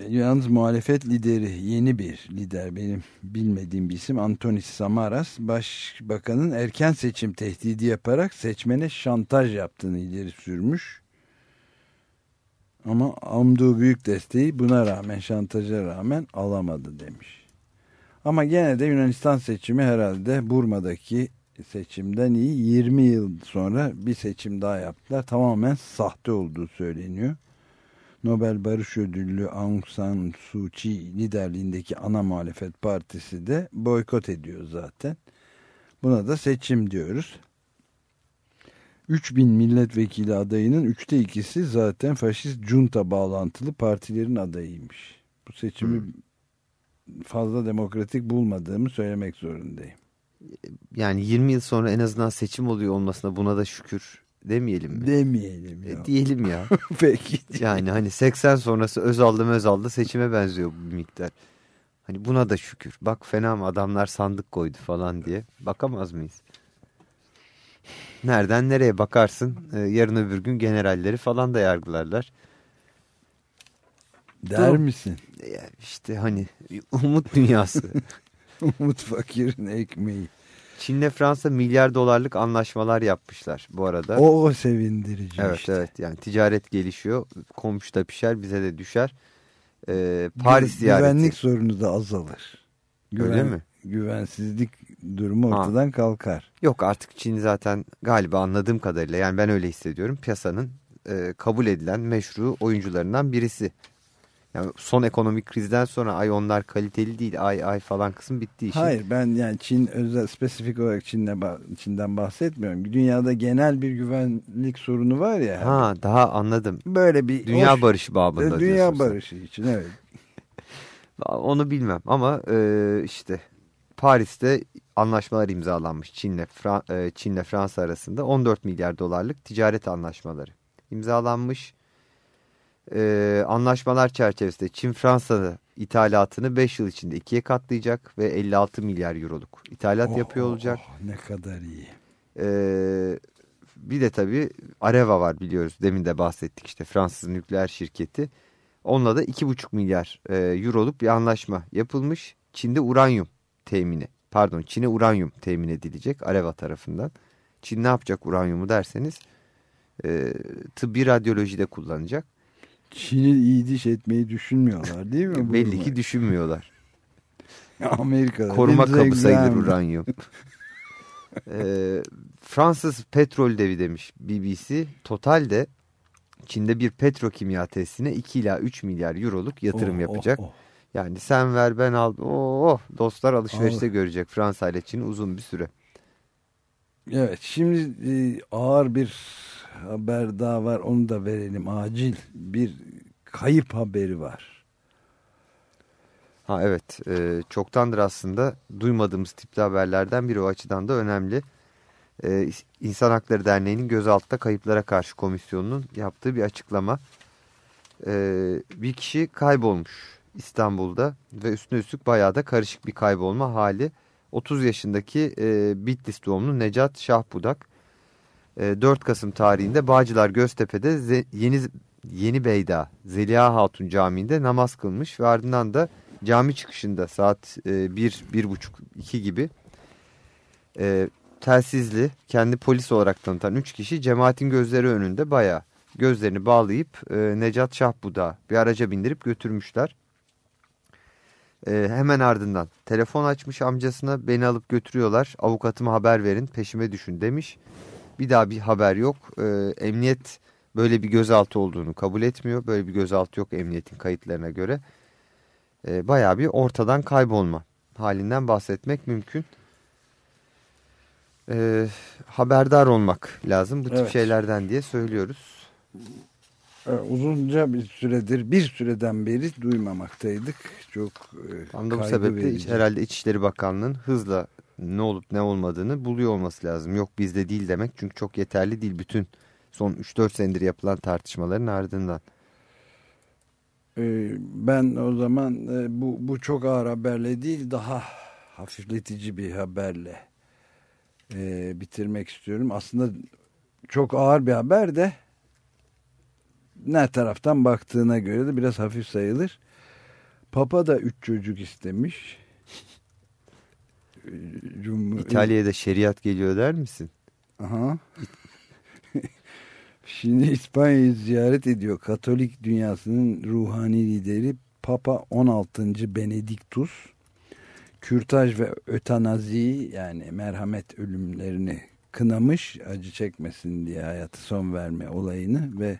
yalnız muhalefet lideri yeni bir lider benim bilmediğim bir isim Antonis Samaras başbakanın erken seçim tehdidi yaparak seçmene şantaj yaptığını ileri sürmüş. Ama umduğu büyük desteği buna rağmen şantaja rağmen alamadı demiş. Ama gene de Yunanistan seçimi herhalde Burma'daki seçimden iyi 20 yıl sonra bir seçim daha yaptılar. Tamamen sahte olduğu söyleniyor. Nobel Barış Ödüllü Aung San Suu Kyi liderliğindeki ana muhalefet partisi de boykot ediyor zaten. Buna da seçim diyoruz. 3000 milletvekili adayının üçte ikisi zaten faşist junta bağlantılı partilerin adayıymış. Bu seçimi fazla demokratik bulmadığımı söylemek zorundayım. Yani 20 yıl sonra en azından seçim oluyor olmasına buna da şükür demeyelim mi? Demeyelim ya. E, diyelim ya. [laughs] Peki. Yani hani 80 sonrası Özal'da Özal'da seçime benziyor bu miktar. Hani buna da şükür. Bak fena mı adamlar sandık koydu falan diye. Bakamaz mıyız? Nereden nereye bakarsın? Ee, yarın öbür gün generalleri falan da yargılarlar. Der Doğru. misin? E, işte hani umut dünyası. [laughs] Umut fakirin ekmeği. Çin'le Fransa milyar dolarlık anlaşmalar yapmışlar bu arada. O, o sevindirici evet işte. evet yani ticaret gelişiyor. Komşuda pişer bize de düşer. Ee, Paris Gü- ziyareti. Güvenlik sorunu da azalır. Öyle mi? Güvensizlik durumu Ha. ortadan kalkar. Yok artık Çin zaten galiba anladığım kadarıyla yani ben öyle hissediyorum. Piyasanın e, kabul edilen meşru oyuncularından birisi. Yani son ekonomik krizden sonra ay onlar kaliteli değil ay ay falan kısım bitti işin. Hayır ben yani Çin özel spesifik olarak Çin'le Çin'den bahsetmiyorum. Dünyada genel bir güvenlik sorunu var ya. Ha daha anladım. Böyle bir Dünya hoş- barışı babında Dünya sen. barışı için evet. [laughs] Onu bilmem ama e, işte Paris'te anlaşmalar imzalanmış Çin'le Fra- e, Çin'le Fransa arasında 14 milyar dolarlık ticaret anlaşmaları imzalanmış. E, anlaşmalar çerçevesinde Çin Fransa'da ithalatını 5 yıl içinde ikiye katlayacak ve 56 milyar euroluk ithalat Oh, yapıyor oh, olacak. oh, ne kadar iyi. E, bir de tabii Areva var biliyoruz demin de bahsettik işte Fransız nükleer şirketi. Onunla da 2,5 milyar e, euroluk bir anlaşma yapılmış. Çin'de uranyum temini pardon Çin'e uranyum temin edilecek Areva tarafından. Çin ne yapacak uranyumu derseniz e, tıbbi radyolojide kullanacak. Çin'i iyi diş etmeyi düşünmüyorlar değil mi? Belli ki düşünmüyorlar. Amerika'da. Koruma kabı sayılır uranyum. e, Fransız petrol devi demiş BBC. Totalde Çin'de bir petrokimya tesisine 2 ila 3 milyar euroluk yatırım Oh, yapacak. oh, oh. Yani sen ver ben al. Oo, dostlar alışverişte Al. görecek Fransa ile Çin uzun bir süre. Evet şimdi e, ağır bir haber daha var onu da verelim acil bir kayıp haberi var. Ha evet e, çoktandır aslında duymadığımız tipli haberlerden biri o açıdan da önemli. E, İnsan Hakları Derneği'nin gözaltıda kayıplara karşı komisyonunun yaptığı bir açıklama. E, bir kişi kaybolmuş İstanbul'da ve üstüne üstlük bayağı da karışık bir kaybolma hali. 30 yaşındaki e, Bitlis doğumlu Necat Şahbudak 4 Kasım tarihinde Bağcılar Göztepe'de Ze- Yeni Yeni Beyda Zeliha Hatun Camii'nde namaz kılmış ve ardından da cami çıkışında saat e, 1 buçuk 2 gibi e, telsizli kendi polis olarak tanıtan 3 kişi cemaatin gözleri önünde bayağı gözlerini bağlayıp e, Necat Şahbudak'ı bir araca bindirip götürmüşler. E, hemen ardından telefon açmış amcasına beni alıp götürüyorlar avukatıma haber verin peşime düşün demiş. Bir daha bir haber yok. E, emniyet böyle bir gözaltı olduğunu kabul etmiyor. Böyle bir gözaltı yok emniyetin kayıtlarına göre. E, bayağı bir ortadan kaybolma halinden bahsetmek mümkün. E, haberdar olmak lazım bu tip Evet. şeylerden diye söylüyoruz. Uzunca bir süredir bir süreden beri duymamaktaydık. Çok e, Tam da bu sebeple verici. herhalde İçişleri Bakanlığı'nın hızla ne olup ne olmadığını buluyor olması lazım. Yok bizde değil demek çünkü çok yeterli değil bütün son 3-4 senedir yapılan tartışmaların ardından. E, Ben o zaman e, bu, bu çok ağır haberle değil daha hafifletici bir haberle e, bitirmek istiyorum. Aslında çok ağır bir haber de ne taraftan baktığına göre de biraz hafif sayılır. Papa da üç çocuk istemiş. Cumhur... İtalya'da şeriat geliyor der misin? Aha. [laughs] Şimdi İspanya'yı ziyaret ediyor. Katolik dünyasının ruhani lideri Papa 16. Benediktus. Kürtaj ve ötanazi yani merhamet ölümlerini kınamış acı çekmesin diye hayatı son verme olayını ve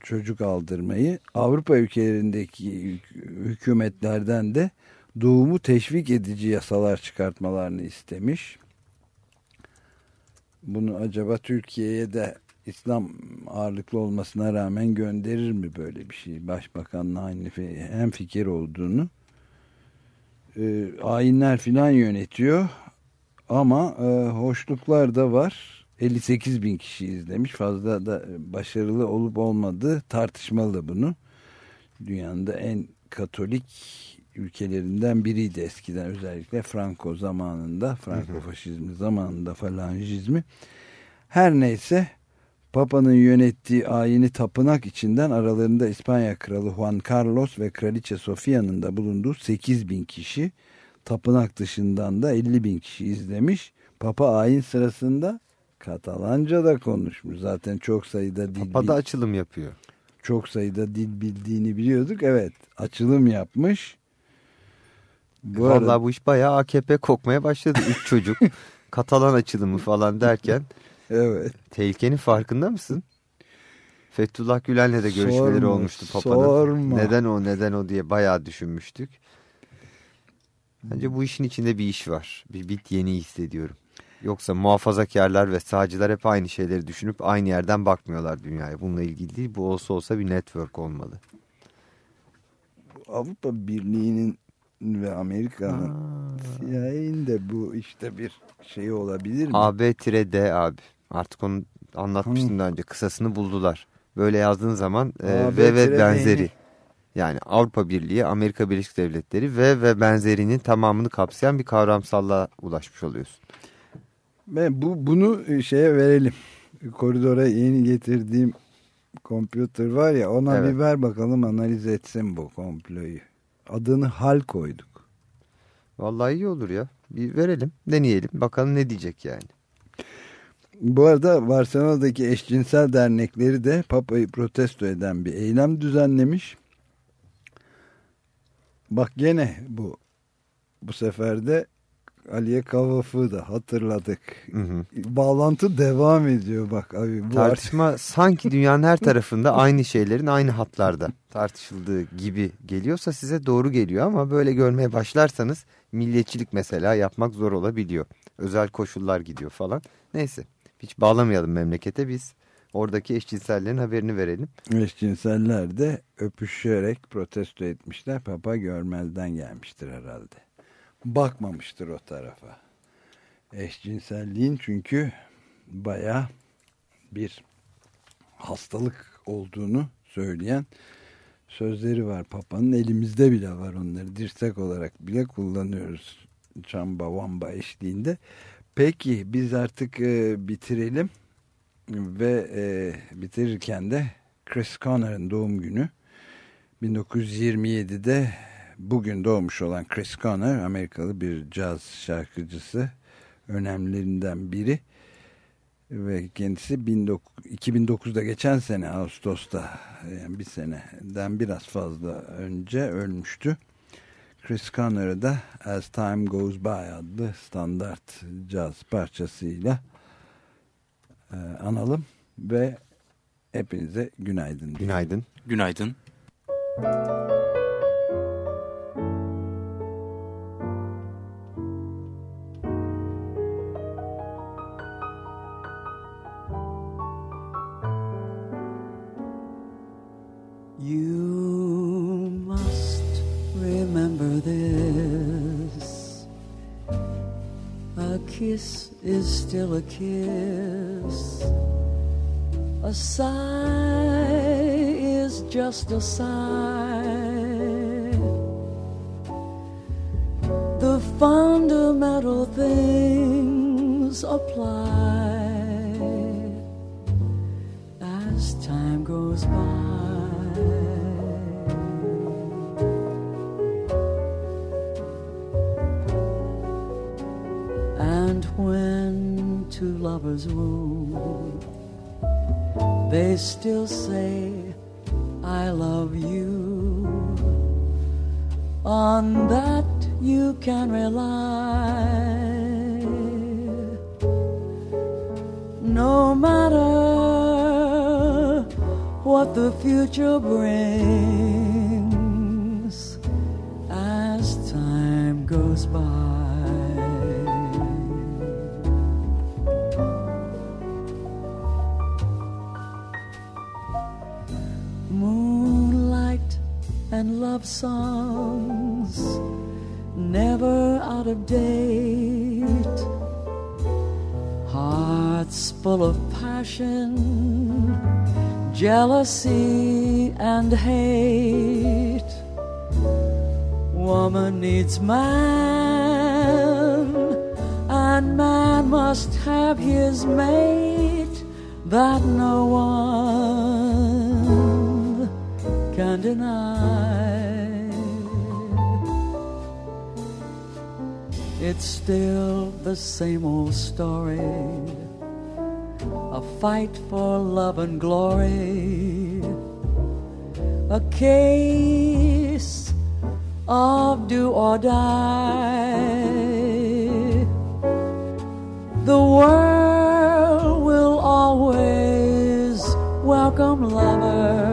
çocuk aldırmayı Avrupa ülkelerindeki hükümetlerden de doğumu teşvik edici yasalar çıkartmalarını istemiş. Bunu acaba Türkiye'ye de İslam ağırlıklı olmasına rağmen gönderir mi böyle bir şey? Başbakanla aynı hem fikir olduğunu. E, ayinler filan yönetiyor ama e, hoşluklar da var. 58 bin kişi izlemiş. Fazla da başarılı olup olmadığı tartışmalı bunu. Dünyanın da en katolik ülkelerinden biriydi eskiden özellikle Franco zamanında Franco faşizmi zamanında falangizmi her neyse Papa'nın yönettiği ayini tapınak içinden aralarında İspanya Kralı Juan Carlos ve Kraliçe Sofia'nın da bulunduğu 8 bin kişi tapınak dışından da 50 bin kişi izlemiş. Papa ayin sırasında Katalanca da konuşmuş. Zaten çok sayıda dil Papa da açılım yapıyor. Çok sayıda dil bildiğini biliyorduk. Evet açılım yapmış. Bu Vallahi arada... bu iş bayağı AKP kokmaya başladı. Üç çocuk [laughs] Katalan açılımı falan derken. evet. Tehlikenin farkında mısın? Fethullah Gülen'le de görüşmeleri sorma, olmuştu Papa'nın. Sorma. Neden o neden o diye bayağı düşünmüştük. Bence bu işin içinde bir iş var. Bir bit yeni hissediyorum. Yoksa muhafazakarlar ve sağcılar hep aynı şeyleri düşünüp aynı yerden bakmıyorlar dünyaya. Bununla ilgili değil. Bu olsa olsa bir network olmalı. Avrupa Birliği'nin ve Amerika'nın CIA'nin de bu işte bir şey olabilir mi? AB-D abi. Artık onu anlatmıştım daha önce. Kısasını buldular. Böyle yazdığın zaman e, ve ve benzeri. Yani Avrupa Birliği, Amerika Birleşik Devletleri ve ve benzerinin tamamını kapsayan bir kavramsallığa ulaşmış oluyorsun. Ben bu bunu e, şeye verelim. Koridora yeni getirdiğim kompütür var ya ona evet. bir ver bakalım analiz etsin bu komployu. Adını hal koyduk. Vallahi iyi olur ya. Bir verelim, deneyelim. Bakalım ne diyecek yani. Bu arada Barcelona'daki eşcinsel dernekleri de Papa'yı protesto eden bir eylem düzenlemiş. Bak gene bu bu sefer de Aliye Kavaf'ı da hatırladık. Hı hı. Bağlantı devam ediyor bak abi. Bu Tartışma artık... sanki dünyanın her tarafında aynı şeylerin aynı hatlarda tartışıldığı gibi geliyorsa size doğru geliyor ama böyle görmeye başlarsanız milliyetçilik mesela yapmak zor olabiliyor. Özel koşullar gidiyor falan. Neyse hiç bağlamayalım memlekete biz oradaki eşcinsellerin haberini verelim. Eşcinseller de öpüşerek protesto etmişler. Papa görmezden gelmiştir herhalde bakmamıştır o tarafa. Eşcinselliğin çünkü baya bir hastalık olduğunu söyleyen sözleri var. Papa'nın elimizde bile var onları. Dirsek olarak bile kullanıyoruz. Çamba Vamba eşliğinde. Peki biz artık e, bitirelim ve e, bitirirken de Chris Connor'ın doğum günü 1927'de bugün doğmuş olan Chris Connor Amerikalı bir caz şarkıcısı önemlilerinden biri ve kendisi 2009'da geçen sene Ağustos'ta yani bir seneden biraz fazla önce ölmüştü. Chris Connor'ı da As Time Goes By adlı standart caz parçasıyla e, analım ve hepinize günaydın. Günaydın. Günaydın. günaydın. Still a kiss. A sigh is just a sigh. The fundamental things apply as time goes by. They still say, I love you. On that you can rely. No matter what the future brings jealousy, and hate. Woman needs man, and man must have his mate that no one can deny. It's still the same old story fight for love and glory, a case of do or die. The world will always welcome lovers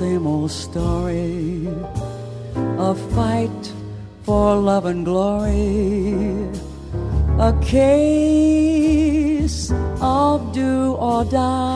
same old story. A fight for love and glory. A case of do or die.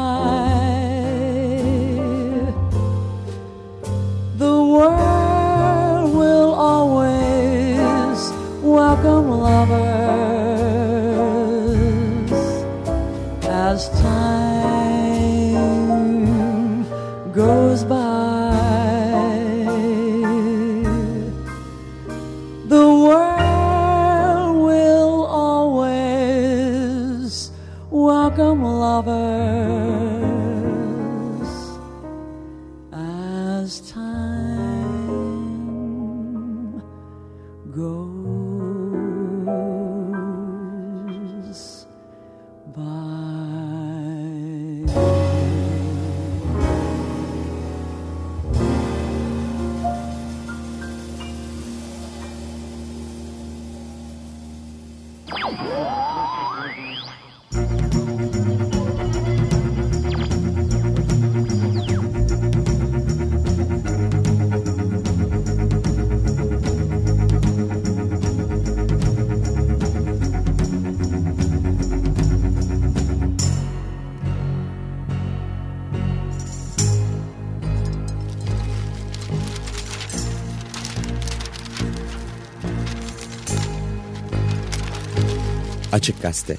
Açık Gazete